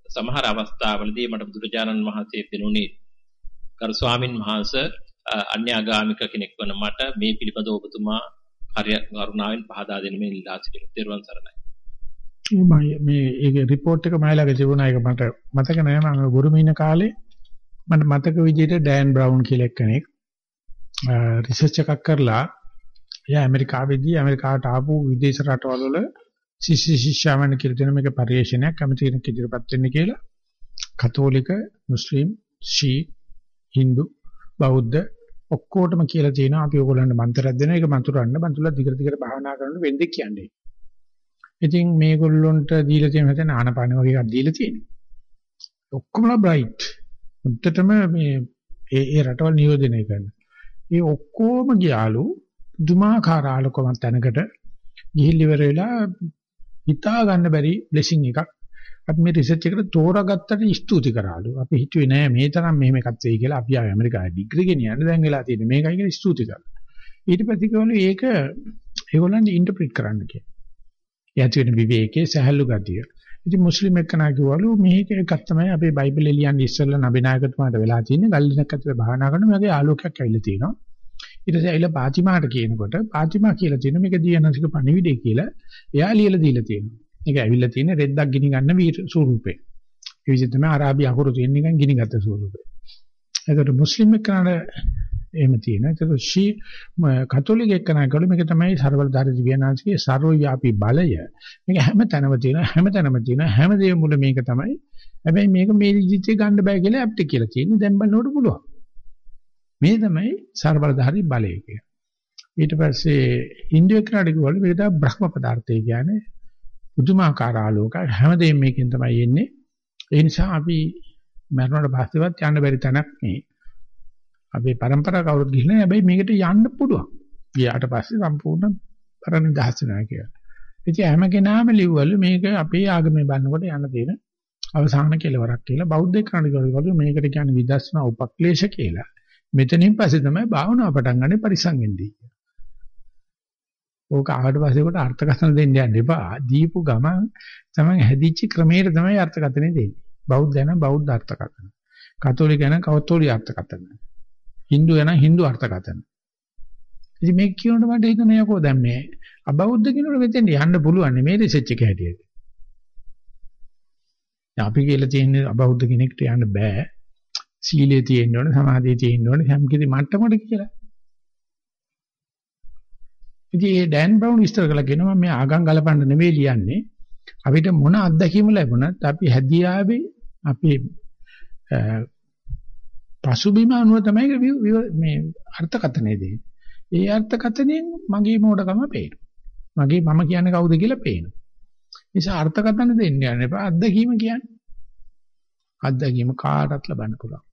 සමහර අවස්ථාවලදී මට බුදුරජාණන් වහන්සේ පෙනුනේ. කරු ස්වාමින් වහන්සේ අන්‍යාගාමික කෙනෙක් වන මට මේ පිළිබඳව ඔබතුමා හරිය කරුණාවෙන් පහදා දෙන්න මේ ඉල්ලා සිටින තෙරුවන් සරණයි. මේ ඒක report එක මයිලගේ තිබුණා ඒක මට මතක නෑ මම ගුරුම ඉන්න කාලේ මට මතක විදිහට ඩෑන් බ්‍රවුන් කියලා කෙනෙක් රිසර්ච් එකක් කරලා එයා ඇමරිකාවේදී ඇමරිකාවට ආපු විදේශ රටවල් වල ශිෂ්‍ය ශිෂ්‍යාවන් කියලා දෙන මේක පරිශ්‍රණයක් කැමති කෙනෙක් ඉදිරියපත් වෙන්න කියලා කතෝලික මුස්ලිම් ශී හින්දු බෞද්ධ ඔක්කොටම කියලා තියෙනවා අපි ඕගොල්ලන්ට මන්ත්‍රයක් දෙනවා ඒක මන්තුරන්න මන්තුරලා දිගට දිගට භාවනා කරනකොට වෙන්නේ කියන්නේ. ඉතින් මේගොල්ලොන්ට දීලා තියෙන හැටි ආනපාන වගේ එකක් දීලා තියෙනවා. ඔක්කොමලා බ්‍රයිට්. උන්ටටම මේ ඒ ඒ රටවල් නියෝජනය කරන. ඒ ඔක්කොම ගියාලු දුමාකාර ආලෝකමත් තැනකට ගිහිල් ඉවර වෙලා හිතා ගන්න බැරි බ්ලෙසිං එකක් අපි මේ රිසර්ච් එකට තෝරාගත්තට ස්තුති කරාලු. අපි හිතුවේ නෑ මේ තරම් මෙහෙම එකක් වෙයි කියලා. අපි ආවේ ඇමරිකාවේ ඩිග්‍රී ගෙනියන්න දැන් වෙලා තියෙන්නේ. මේකයි කියලා ස්තුති කරා. ඊට පස්සේ කිව්වලු ඒක ඒගොල්ලන්ට ඉන්ටර්ප්‍රිට් කරන්න කියලා. යැති වෙන විවේකයේ සහැල්ලු ගතිය. ඉතින් මුස්ලිම් එක්කනා කිව්වලු මේක එකක් තමයි අපේ බයිබලේ ලියන්නේ ඉස්සෙල්ලා නබිනායකතුමාට වෙලා තියෙන්නේ. ගල්ලිනක් ඇතුලේ භාවනා කරන මේකේ ආලෝකයක් ඇවිල්ලා තියෙනවා. ඊට පස්සේ ඇවිල්ලා පාතිමාට කියනකොට පාතිමා කියලා තියෙන මේක දියනසික පණිවිඩය කියලා එයා ලියලා දීලා තියෙනවා. මේක ඇවිල්ලා තියෙන්නේ රෙද්දක් ගිනි ගන්න ස්වරූපේ. ඒ විදිහ තමයි අරාබි අකුරු තියෙන එකෙන් ගිනිගත ස්වරූපේ. ඒකට මුස්ලිම් එක්කනට එහෙම තියෙනවා. ඒකට ශී කතෝලික එක්කනකවල මේක තමයි ਸਰවලධාරී දිව්‍යනාංශගේ ਸਰවව්‍යාපී බලය. මේක හැම තැනම තියෙනවා, හැම තැනම තියෙනවා, හැම දෙයක්ම මුල මේක තමයි. හැබැයි මේක මේ ජීවිතේ ගන්න බෑ කියලා අපිට කියලා තියෙන්නේ. දැන් බලනකොට පුළුවන්. මේ තමයි ਸਰවලධාරී බලය කියන්නේ. ඊට පස්සේ ඉන්දියානු ක්‍රීඩකවල මේකට බ්‍රහ්ම පදාර්ථය කියන්නේ පුදුමාකාර ආලෝක හැමදේම මේකෙන් තමයි එන්නේ. ඒ නිසා අපි මරණයට පස්සෙවත් යන්න බැරි තැනක් මේ. අපේ પરම්පරාව කවුරුත් ගිහිල්ලා හැබැයි මේකට යන්න පුළුවන්. ගියාට පස්සේ සම්පූර්ණ පරණ දහස් වෙනවා කියලා. ඉතින් හැම කෙනාම ලිව්වලු මේක අපේ ආගමේ බannකොට යන්න තියෙන අවසාන කෙලවරක් කියලා බෞද්ධ කණිකවලු මේකට කියන්නේ විදර්ශනා උපක්ලේශ කියලා. මෙතනින් පස්සේ තමයි භාවනාව පටන් ගන්න පරිසං වෙන්නේ. ඕක ආවට පස්සේ කොට අර්ථකථන දෙන්න යන්න එපා. දීපු ගමන් තමයි හැදිච්ච ක්‍රමයට තමයි අර්ථකථන දෙන්නේ. බෞද්ධ යන බෞද්ධ අර්ථකථන. කතෝලික යන කතෝලික අර්ථකථන. Hindu යන Hindu අර්ථකථන. ඉතින් මේක කියනකොට මට හිතෙනවා යකෝ දැන් මේ අබෞද්ධ කෙනෙකුට මෙතෙන් යන්න පුළුවන් මේ රිසර්ච් එක හැටියට. අපි කියලා තියෙන්නේ අබෞද්ධ කෙනෙක්ට යන්න බෑ. සීලයේ තියෙන්න ඕනේ, සමාධියේ තියෙන්න ඕනේ, හැමකෙදි මට්ටමකට කියලා. ඉතින් ඒ ඩෑන් බ්‍රවුන් විස්තර කළා කියනවා මේ ආගම් ගලපන්න නෙවෙයි ලියන්නේ. අපිට මොන අත්දැකීම ලැබුණත් අපි හැදියාවේ අපි පසුබිම අනුව තමයි මේ අර්ථකථනය දෙන්නේ. ඒ අර්ථකථනයෙන් මගේ මෝඩකම පේනවා. මගේ මම කියන්නේ කවුද කියලා පේනවා. නිසා අර්ථකථන දෙන්න යන්න එපා. අත්දැකීම කියන්නේ. අත්දැකීම කාටත් ලබන්න පුළුවන්.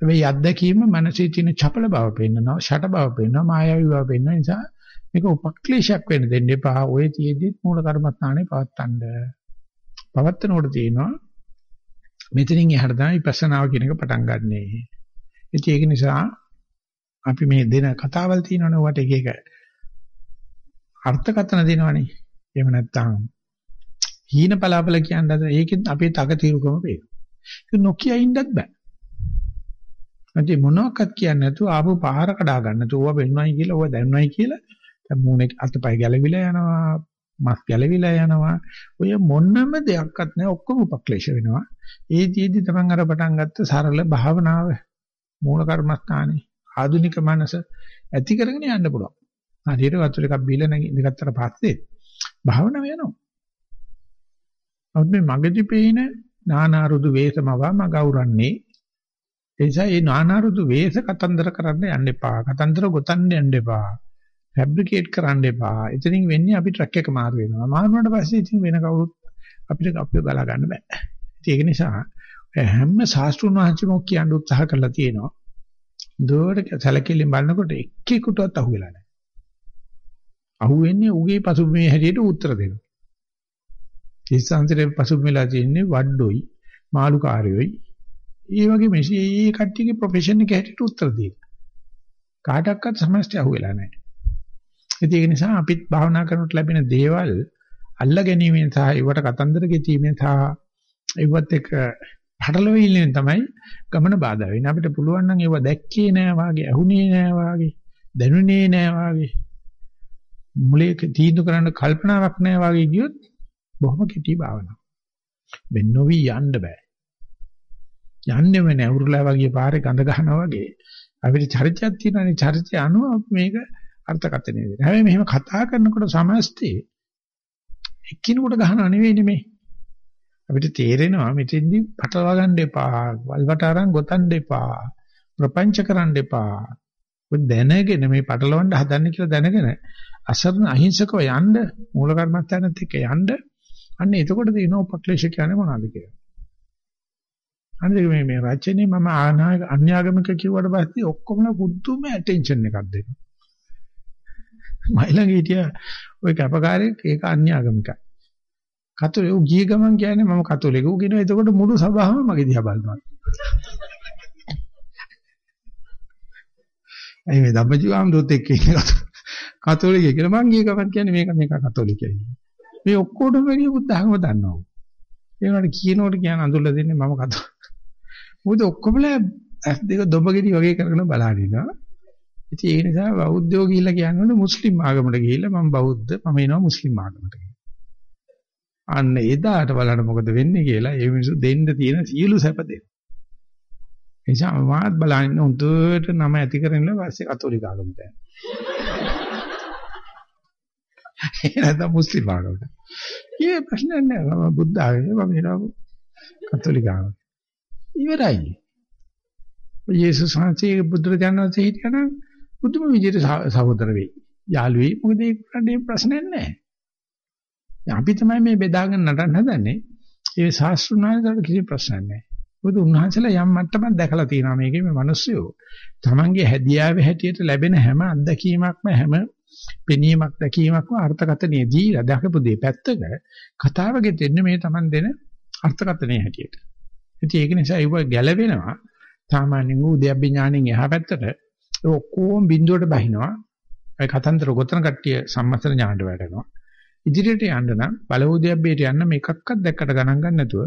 මේ අත්දැකීම මනසේ තියෙන චපල බව පෙන්නනවා, ෂට බව පෙන්නනවා, මායාවී බව පෙන්නන නිසා මේක උපක්ලේශයක් වෙන්න දෙන්න එපා. ඔය තියෙද්දිත් මූල කර්මස්ථානේ පවත්තන්න. පවත්තනකොට තියෙනවා මෙතනින් එහාට තමයි විපස්සනාව කියන එක පටන් ගන්නෙ. ඉතින් ඒක නිසා අපි මේ දෙන කතාවල් තියෙනවනේ වට එක එක අර්ථකථන දෙනවනේ. එහෙම නැත්නම් හීන පලාපල කියන්නේ ඒකෙන් අපේ තක తీරුකම පේනවා. ඒක නොකිය ඉන්නත් බෑ. නැත්නම් මොනවාක්වත් කියන්නේ නැතුව ආපු පාර කඩා ගන්න. නැතුව ඕවා වෙන්නවයි කියලා ඕවා දැන්නවයි කියලා. දැන් මූණේ අතපය ගැලවිලා යනවා මස් ගැලවිලා යනවා. ඔය මොනම දෙයක්වත් නැහැ. ඔක්කොම උපක්ලේශ වෙනවා. ඒ දීදි තමන් අර පටන් ගත්ත සරල භාවනාව මූල කර්මස්ථානේ ආධුනික මනස ඇති කරගෙන යන්න පුළුවන්. හරියට වතුර එකක් බීලා නැගිටතර පස්සේ භාවනාව යනවා. අවුත් මේ මගදී පේන නානාරුදු වේසමව මග අවරන්නේ ඒ නිසා මේ නානාරුදු වේස කතන්දර කරන්න යන්න එපා. කතන්දර ගොතන්න යන්න එපා. ෆැබ්‍රිකේට් කරන්න එපා. එතනින් වෙන්නේ අපි ට්‍රක් එක මාරු වෙනවා. මාරු වුණාට පස්සේ ඉතින් වෙන කවුරුත් අපිට අපිව ගලා ගන්න බෑ. ඒක නිසා හැම ශාස්ත්‍රුන් වහන්සේම කියන්න උත්සාහ කරලා තියෙනවා. දුවට සැලකිල්ලෙන් බලනකොට එක්කෙකුටවත් අහුවෙලා නැහැ. අහුවෙන්නේ උගේ පසුබිමේ හැටියට උත්තර දෙනවා. ඒ සංසාරේ පසුබිමලා තියෙන්නේ වඩ්ඩොයි මාළුකාරයෝයි ඒ වගේ මේ ඒ කට්ටියගේ ප්‍රොෆෙෂන් එක හැටියට උත්තර දෙන්න. කාටවත් සමස්තය අහුවෙලා නැහැ. ඒක නිසා අපිත් භාවනා කරනකොට ලැබෙන දේවල් අල්ලා ගැනීමෙන් සහ ඒවට කතන්දර ගෙතීමෙන් සහ ඒවත් එක පටලවෙන්නේ තමයි ගමන බාධා වෙන්නේ. අපිට පුළුවන් නම් ඒව දැක්කේ නෑ වාගේ, අහුනේ නෑ වාගේ, දැනුනේ නෑ වාගේ, මුලේ තීන්දුව කරන්න කල්පනාවක් නැහැ වගේ ගියොත් බොහොම කෙටි භාවනාවක්. වෙන් නොවි යන්න බෑ. යන්නෙම නෑ උරුලා වගේ පාරේ ගඳ ගන්නවා වගේ. අපිට චරිතයක් තියෙනවානේ චරිතය අනුව මේක අර්ථකථනය දෙන්න. හැබැයි මෙහෙම කතා කරනකොට සමස්තේ එක්කිනෙකුට ගහනව නෙවෙයි නෙමේ. අපිට තේරෙනවා මෙතෙන්දි පටලවා ගන්න එපා. වල්වට අරන් ගොතන්න එපා. ප්‍රපංච කරන්න එපා. ඔය දැනගෙන මේ පටලවන්න හදන්නේ කියලා දැනගෙන අසරණ අහිංසකව යන්න මූල කර්මස්ථානත් එක්ක යන්න අන්න එතකොට තියෙන උපක්ලේශ කියන්නේ මොනවද කියලා. අනිත් මේ මේ රචනයේ මම ආනායක අන්‍යාගමික කිව්වට පස්සේ ඔක්කොම පුදුම ඇටෙන්ෂන් එකක් දෙනවා. මයිලඟ හිටිය ওই කැපකාරයෙක් ඒක අන්‍යාගමිකයි. කතෝලික ඌ ගිය ගමන් කියන්නේ මම කතෝලික ඌ කියනවා එතකොට මුළු සභාවම මගේ දිහා බලනවා. අයි මේ ධම්මජීවාමෘත එක්ක ඉන්නේ කතෝලික කියලා මං ගිය ගමන් කියන්නේ මේක මේක කතෝලිකයි. මේ ඔක්කොටම වැඩි බුද්ධ ධර්ම දන්නවා. ඒ වුණාට කියනකොට කියන අඳුල්ලා දෙන්නේ මම කතෝලික. මොකද ඔක්කොමලා ඇස් දෙක දොඹගෙඩි වගේ කරගෙන බලන ඉන්නවා. ඉතින් ඒ නිසා බෞද්ධයෝ ගිහිල්ලා කියන්නේ මුස්ලිම් ආගමකට ගිහිල්ලා මම බෞද්ධ මම එනවා මුස්ලිම් ආගමකට අන්න එදාට බලන්න මොකද වෙන්නේ කියලා ඒ මිනිස්සු දෙන්න තියෙන සියලු සැප දෙන්න. එනිසා මාත් බලන්න උන්ට නම ඇති කරගෙන පස්සේ කතෝලික ආගමට යනවා. ඒ නැත්නම් මුස්ලිම් ආගමට. ඊයේ ප්‍රශ්න නැහැ මම බුද්ධ ආගමේ මම එනවා කතෝලික ආගමට. ඉවරයි. යේසුස් වහන්සේ බුදුරජාණන් වහන්සේ හිටියනම් බුදුම විදිහට සහෝදර වෙයි. යාළු වෙයි. මොකද ඒකට ප්‍රශ්නයක් නැහැ. අපි තමයි මේ බෙදාගෙන නටන්න හදන්නේ. ඒ ශාස්ත්‍රඥාන්සේට කිසි ප්‍රශ්නයක් නැහැ. මොකද උන්වහන්සේලා යම් මට්ටමක් දැකලා තියෙනවා මේකේ මේ මිනිස්සුયો. Tamange හැදියාවේ හැටියට ලැබෙන හැම අත්දැකීමක්ම හැම පෙනීමක් දැකීමක්ම අර්ථකථනයේ දීලා දැකපු දේ පැත්තක කතාව ගෙතෙන්නේ මේ Taman දෙන අර්ථකථනයේ හැටියට. ඉතින් ඒක නිසා ඒව ගැලවෙනවා. සාමාන්‍යයෙන් උද්‍යප්ප ඥාණයෙන් එහා පැත්තට ඒ ඔක්කොම බිඳුවට බහිනවා. ඒ කතන්දර ගොතන කට්ටිය සම්මතන ඥාණයට වැටෙනවා. ඉදිරියට යන්න නම් බලෝද්‍යප්පයට යන්න මේකක්වත් දැක්කට ගණන් ගන්න නැතුව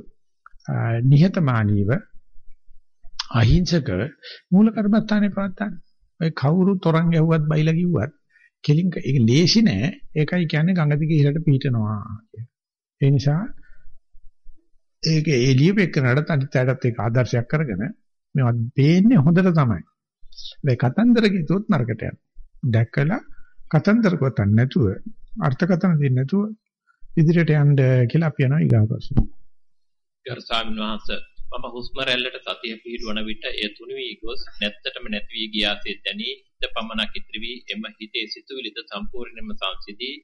නිහතමානීව අහිංසක මූල කර්මස්ථානේ පවත්තන්න. ඔය කවුරු තරංග ගැහුවත් බයිලා කිව්වත් කෙලින් ඒක ලේසි නෑ. ඒකයි කියන්නේ ගඟ දිගේ ඉහළට පිහිටනවා ඒ නිසා ඒක එළියෙපෙන්නට අනිත්‍යයටත් ඒක ආදර්ශයක් කරගෙන මේවා පේන්නේ හොඳට තමයි. මේ කතන්දර කිව්වොත් නරකට යනවා. දැකලා කතන්දර ගොතන්න නැතුව අර්ථකථන දෙන්නේ නැතුව ඉදිරියට යන්න කියලා අපි යනවා ඊගා ප්‍රශ්න. ගරු ස්වාමීන් වහන්සේ මම හුස්ම රැල්ලට සතිය පිහිටවන විට එය තුනි වී ගොස් නැත්තටම නැති වී ගියාසේ දැනී හිත පමණක් ඉතිරි වී එම හිතේ සිතුවිලිද සම්පූර්ණයෙන්ම සංසිදී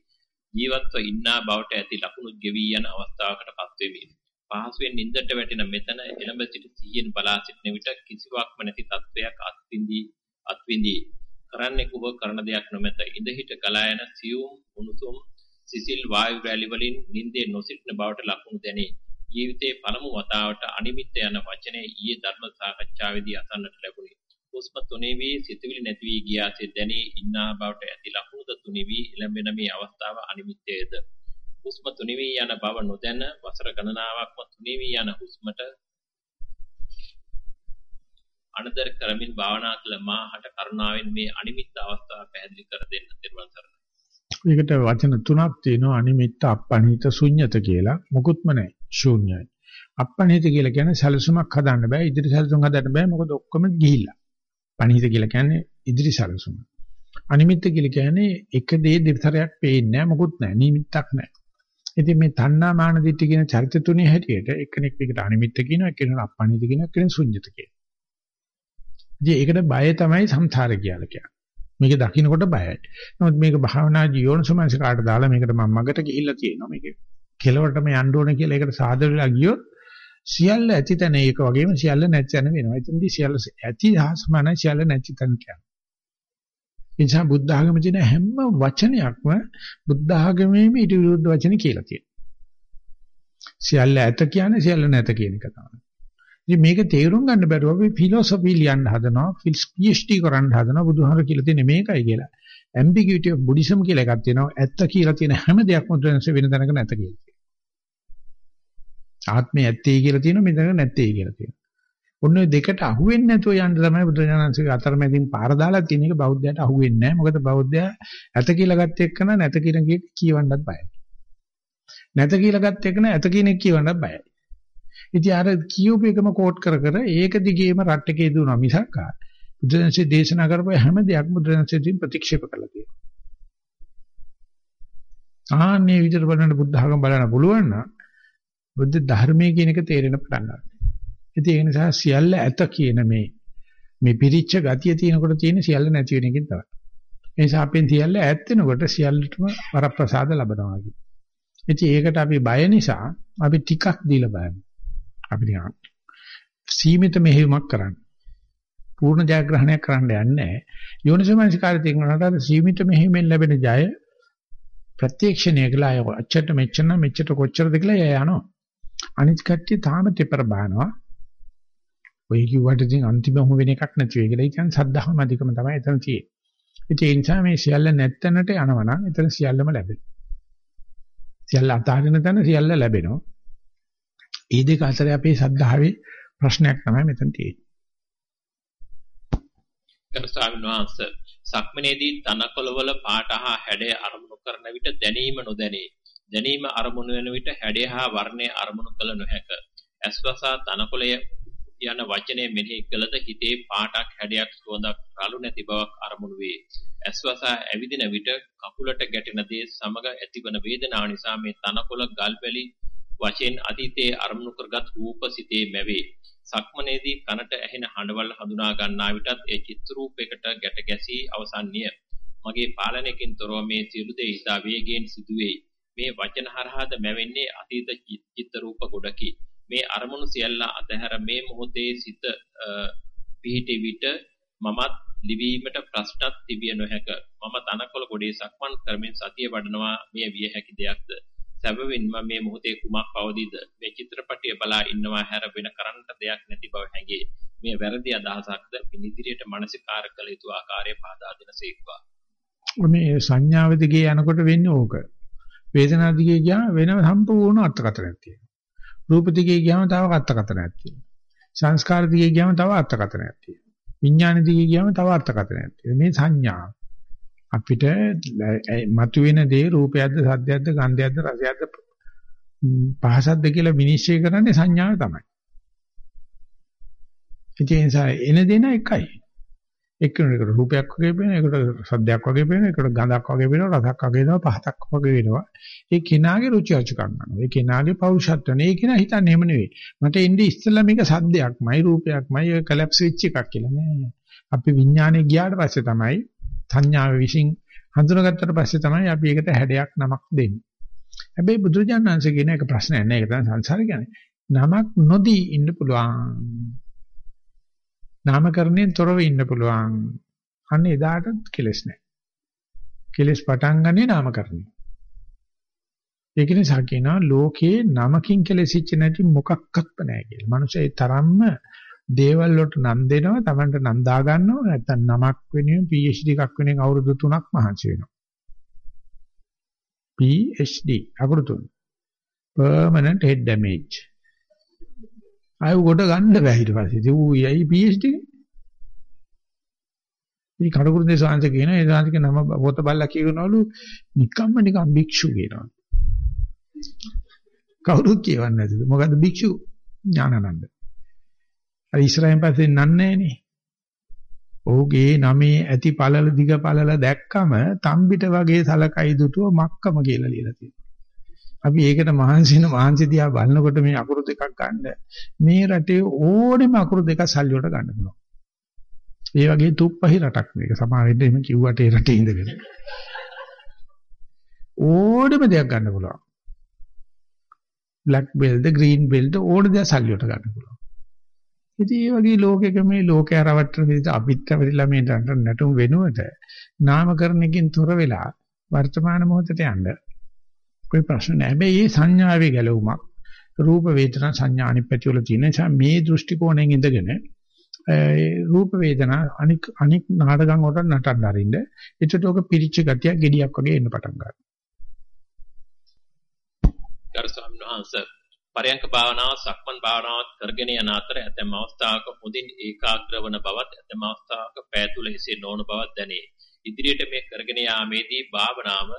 ජීවත්ව ඉන්නා බවට ඇති ලකුණු ගෙවි යන අවස්ථාවකට පත් වෙමි. පහසුවෙන් නින්දට වැටෙන මෙතන එළඹ සිට සිහියෙන් බලා සිටින විට කිසිවක්ම නැති තත්වයක් අත්විඳි අත්විඳි කරන්නේ කුව කරන දෙයක් නොමැත. ඉඳ හිට ගලා යන සියුම් උණුසුම් සිසිල් වායු රැලි වලින් නින්දේ නොසිටින බවට ලකුණු දැනේ. ජීවිතයේ පළමු වතාවට අනිමිත්ත යන වචනේ ඊයේ ධර්ම සාකච්ඡාවේදී අසන්නට ලැබුණි. හුස්ම තුනේ වී සිතුවිලි නැති වී ගියාසේ දැනී ඉන්නා බවට ඇති ලකුණුද තුනේ වී එළඹෙන මේ අවස්ථාව අනිමිත්තයේද? හුස්ම තුනිවි යන බව නොදැන වසර ගණනාවක්ම තුනිවි යන හුස්මට අනදර කරමින් භාවනා කළ මාහට කරුණාවෙන් මේ අනිමිත්ත අවස්ථාව පැහැදිලි කර දෙන්න තිරුවන් සරණයි. ඒකට වචන තුනක් තියෙනවා අනිමිත්ත අපනිත ශුන්්‍යත කියලා. මොකුත්ම නැහැ. ශූන්‍යයි. අපනිත කියලා කියන්නේ සැලසුමක් හදන්න බෑ. ඉදිරි සැලසුම් හදන්න බෑ. මොකද ඔක්කොම ගිහිල්ලා. පනිත කියලා කියන්නේ ඉදිරි සැලසුම. අනිමිත්ත කියලා කියන්නේ එක දේ දෙතරයක් පේන්නේ නැහැ. මොකුත් නැහැ. නිමිත්තක් නැහැ. ඉතින් මේ තණ්හා මාන දිට්ඨි කියන චරිත තුනේ හැටියට එක්කෙනෙක් එකට අනිමිත්ත කියනවා එක්කෙනෙක් අපනිත කියනවා එක්කෙනෙක් ශුන්්‍යත කියනවා. ඉතින් ඒකට බය තමයි සංසාරය කියලා කියන්නේ. මේක දකින්නකොට බයයි. නමුත් මේක භාවනා ජීවනසමංශ කාට දාලා මේකට මම මගට ගිහිල්ලා තියෙනවා. මේක කෙලවරටම යන්න ඕන කියලා ඒකට සාදර වෙලා ගියොත් සියල්ල ඇති තැන ඒක වගේම සියල්ල නැති තැන වෙනවා. එතනදී සියල්ල ඇති හා සමානයි සියල්ල නැති තැන කියන්නේ. ඒ නිසා බුද්ධ ආගමේ තියෙන හැම වචනයක්ම බුද්ධ ආගමේම ඊට විරුද්ධ වචන කියලා තියෙනවා. සියල්ල ඇත කියන්නේ සියල්ල නැත කියන එක තමයි. ඉතින් මේක තේරුම් ගන්න බැරුව අපි ෆිලොසොෆි ලියන්න හදනවා, PhD කරන්න හදනවා බුදුහාමර කියලා තියෙන මේකයි කියලා. ambiguity of buddhism කියලා එකක් තියෙනවා. ඇත්ත කියලා තියෙන හැම දෙයක්ම වෙනස වෙන තැනක නැත කියලා. ආත්මය ඇත්තේ කියලා තියෙනවා, මෙතන නැත්තේ කියලා තියෙනවා. ඔන්න ඔය දෙකට අහුවෙන්නේ නැතුව යන්න තමයි බුදුරජාණන්සේගේ අතරමැදින් පාර දාලා තියෙන එක බෞද්ධයට අහුවෙන්නේ නැහැ. මොකද බෞද්ධයා ඇත කියලා ගත්ත එක්කන නැත කියන කීක කියවන්නත් බයයි. නැත කියලා ගත්ත එකන ඇත කියන එක කියවන්නත් බයයි. ඉතින් අර කියූප එකම කෝට් කර කර ඒක දිගේම රට්ටකේ දුවනවා මිසක් බුදුරජාණන්සේ දේශනා කරපු හැම දෙයක්ම බුදුරජාණන්සේ ප්‍රතික්ෂේප කළා තියෙනවා. ආන්නේ විදිහට බලන්න බුද්ධ ධර්ම බලන්න පුළුවන් නම් බුද්ධ ධර්මයේ කියන එක තේරෙන පටන් ගන්නවා. ඉතින් ඒ නිසා සියල්ල ඇත කියන මේ මේ පිරිච්ච ගතිය තියෙනකොට තියෙන සියල්ල නැති වෙන එකකින් තමයි. ඒ නිසා අපෙන් සියල්ල ඈත් වෙනකොට සියල්ලටම වරප්‍රසාද ලබනවා කියන්නේ. ඉතින් ඒකට අපි බය නිසා අපි ටිකක් දීලා බලන්න. අපි නිකන් සීමිත මෙහෙයුමක් කරන්න. පූර්ණ ජයග්‍රහණයක් කරන්න යන්නේ නැහැ. යෝනිසමනසිකාරය තියෙනකොට සීමිත මෙහෙයුමෙන් ලැබෙන ජය ප්‍රත්‍යක්ෂණය කළා අය අච්චට මෙච්චර මෙච්චර කොච්චරද කියලා එයා යනවා. අනිත් කට්ටිය තාම තෙපර බානවා. ඔය කිව්වට ඉතින් අන්තිමම වෙන එකක් නැති වෙයි කියලා. ඒ කියන්නේ සද්ධාම අධිකම තමයි එතන තියෙන්නේ. ඒ නිසා මේ සියල්ල නැත්තනට යනවා නම් එතන සියල්ලම ලැබෙනවා. සියල්ල අතහරින තැන සියල්ල ලැබෙනවා. මේ දෙක අතර අපේ සද්ධාවේ ප්‍රශ්නයක් තමයි මෙතන තියෙන්නේ. ගරු ස්වාමීන් වහන්සේ සක්මනේදී තනකොළවල පාට හා හැඩය අරමුණු කරන විට දැනීම නොදැනේ. දැනීම අරමුණු වෙන විට හැඩය හා වර්ණය අරමුණු කළ නොහැක. ඇස්වසා තනකොළය යන වචනය මෙනෙහි කළද හිතේ පාටක් හැඩයක් සුවඳක් රළු නැති බවක් අරමුණු වේ. ඇස්වසා ඇවිදින විට කකුලට ගැටෙන දේ සමග ඇතිවන වේදනාව නිසා මේ තනකොළ ගල්වැලි වශයෙන් අතීතයේ අරමුණු කරගත් රූප සිතේ මැවේ. සක්මනේදී කනට ඇහෙන හඬවල් හඳුනා ගන්නා විටත් ඒ චිත්‍ර රූපයකට ගැට ගැසී අවසන්ය. මගේ පාලනයකින් තොරව මේ සියලු දේ ඉතා වේගයෙන් සිදුවේ. මේ වචන හරහාද මැවෙන්නේ අතීත චිත්‍ර රූප ගොඩකි. මේ අරමුණු සියල්ල අතහැර මේ මොහොතේ සිත පිහිටි විට මමත් ලිවීමට ප්‍රශ්නක් තිබිය නොහැක. මම තනකොළ ගොඩේ සක්මන් කරමින් සතිය වඩනවා මේ විය හැකි දෙයක්ද? සැබවින්ම මේ මොහොතේ කුමක් පවදීද? මේ චිත්‍රපටිය බලා ඉන්නවා හැර වෙන කරන්නට දෙයක් නැති බව හැඟේ. මේ වැරදි අදහසක්ද ඉදිරියට මානසිකාර කළ යුතු ආකාරය පහදා දෙනසේක්වා. මේ සංඥාව දිගේ යනකොට වෙන්නේ ඕක. වේදනාව දිගේ ගියාම වෙන සම්පූර්ණ අර්ථකථනයක් තියෙනවා. රූප දිගේ ගියාම තව අර්ථකථනයක් තියෙනවා. සංස්කාර දිගේ ගියාම තව අර්ථකථනයක් තියෙනවා. විඥාන දිගේ ගියාම තව අර්ථකථනයක් තියෙනවා. මේ සංඥා අපිට මතුවෙන දේ රූපයක්ද සද්දයක්ද ගන්ධයක්ද රසයක්ද පහසක්ද කියලා විනිශ්චය කරන්නේ සංඥාව තමයි. ඒ නිසා එන දෙන එකයි. එක්කෙනෙකුට රූපයක් වගේ පේනවා, ඒකට සද්දයක් වගේ පේනවා, ඒකට ගඳක් වගේ පේනවා, රසක් වගේ වෙනවා, පහතක් වගේ වෙනවා. ඒ කෙනාගේ රුචි අරුචිකම් ගන්නවා. ඒ කෙනාගේ පෞරුෂත්වනේ. ඒ කෙනා හිතන්නේ එහෙම නෙවෙයි. මට ඉන්නේ ඉස්සෙල්ලා මේක සද්දයක්මයි, රූපයක්මයි, ඒ කලැප්ස් වෙච්ච එකක් කියලා නෑ. අපි විඥානේ ගියාට පස්සේ තමයි සංඥාව විශ්ින් හඳුනාගත්තට පස්සේ තමයි අපි ඒකට හැඩයක් නමක් දෙන්නේ. හැබැයි බුදුරජාණන් වහන්සේ කියන එක ප්‍රශ්නයක් නෑ. ඒක තමයි සංසාර කියන්නේ. නමක් නොදී ඉන්න පුළුවන්. නාමකරණයෙන් තොරව ඉන්න පුළුවන්. අන්න එදාට කෙලස් නැහැ. කෙලස් පටන් ගන්නේ නාමකරණය. ඒක නිසා කියනවා ලෝකේ නමකින් කෙලෙසිච්ච නැති මොකක්වත් නැහැ කියලා. මනුස්සය ඒ තරම්ම දේවල් වලට නම් දෙනවා, Tamanට නම් දා ගන්නවා. නැත්තම් නමක් වෙනුවෙන් PhD එකක් වෙනුවෙන් අවුරුදු 3ක් මහන්සි වෙනවා. PhD අවුරුදු 3. permanent head damage ආයෙ ගොඩ ගන්න බෑ ඊට පස්සේ. ඉතින් ඌ යයි PhD. මේ කඩකුරුදේ සාංශ කියන ඒ සාංශක නම පොත බලලා කියනවලු නිකම්ම නිකම් භික්ෂු කියනවා. කවුරුත් කියවන්නේ නැතිද? මොකද භික්ෂු ඥානানন্দ. අර ඉස්රායෙල් පස්සේ නන්නේ නේ. ඔහුගේ නමේ ඇති පළල දිග පළල දැක්කම තම්බිට වගේ සලකයි දුටුව මක්කම කියලා ලියලා තියෙනවා. අපි ඒකට මහන්සින මහන්සි දිහා බලනකොට මේ අකුරු දෙකක් ගන්න මේ රටේ ඕනෙම අකුරු දෙකක් සල්ලි වලට ගන්න පුළුවන්. ඒ වගේ තුප්පහි රටක් මේක. සමහර වෙලට එහෙම කිව්වට ඒ රටේ ඉඳගෙන. ඕනෙම දෙයක් ගන්න පුළුවන්. black belt, green belt ඕන දෙයක් සල්ලි වලට ගන්න පුළුවන්. ඉතින් මේ වගේ ලෝකෙක මේ ලෝකය රවට්ටන විදිහට අපිත් ඇවිල්ලා මේ නටුම් වෙනුවට නාමකරණකින් තොර වෙලා වර්තමාන මොහොතට යන්න કોઈ ප්‍රශ්න නැහැ. හැබැයි මේ සංඥාවේ ගැලවුමක් රූප වේදනා සංඥා අනිත් පැති වල තියෙන නිසා මේ දෘෂ්ටි කෝණයෙන් ඉඳගෙන රූප වේදනා අනික් අනික් නාටකම් වලට නටන්න අරින්න. එතකොට ඔක පිරිච්ච ගතිය gediyak වගේ එන්න පටන් ගන්නවා. ගරු ස්වාමීන් වහන්සේ පරයන්ක භාවනාව සක්මන් භාවනාවත් කරගෙන යන අතර ඇතැම් අවස්ථාවක හොඳින් ඒකාග්‍ර වන බවත් ඇතැම් අවස්ථාවක පෑතුල එසේ නොවන බවත් දැනේ. ඉදිරියට මේ කරගෙන යාමේදී භාවනාව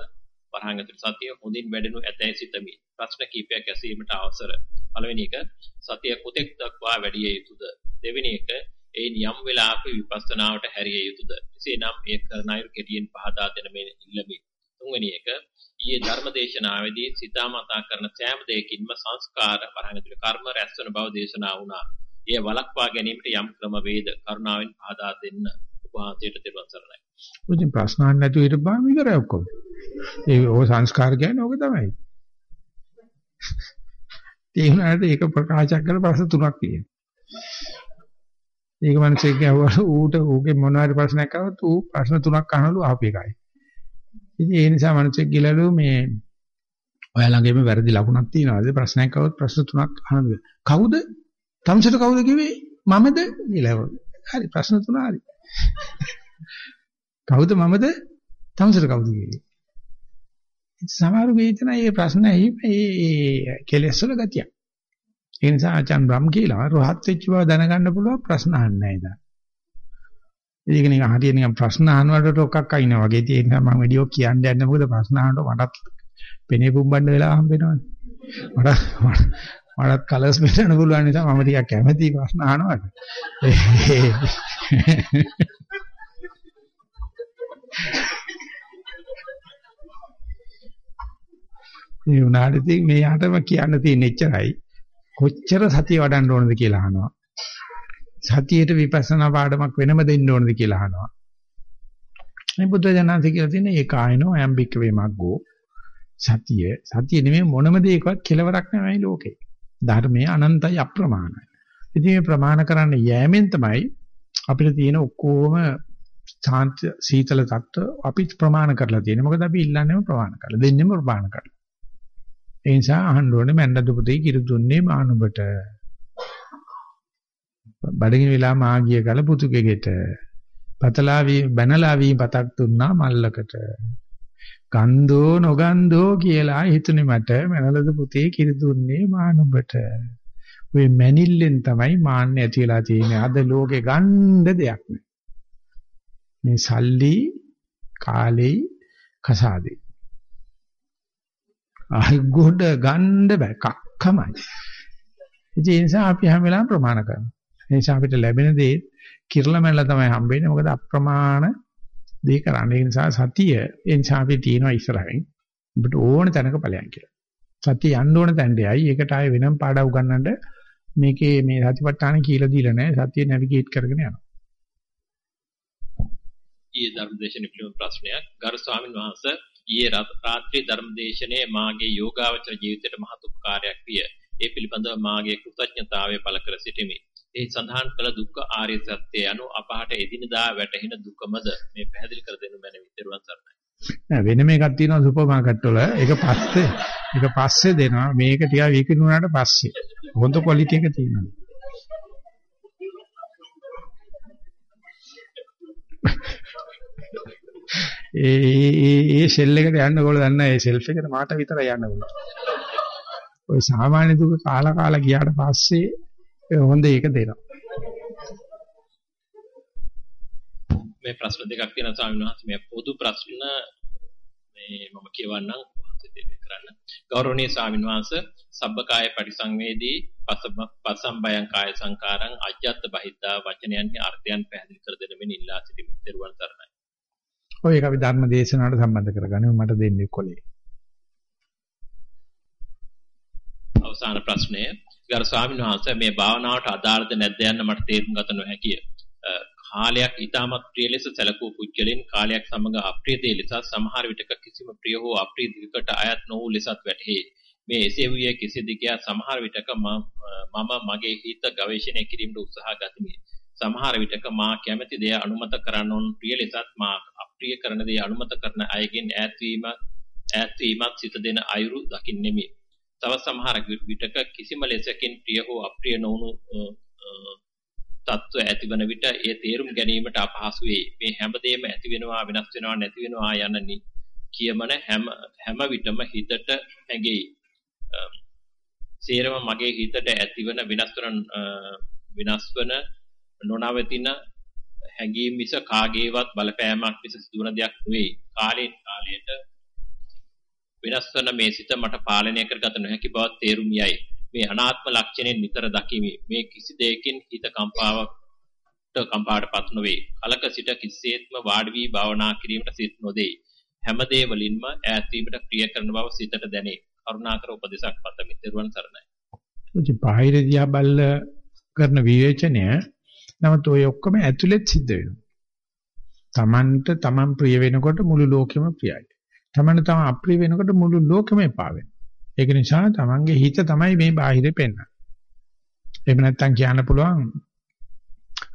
වරහන් ඇතුළත සතිය හොඳින් වැඩෙනු ඇතැයි සිතමි. ප්‍රශ්න කිහිපයක් ඇසීමට අවසර. පළවෙනි එක සතිය කොතෙක් දක්වා වැඩි යුතුද? දෙවෙනි එක ඒ යම් වෙලාවක විපස්සනාවට හැරිය යුතුද? එසේනම් ඒ කරන අයුරු කෙටියෙන් පහදා දෙන මේ ඉල්ලමි. තුන්වෙනි එක ඊයේ ධර්මදේශනාවේදී සිතාමතා කරන සෑම දෙයකින්ම සංස්කාර වරහන් ඇතුළත කර්ම රැස්වන බව දේශනා වුණා. එය වළක්වා ගැනීමට යම් ක්‍රම වේද කරුණාවෙන් පහදා දෙන්න උපවාසයට දෙවන් සරණයි. ඉතින් ප්‍රශ්න අහන්න නැතුව ඉරපුවාම ඉවරයි ඔක්කොම. ඒ ඕ සංස්කාර කියන්නේ ඕක තමයි. ඒ වුණාට ඒක ප්‍රකාශ කරලා ප්‍රශ්න තුනක් තියෙනවා. ඒක මිනිස්සේ කියවුවා ඌට ඌගේ මොනවාරි ප්‍රශ්නයක් ආවොත් ඌ ප්‍රශ්න තුනක් අහනලු ආපු එකයි. ඉතින් ඒ නිසා මිනිස්සෙක් ගිලලු මේ ඔයා ළඟෙම වැරදි ලකුණක් තියෙනවාද ප්‍රශ්නයක් ආවොත් ප්‍රශ්න තුනක් අහනද කවුද තම්සට කවුද කිව්වේ මමද කියලා හරි ප්‍රශ්න තුන හරි කවුද මමද? තම්සට කවුද කිව්වේ සමහර වේතන මේ ප්‍රශ්න ඇහි මේ කෙලෙස් වල ගතිය. ඒ නිසා ආචාන් බ්‍රම් කියලා රහත් වෙච්ච බව දැනගන්න පුළුවන් ප්‍රශ්න අහන්නේ නැහැ ඉතින් ඒක නිකන් හරියට නිකන් ප්‍රශ්න අහනවට ටොක්ක්ක් අයින්නා වගේ තියෙන නිසා මම විඩියෝ කියන්න යන්නේ මොකද ප්‍රශ්න අහනකොට මටත් පෙනේ පුම්බන්න වෙලා හම්බෙනවනේ. මට මටත් කලර්ස් මෙතන පුළුවන් නිසා මම ටිකක් කැමැති ප්‍රශ්න අහනවට. මේ උනාට ඉතින් මේ යටම කියන්න තියෙන එච්චරයි. කොච්චර සතිය වඩන්න ඕනද කියලා අහනවා. සතියේට විපස්සනා පාඩමක් වෙනම දෙන්න ඕනද කියලා අහනවා. මේ බුද්ධ ජනන්ති කියලා තියෙන ඒ කායනෝ අයම්බික වේමග්ගෝ සතිය සතිය නෙමෙයි මොනම දෙයකවත් කෙලවරක් නෙමෙයි ලෝකේ. ධර්මයේ අනන්තයි අප්‍රමාණයි. ඉතින් මේ ප්‍රමාණ කරන්න යෑමෙන් තමයි අපිට තියෙන ඔක්කොම ශාන්ත සීතල තත්ත්ව අපි ප්‍රමාණ කරලා තියෙන්නේ. මොකද අපි ඉල්ලන්නේම ප්‍රමාණ කරලා දෙන්නෙම ප්‍රමාණ කරලා. ඒ නිසා අහන්න ඕනේ මැන්නද පුතේ කිරි දුන්නේ මානුබට. බඩගිනි වෙලා මාගිය කල පුතුගෙගෙට පතලා වී බැනලා වී පතක් දුන්නා මල්ලකට ගන්ධෝ නොගන්ධෝ කියලා හිතුනේ මට මනලද පුතේ කිරි දුන්නේ මානුබට ඔය මැනිල්ලෙන් තමයි මාන්නේ ඇති වෙලා තියෙන්නේ අද ලෝකේ ගන්න දෙයක් නෑ මේ සල්ලි කාලේ කසාදේ අහගොඩ ගන්න බෑ කක්කමයි ඒ නිසා අපි හැම වෙලාවෙම ප්‍රමාණ කරනවා ඒ නිසා අපිට ලැබෙන දේ කිරලා මැනලා තමයි හම්බෙන්නේ. මොකද අප්‍රමාණ දේ කරන්නේ. ඒ නිසා සතිය ඒ නිසා අපි තියනවා ඉස්සරහින්. ඔබට ඕන තැනක ඵලයන් කියලා. සතිය යන්න ඕන තැනටයි. ඒකට ආයේ වෙනම පාඩම් උගන්නන්න මේකේ මේ සතිපට්ඨාන කියලා දීලා නැහැ. සතිය නැවිගේට් කරගෙන යනවා. ඊයේ ධර්මදේශන පිළිබඳ ප්‍රශ්නයක් ගරු ස්වාමීන් වහන්සේ ඊයේ රාත්‍රී ධර්මදේශනයේ මාගේ යෝගාවචර ජීවිතයට මහත් උපකාරයක් විය. ඒ පිළිබඳව මාගේ කෘතඥතාවය පළ කර සිටිමි. ඒ සඳහන් කළ දුක්ඛ ආර්ය සත්‍ය යනු අපහට එදිනදා වැටහෙන දුකමද මේ පැහැදිලි කර දෙනු මැනවි දරුවන් සරණයි. නෑ වෙනම එකක් තියෙනවා සුපර් මාකට් වල. ඒක පස්සේ ඒක පස්සේ දෙනවා. මේක ටිකක් විකිණුනාට පස්සේ. හොඳ ක්වොලිටි එක තියෙනවා. ඒ ඒ ඒ සෙල් එකට යන්න ඕගොල්ලෝ දන්න ඒ සෙල්ෆ් එකට මාට විතරයි යන්න ඕනේ. ඔය සාමාන්‍ය දුක කාලා කාලා ගියාට පස්සේ හොඳ ඒක දෙනවා. මේ ප්‍රශ්න දෙකක් තියෙනවා ස්වාමීන් වහන්සේ මේ පොදු ප්‍රශ්න මේ මම කියවන්නම් දෙන්න කරන්න. ගෞරවනීය ස්වාමීන් වහන්සේ සබ්බකාය පරිසංවේදී පසම්බයං කාය සංකාරං අජ්ජත් බහිද්දා වචනයන්හි අර්ථයන් පැහැදිලි කර දෙන මෙන් ඉල්ලා සිටිමි. ත්වන් තරණයි. ඔය ඒක අපි ධර්ම දේශනාවට සම්බන්ධ කරගන්න මට දෙන්නේ කොලේ. අවසාන ප්‍රශ්නය ගරු ස්වාමීන් වහන්සේ මේ භාවනාවට අදාළද නැද්ද යන්න මට තේරුම් ගත නොහැකිය. කාලයක් ඊටමත් ප්‍රිය ලෙස සැලකූ පුද්ගලයන් කාලයක් සමග අප්‍රිය දේ ලෙස සමහර විටක කිසිම ප්‍රිය හෝ අප්‍රිය දෙයකට අයත් නොවූ ලෙසත් වැටහේ. මේ එසේ වූයේ කෙසේද කියා සමහර විටක මම මගේ හිත ගවේෂණය කිරීමට උත්සාහ ගතිමි. සමහර විටක මා කැමැති දේ අනුමත කරන්න ඕන ප්‍රිය ලෙසත් මා අප්‍රිය කරන දේ අනුමත කරන අයගෙන් ඈත් වීම ඈත් වීමත් සිත දෙන අයුරු දකින්නෙමි. තව සමහර විටක කිසිම ලෙසකින් ප්‍රිය හෝ අප්‍රිය නොවුණු තත්ත්ව ඇතිවන විට ඒ තේරුම් ගැනීමට අපහසු වේ. මේ හැමදේම ඇති වෙනවා වෙනස් වෙනවා නැති වෙනවා යන කියමන හැම හැම විටම හිතට හැඟෙයි. සේරම මගේ හිතට ඇතිවන වෙනස් වන වෙනස් වන නොනවතින හැඟීම් මිස කාගේවත් බලපෑමක් මිස සිදුවන දෙයක් නෙවෙයි. කාලයෙන් කාලයට වෙනස් වන මේ සිත මට පාලනය කරගත නොහැකි බව තේරුම් යයි. මේ අනාත්ම ලක්ෂණයෙන් නිතර දකිමි. මේ කිසි දෙයකින් හිත කම්පාවට කම්පාවටපත් නොවේ. කලක සිට කිසිසේත්ම වාඩි වී භාවනා කිරීමට සිත් නොදේ. හැම දේ වලින්ම ඈත් වීමට ප්‍රිය කරන බව සිතට දැනේ. කරුණාකර උපදේශක් පතමි. ත්වන් සරණයි. ඉතින් බාහිර දිහා බල්ල කරන විවේචනය නමුත් ඔය ඔක්කොම ඇතුළෙත් සිද්ධ වෙනවා. Tamanට Taman ප්‍රිය වෙනකොට මුළු ලෝකෙම ප්‍රියයි. Tamanට Taman අප්‍රිය වෙනකොට මුළු ලෝකෙම එපා වෙනවා. ඒක නිසා Tamanගේ හිත තමයි මේ බාහිරේ පෙන්වන්නේ. එහෙම නැත්නම් කියන්න පුළුවන්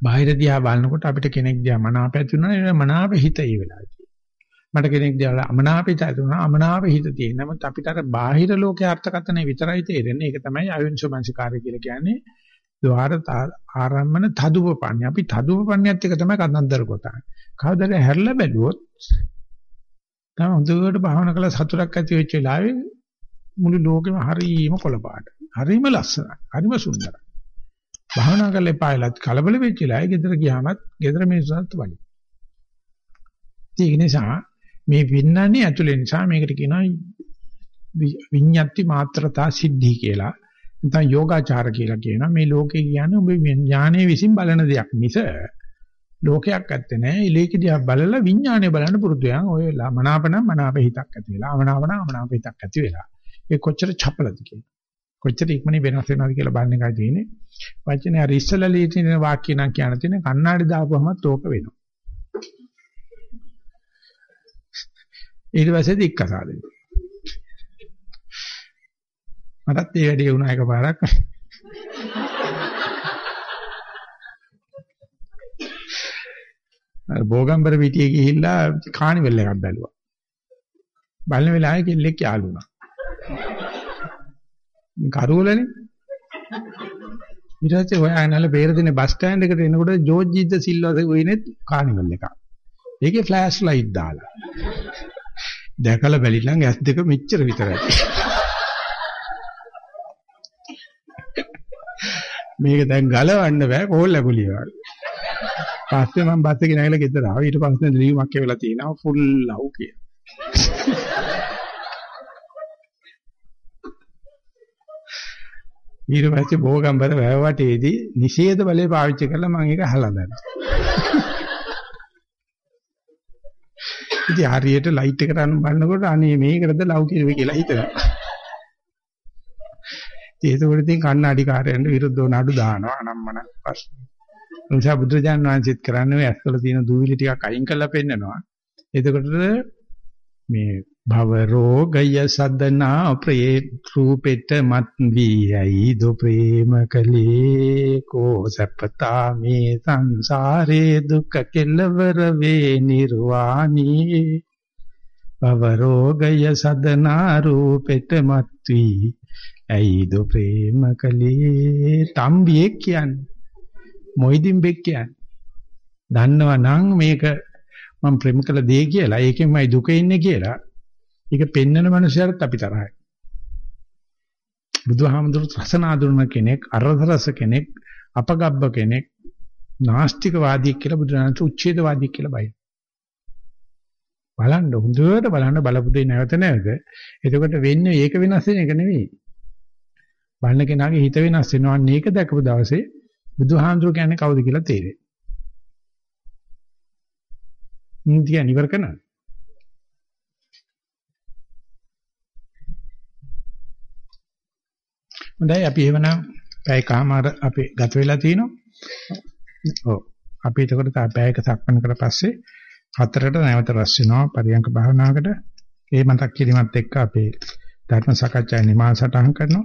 බාහිර දිහා බලනකොට අපිට කෙනෙක් දිහා මනාප ඇති වෙනවා මනාප හිත ඒ වෙලාවේ. මට කෙනෙක් දිහා අමනාපිත ඇති වුණා අමනාප හිත තියෙන. නමුත් අපිට අර බාහිර ලෝකයේ අර්ථකථනය විතරයි තේරෙන්නේ. ඒක තමයි අයුන්සෝමංසිකාරය කියලා කියන්නේ. ద్వාර ආරම්මන තදුපපන්නේ. අපි තදුපපන්නේත් එක තමයි කතන්දර කොටන්නේ. කවදාද හැරලා බැලුවොත් තමයි හොඳට භාවනා කළා සතුටක් ඇති වෙච්ච වෙලාවේ මුළු ලෝකෙම හරීම කොළපාට. හරීම ලස්සනයි. හරීම සුන්දරයි. භාවනා කරලා එපායලත් කලබල වෙච්ච වෙලාවේ ගෙදර ගියාමත් ගෙදර මිනිස්සුන්ට වඩි. ඒක නිසා මේ වින්නන්නේ ඇතුලේ නිසා මේකට කියනවා විඤ්ඤාති මාත්‍රතා සිද්ධි කියලා. නැත්නම් යෝගාචාර කියලා කියනවා. මේ ලෝකේ කියන්නේ ඔබ ඥානයේ විසින් බලන දෙයක් මිස ලෝකයක් ඇත්තේ නැහැ. ඉලේක දිහා බලලා විඥානය බලන්න පුරුදු වෙනවා. ඔය මනාපන මනාප හිතක් ඇති වෙලා, අමනාපන අමනාප හිතක් ඇති වෙලා. ඒ කොච්චර චපලද කියන්නේ. කොච්චර ඉක්මනින් වෙනස් වෙනවද කියලා බලන්න එකයි තියෙන්නේ. වචනේ අර ඉස්සලා ලියන වාක්‍ය නම් කියන තියෙන කණ්ණාඩි දාපුවමත් ඕක වෙනවා. ඊට පස්සේ දික්කසාදේ. මටත් ඒ වැඩේ වුණා එකපාරක්. අර බෝගම්බර පිටියේ ගිහිල්ලා කානිවල් එකක් බැලුවා. බලන වෙලාවේ කෙල්ලෙක් යාළු වුණා. කරවලනේ. ඊට පස්සේ හොයාගෙනල පෙරදිනේ බස් ස්ටෑන්ඩ් එකට එනකොට ජෝර්ජ් ජීද්ද සිල්වා වෙයිනේ කානිවල් එකක්. ඒකේ ෆ්ලෑෂ් ලයිට් දාලා. දැකලා බැලිලා ඇස් දෙක මෙච්චර විතරයි. මේක දැන් ගලවන්න බෑ කෝල් ඇගුලිය වගේ. පස්සේ මම බස් එකේ නැගලා ගෙදර ආවා. ඊට පස්සේ ලියුමක් එවලා තිනවා ෆුල් ලව් කිය. ඊට පස්සේ බෝගම්බර වැව වටේදී නිෂේධ බලය පාවිච්චි කරලා මම ඒක අහලා දැන්නා. ඉතින් හරියට ලයිට් එකට අනු බලනකොට අනේ මේකටද ලව් කිරුවේ කියලා හිතනවා. ඒකවල ඉතින් කන්නඩි කාර්යයන්ට විරුද්ධව නඩු දානවා අනම්මන ප්‍රශ්න. නිසා බුදුරජාන් වහන්සේත් කරන්නේ ඔය ඇස්වල තියෙන දූවිලි ටිකක් අයින් කරලා පෙන්නනවා. එතකොට මේ භව රෝගය සදනා ප්‍රේ රූපෙට මත් වීයි දු ප්‍රේම කලේ කෝ සප්පතා මේ සංසාරේ දුක කෙලවර වේ නිර්වාණී භව රෝගය සදනා රූපෙට මත් වී ඇයිද ප්‍රේම කලේ? තම්බියෙක් කියන්නේ. මොයිදින් බෙක් කියන්නේ? දන්නවා නම් මේක මම ප්‍රේම කළ දේ කියලා ඒකෙන්මයි දුක ඉන්නේ කියලා ඒක පෙන්නන මනුස්සයරත් අපි තරහයි. බුදුහාමුදුරු රසනාඳුන කෙනෙක් අරදරස කෙනෙක් අපගබ්බ කෙනෙක් නාස්තිකවාදී කියලා බුදුරජාණන් උච්ඡේදවාදී කියලා බයි. බලන්න හොඳට බලන්න බලපු දෙය නැවත නැවත. එතකොට වෙන්නේ ඒක වෙනස් වෙන එක නෙවෙයි. බලන කෙනාගේ හිත වෙනස් වෙනවා. අන්න ඒක දැකපු දවසේ බුදුහාමුදුරු කියන්නේ කවුද කියලා තේරෙයි. නිදිය නිවර කරනවා. හොඳයි අපි එවනම් පැයකමාර අපි ගත වෙලා තිනවා. ඔව්. අපි එතකොට තා පැයක සක්මන් කරලා පස්සේ හතරට නැවත රැස් වෙනවා පරියංක භාවනාවකට. ඒ මතක් කිරීමත් එක්ක අපේ ධර්ම සාකච්ඡා නිමාසටහන් කරනවා.